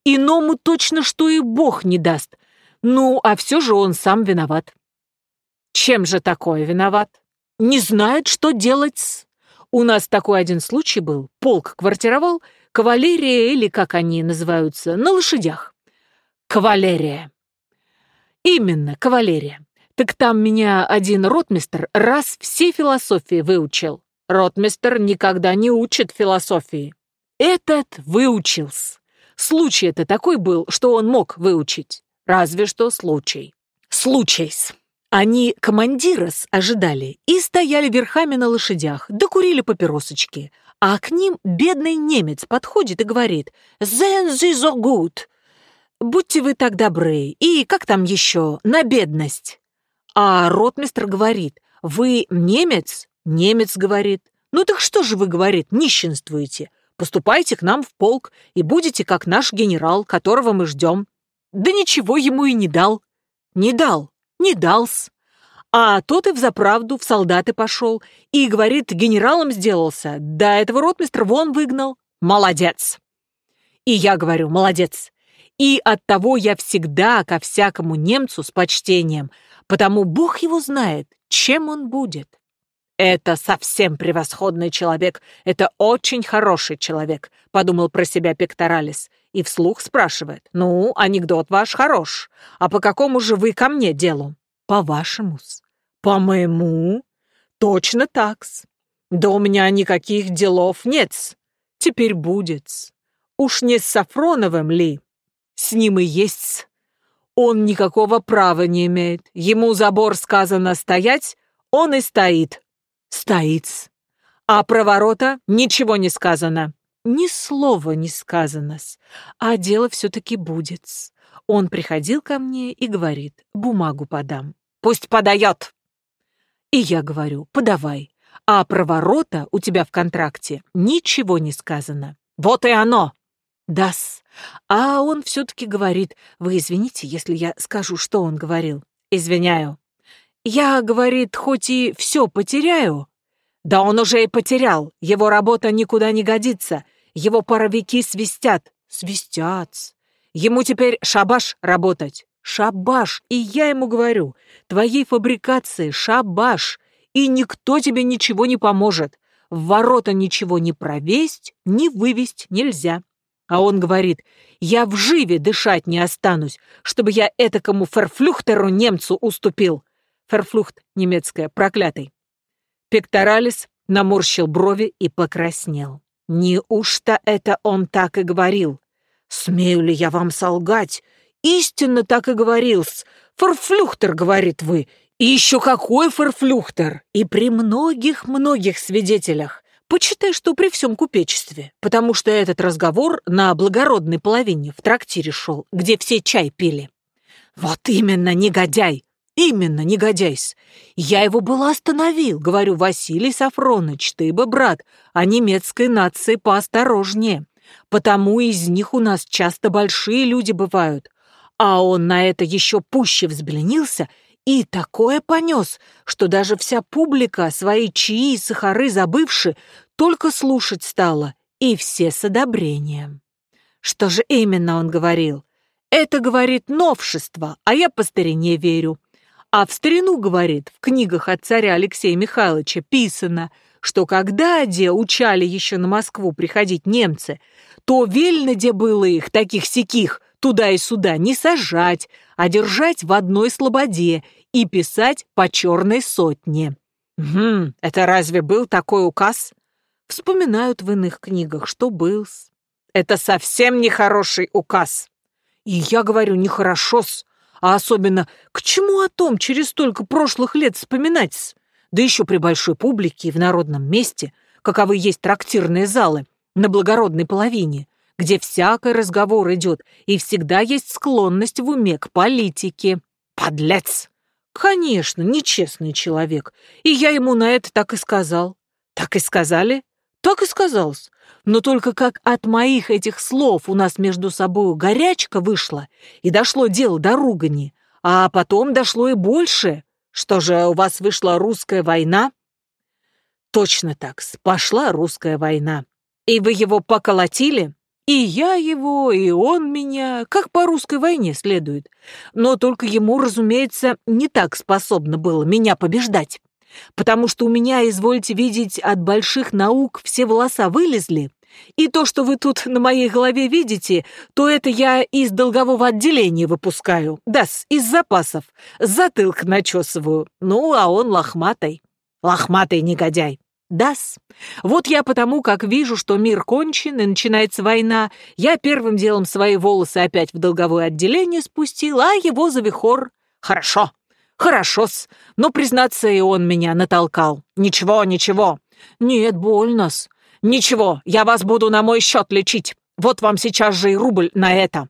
Иному точно что и Бог не даст. Ну, а все же он сам виноват. Чем же такое виноват? Не знает, что делать. У нас такой один случай был. Полк квартировал, кавалерия или, как они называются, на лошадях. Кавалерия. Именно, кавалерия. Так там меня один ротмистр раз все философии выучил. Ротмистр никогда не учит философии. Этот выучился. Случай это такой был, что он мог выучить. Разве что случай. Случайс. Они командирос ожидали и стояли верхами на лошадях, докурили папиросочки. А к ним бедный немец подходит и говорит «Then this so good!» «Будьте вы так добры, и как там еще, на бедность?» А ротмистр говорит «Вы немец?» Немец говорит «Ну так что же вы, говорит, нищенствуете? Поступайте к нам в полк и будете как наш генерал, которого мы ждем». Да ничего ему и не дал. Не дал не дался. А тот и взаправду в солдаты пошел и, говорит, генералом сделался, да этого ротмистра вон выгнал. Молодец. И я говорю, молодец. И оттого я всегда ко всякому немцу с почтением, потому Бог его знает, чем он будет. «Это совсем превосходный человек, это очень хороший человек», — подумал про себя Пекторалис и вслух спрашивает. «Ну, анекдот ваш хорош. А по какому же вы ко мне делу?» «По-вашему-с». «По-моему?» «Точно так-с. Да у меня никаких делов нет-с. Теперь будет-с. Уж не с Сафроновым ли? С ним и есть-с. Он никакого права не имеет. Ему забор сказано стоять, он и стоит. Стоит-с. А про ворота ничего не сказано. Ни слова не сказано-с, а дело все-таки будет. Он приходил ко мне и говорит, бумагу подам. Пусть подает. И я говорю, подавай. А про ворота у тебя в контракте ничего не сказано. Вот и оно. Дас. А он все-таки говорит, вы извините, если я скажу, что он говорил. Извиняю. Я, говорит, хоть и все потеряю. Да он уже и потерял. Его работа никуда не годится. Его паровики свистят. Свистят. Ему теперь шабаш работать. Шабаш. И я ему говорю, твоей фабрикации шабаш. И никто тебе ничего не поможет. В ворота ничего не провесть, не вывесть нельзя. А он говорит, я в живе дышать не останусь, чтобы я этакому ферфлюхтеру немцу уступил. Ферфлюхт немецкое, проклятый. Пекторалис наморщил брови и покраснел. Неужто это он так и говорил? Смею ли я вам солгать? Истинно так и говорил-с. Форфлюхтер, говорит вы. И еще какой форфлюхтер? И при многих-многих свидетелях. Почитай, что при всем купечестве, потому что этот разговор на благородной половине в трактире шел, где все чай пили. Вот именно, негодяй! Именно, негодяйс. Я его было остановил. Говорю, Василий Сафроныч, ты бы, брат, о немецкой нации поосторожнее. Потому из них у нас часто большие люди бывают. А он на это еще пуще взбленился и такое понес, что даже вся публика, свои чаи и сахары забывши, только слушать стала, и все с одобрением. Что же именно он говорил? Это, говорит, новшество, а я по старине верю. А в старину, говорит, в книгах от царя Алексея Михайловича писано, что когда где учали еще на Москву приходить немцы, то вельно где было их, таких-сяких, туда и сюда не сажать, а держать в одной слободе и писать по черной сотне. Угу, это разве был такой указ? Вспоминают в иных книгах, что был. Это совсем нехороший указ. И я говорю, нехорошо-с, а особенно, к чему о том через столько прошлых лет вспоминать-с? Да еще при большой публике и в народном месте, каковы есть трактирные залы на благородной половине, где всякий разговор идет, и всегда есть склонность в уме к политике. Подлец! Конечно, нечестный человек. И я ему на это так и сказал. Так и сказали? Так и сказалось. Но только как от моих этих слов у нас между собою горячка вышла, и дошло дело до ругани, а потом дошло и больше. Что же, у вас вышла русская война? Точно так, пошла русская война. И вы его поколотили? И я его, и он меня, как по русской войне следует. Но только ему, разумеется, не так способно было меня побеждать. Потому что у меня, извольте видеть, от больших наук все волоса вылезли. И то, что вы тут на моей голове видите, то это я из долгового отделения выпускаю. да из запасов. Затылок начесываю. Ну, а он лохматый. Лохматый негодяй. Дас. Вот я потому, как вижу, что мир кончен и начинается война, я первым делом свои волосы опять в долговое отделение спустил, а его за вихор. Хорошо, хорошо-с. Но, признаться, и он меня натолкал. Ничего, ничего. Нет, больно-с. Ничего, я вас буду на мой счет лечить. Вот вам сейчас же и рубль на это.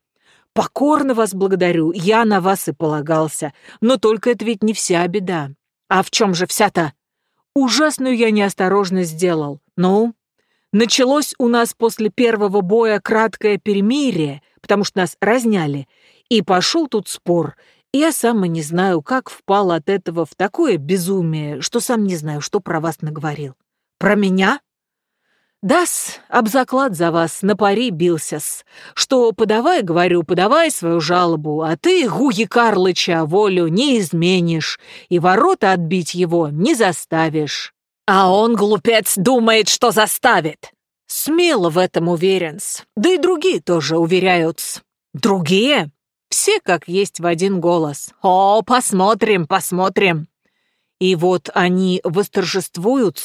Покорно вас благодарю, я на вас и полагался. Но только это ведь не вся беда. А в чем же вся-то? Ужасную я неосторожность сделал. Ну, началось у нас после первого боя краткое перемирие, потому что нас разняли, и пошел тут спор. Я сам и не знаю, как впал от этого в такое безумие, что сам не знаю, что про вас наговорил. Про меня? Дас, об заклад за вас на пари бился-с, что подавай, говорю, подавай свою жалобу, а ты, Гуги Карлыча, волю не изменишь, и ворота отбить его не заставишь. А он, глупец, думает, что заставит. Смело в этом уверен-с, да и другие тоже уверяются. Другие? Все как есть в один голос. О, посмотрим, посмотрим. И вот они восторжествуют,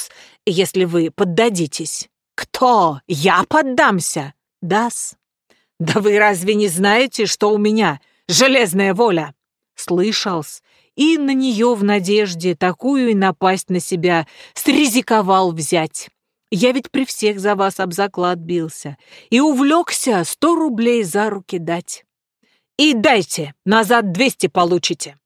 если вы поддадитесь. «Кто? Я поддамся?» «Дас». «Да вы разве не знаете, что у меня железная воля?» Слышалс, и на нее в надежде такую и напасть на себя срезиковал взять. Я ведь при всех за вас об заклад бился и увлекся сто рублей за руки дать. И дайте, назад двести получите.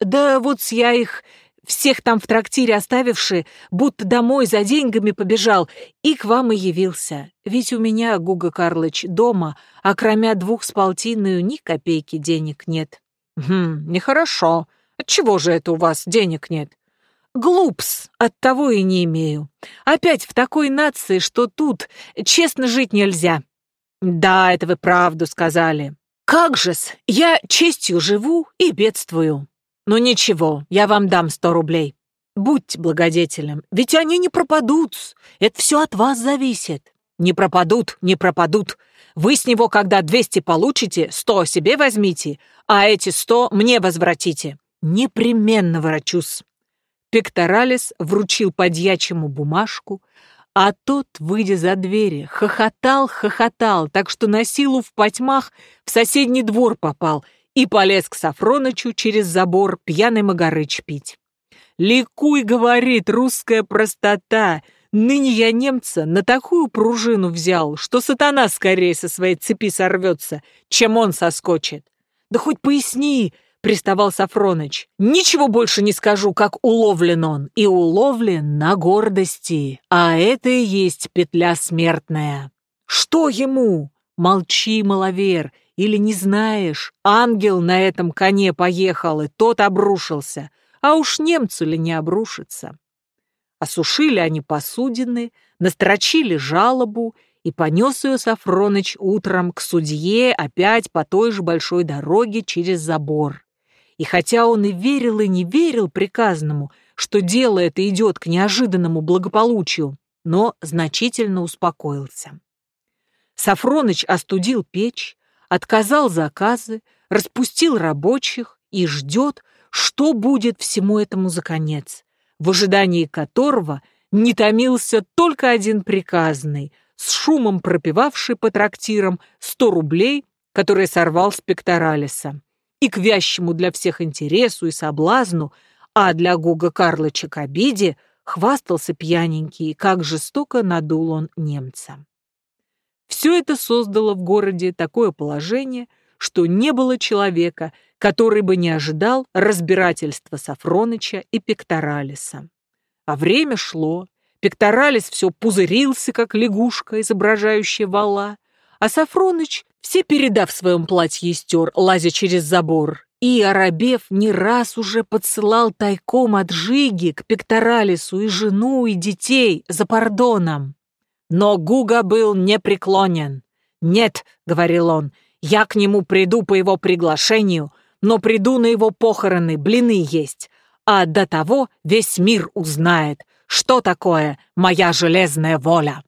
Да вот я их всех там в трактире оставивши, будто домой за деньгами побежал, и к вам и явился. Ведь у меня, Гуга Карлыч, дома, а кроме двух с полтиною ни копейки денег нет. Хм, нехорошо. Отчего же это у вас денег нет? Глупс, оттого и не имею. Опять в такой нации, что тут честно жить нельзя. Да, это вы правду сказали. Как же-с, я честью живу и бедствую. «Ну ничего, я вам дам сто рублей. Будьте благодетелем, ведь они не пропадут. Это все от вас зависит. Не пропадут, не пропадут. Вы с него, когда двести получите, сто себе возьмите, а эти сто мне возвратите. Непременно ворочусь». Пекторалис вручил подьячему бумажку, а тот, выйдя за двери, хохотал, хохотал, так что на силу в потьмах в соседний двор попал — и полез к Сафронычу через забор пьяный Магарыч пить. «Ликуй, — говорит, — русская простота! Ныне я немца на такую пружину взял, что сатана скорее со своей цепи сорвется, чем он соскочит. Да хоть поясни, — приставал Сафроныч. «Ничего больше не скажу, как уловлен он. И уловлен на гордости. А это и есть петля смертная. Что ему? Молчи, маловер, или не знаешь, ангел на этом коне поехал, и тот обрушился, а уж немцу ли не обрушится. Осушили они посудины, настрочили жалобу, и понес ее Сафроныч утром к судье опять по той же большой дороге через забор. И хотя он и верил, и не верил приказанному, что дело это идет к неожиданному благополучию, но значительно успокоился. Сафроныч остудил печь, отказал заказы, распустил рабочих и ждет, что будет всему этому за конец, в ожидании которого не томился только один приказный, с шумом пропивавший по трактирам сто рублей которое сорвал с пекторалиса. И к вящему для всех интересу и соблазну, а для Гуга Карлыча к обиде, хвастался пьяненький, как жестоко надул он немца. Все это создало в городе такое положение, что не было человека, который бы не ожидал разбирательства Сафроныча и Пекторалиса. А время шло, Пекторалис все пузырился, как лягушка, изображающая вала, а Сафроныч, все передав в своем платье стер, лазя через забор, и Арабев не раз уже подсылал тайком от Жиги к Пекторалису и жену, и детей за пардоном. Но Гуга был непреклонен. «Нет», — говорил он, — «я к нему приду по его приглашению, но приду на его похороны, блины есть, а до того весь мир узнает, что такое моя железная воля».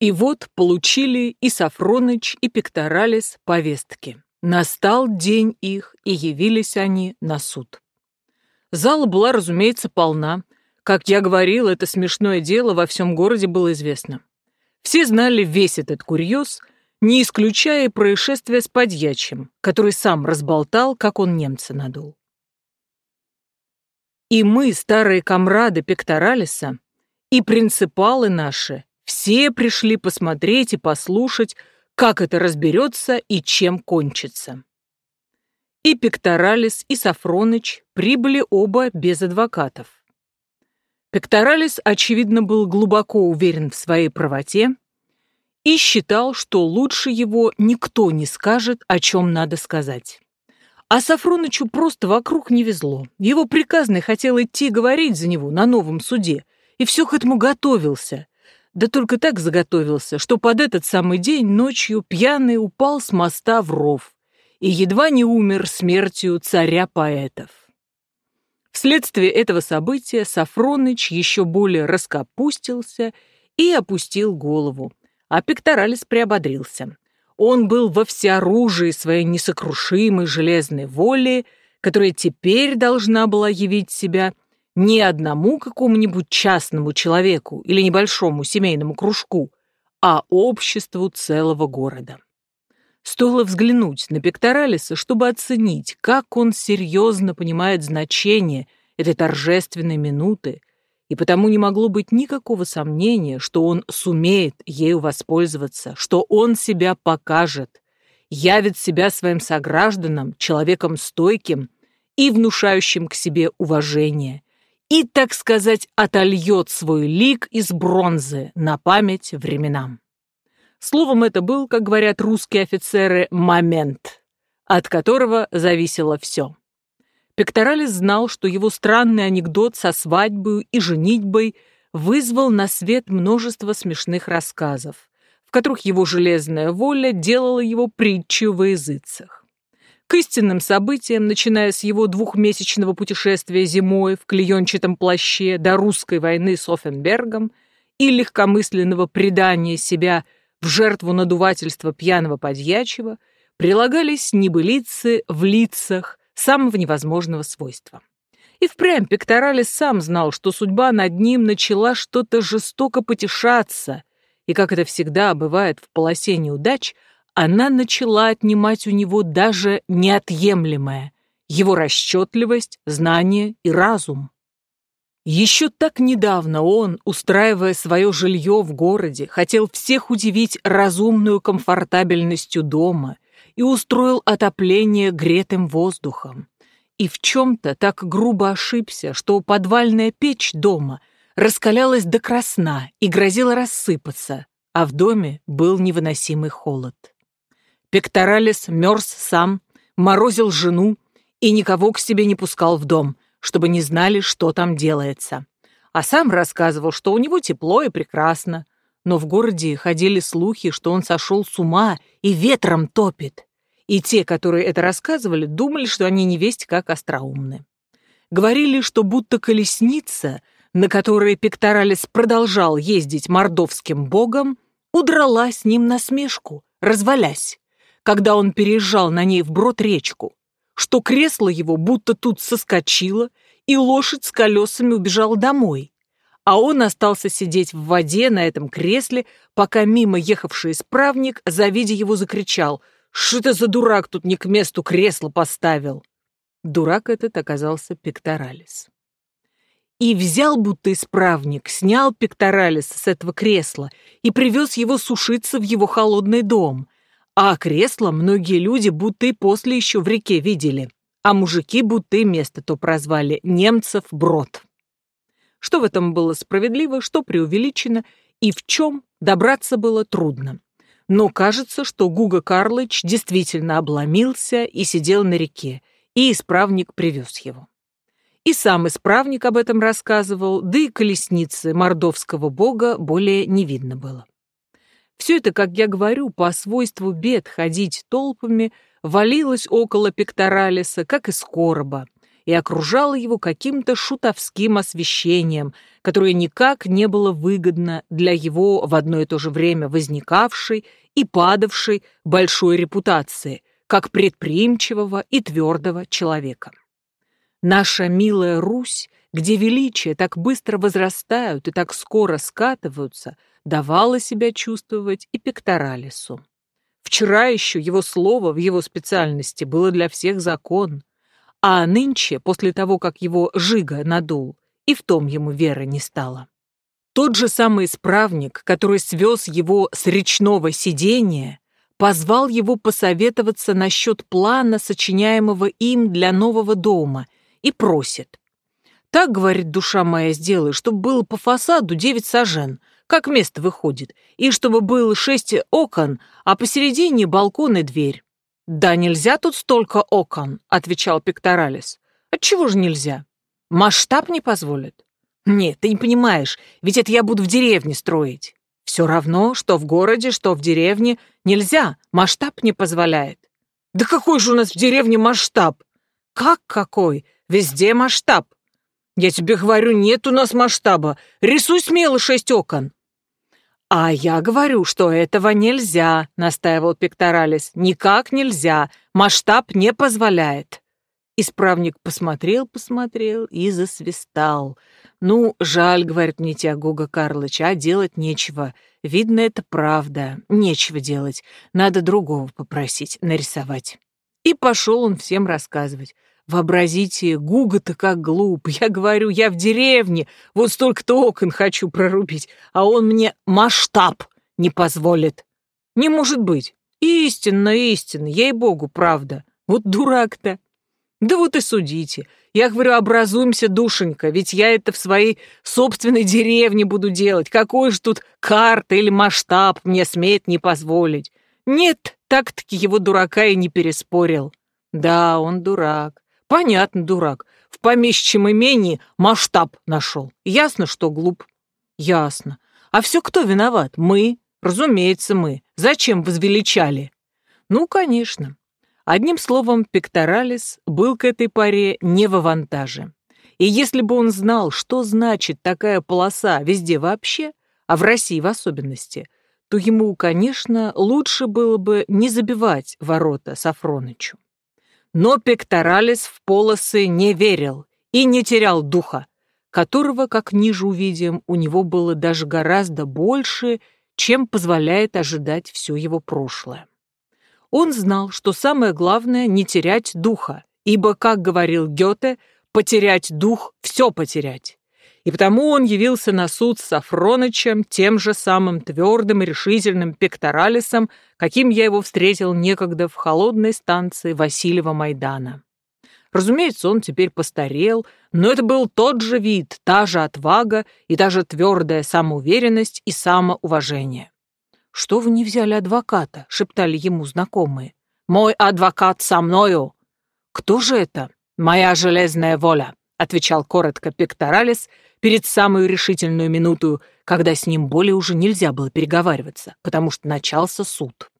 И вот получили и Сафроныч, и Пекторалис повестки. Настал день их, и явились они на суд. Зала была, разумеется, полна. Как я говорил, это смешное дело во всем городе было известно. Все знали весь этот курьез, не исключая происшествия с подьячим, который сам разболтал, как он немца надул. И мы, старые комрады Пекторалиса, и принципалы наши, все пришли посмотреть и послушать, как это разберется и чем кончится. И Пекторалис, и Сафроныч прибыли оба без адвокатов. Пекторалис, очевидно, был глубоко уверен в своей правоте и считал, что лучше его никто не скажет, о чем надо сказать. А Сафронычу просто вокруг не везло. Его приказный хотел идти говорить за него на новом суде, и все к этому готовился, да только так заготовился, что под этот самый день ночью пьяный упал с моста в ров и едва не умер смертью царя поэтов. Вследствие этого события Сафроныч еще более раскопустился и опустил голову, а Пекторалис приободрился. Он был во всеоружии своей несокрушимой железной воли, которая теперь должна была явить себя не одному какому-нибудь частному человеку или небольшому семейному кружку, а обществу целого города. Стоило взглянуть на Пекторалиса, чтобы оценить, как он серьезно понимает значение этой торжественной минуты, и потому не могло быть никакого сомнения, что он сумеет ею воспользоваться, что он себя покажет, явит себя своим согражданам, человеком стойким и внушающим к себе уважение, и, так сказать, отольет свой лик из бронзы на память временам. Словом, это был, как говорят русские офицеры, момент, от которого зависело все. Пекторалис знал, что его странный анекдот со свадьбой и женитьбой вызвал на свет множество смешных рассказов, в которых его железная воля делала его притчу во языцах к истинным событиям, начиная с его двухмесячного путешествия зимой в клеенчатом плаще до русской войны с Оффенбергом и легкомысленного предания себя в жертву надувательства пьяного подьячего, прилагались небылицы в лицах самого невозможного свойства. И впрямь Пекторалис сам знал, что судьба над ним начала что-то жестоко потешаться, и, как это всегда бывает в полосе неудач, она начала отнимать у него даже неотъемлемое — его расчетливость, знание и разум. Еще так недавно он, устраивая свое жилье в городе, хотел всех удивить разумную комфортабельностью дома и устроил отопление гретым воздухом. И в чем-то так грубо ошибся, что подвальная печь дома раскалялась до красна и грозила рассыпаться, а в доме был невыносимый холод. Пекторалис мерз сам, морозил жену и никого к себе не пускал в дом, чтобы не знали, что там делается. А сам рассказывал, что у него тепло и прекрасно, но в городе ходили слухи, что он сошел с ума и ветром топит. И те, которые это рассказывали, думали, что они не весть как остроумны. Говорили, что будто колесница, на которой Пекторалис продолжал ездить мордовским богом, удрала с ним на смешку, развалясь когда он переезжал на ней вброд речку, что кресло его будто тут соскочило, и лошадь с колесами убежала домой, а он остался сидеть в воде на этом кресле, пока мимо ехавший исправник, завидя его, закричал Что это за дурак тут не к месту кресло поставил?» Дурак этот оказался Пекторалис. И взял будто исправник, снял Пекторалис с этого кресла и привез его сушиться в его холодный дом. А кресло многие люди будто и после еще в реке видели, а мужики будто и место то прозвали немцев брод. Что в этом было справедливо, что преувеличено, и в чем добраться было трудно. Но кажется, что Гуга Карлыч действительно обломился и сидел на реке, и исправник привез его. И сам исправник об этом рассказывал, да и колесницы мордовского бога более не видно было. Все это, как я говорю, по свойству бед ходить толпами, валилось около пекторалиса, как из короба, и окружало его каким-то шутовским освещением, которое никак не было выгодно для его в одно и то же время возникавшей и падавшей большой репутации, как предприимчивого и твердого человека. Наша милая Русь, где величия так быстро возрастают и так скоро скатываются, давала себя чувствовать и Пекторалису. Вчера еще его слово в его специальности было для всех закон, а нынче, после того, как его Жига надул, и в том ему веры не стало. Тот же самый исправник, который свез его с речного сидения, позвал его посоветоваться насчет плана, сочиняемого им для нового дома, и просит. «Так, — говорит душа моя, — сделай, чтобы было по фасаду девять сажен, как место выходит, и чтобы было шесть окон, а посередине балкон и дверь. «Да нельзя тут столько окон», — отвечал Пекторалис. «Отчего же нельзя? Масштаб не позволит?» «Нет, ты не понимаешь, ведь это я буду в деревне строить». «Все равно, что в городе, что в деревне, нельзя, масштаб не позволяет». «Да какой же у нас в деревне масштаб?» «Как какой? Везде масштаб». «Я тебе говорю, нет у нас масштаба. Рисуй смело шесть окон». «А я говорю, что этого нельзя», — настаивал Пекторалис. «Никак нельзя. Масштаб не позволяет». Исправник посмотрел, посмотрел и засвистал. «Ну, жаль, — говорит мне тебя Гуга Карлыч, — а делать нечего. Видно, это правда. Нечего делать. Надо другого попросить нарисовать». И пошел он всем рассказывать. Вообразите, Гуга-то как глуп. Я говорю, я в деревне, вот столько-то окон хочу прорубить, а он мне масштаб не позволит. Не может быть. Истинно, истинно, ей-богу, правда. Вот дурак-то. Да вот и судите. Я говорю, образуемся, душенька, ведь я это в своей собственной деревне буду делать. Какой же тут карта или масштаб мне смеет не позволить? Нет, так-таки его дурака и не переспорил. Да, он дурак. Понятно, дурак. В помещичьем имении масштаб нашел. Ясно, что глуп. Ясно. А все кто виноват? Мы. Разумеется, мы. Зачем возвеличали? Ну, конечно. Одним словом, Пекторалис был к этой паре не в авантаже. И если бы он знал, что значит такая полоса везде вообще, а в России в особенности, то ему, конечно, лучше было бы не забивать ворота Сафронычу. Но Пекторалис в полосы не верил и не терял духа, которого, как ниже увидим, у него было даже гораздо больше, чем позволяет ожидать все его прошлое. Он знал, что самое главное — не терять духа, ибо, как говорил Гёте, потерять дух — все потерять и потому он явился на суд с Сафронычем тем же самым твердым и решительным пекторалисом, каким я его встретил некогда в холодной станции Васильева Майдана. Разумеется, он теперь постарел, но это был тот же вид, та же отвага и та же твердая самоуверенность и самоуважение. «Что вы не взяли адвоката?» — шептали ему знакомые. «Мой адвокат со мною!» «Кто же это?» «Моя железная воля!» — отвечал коротко Пекторалис, перед самую решительную минуту, когда с ним более уже нельзя было переговариваться, потому что начался суд.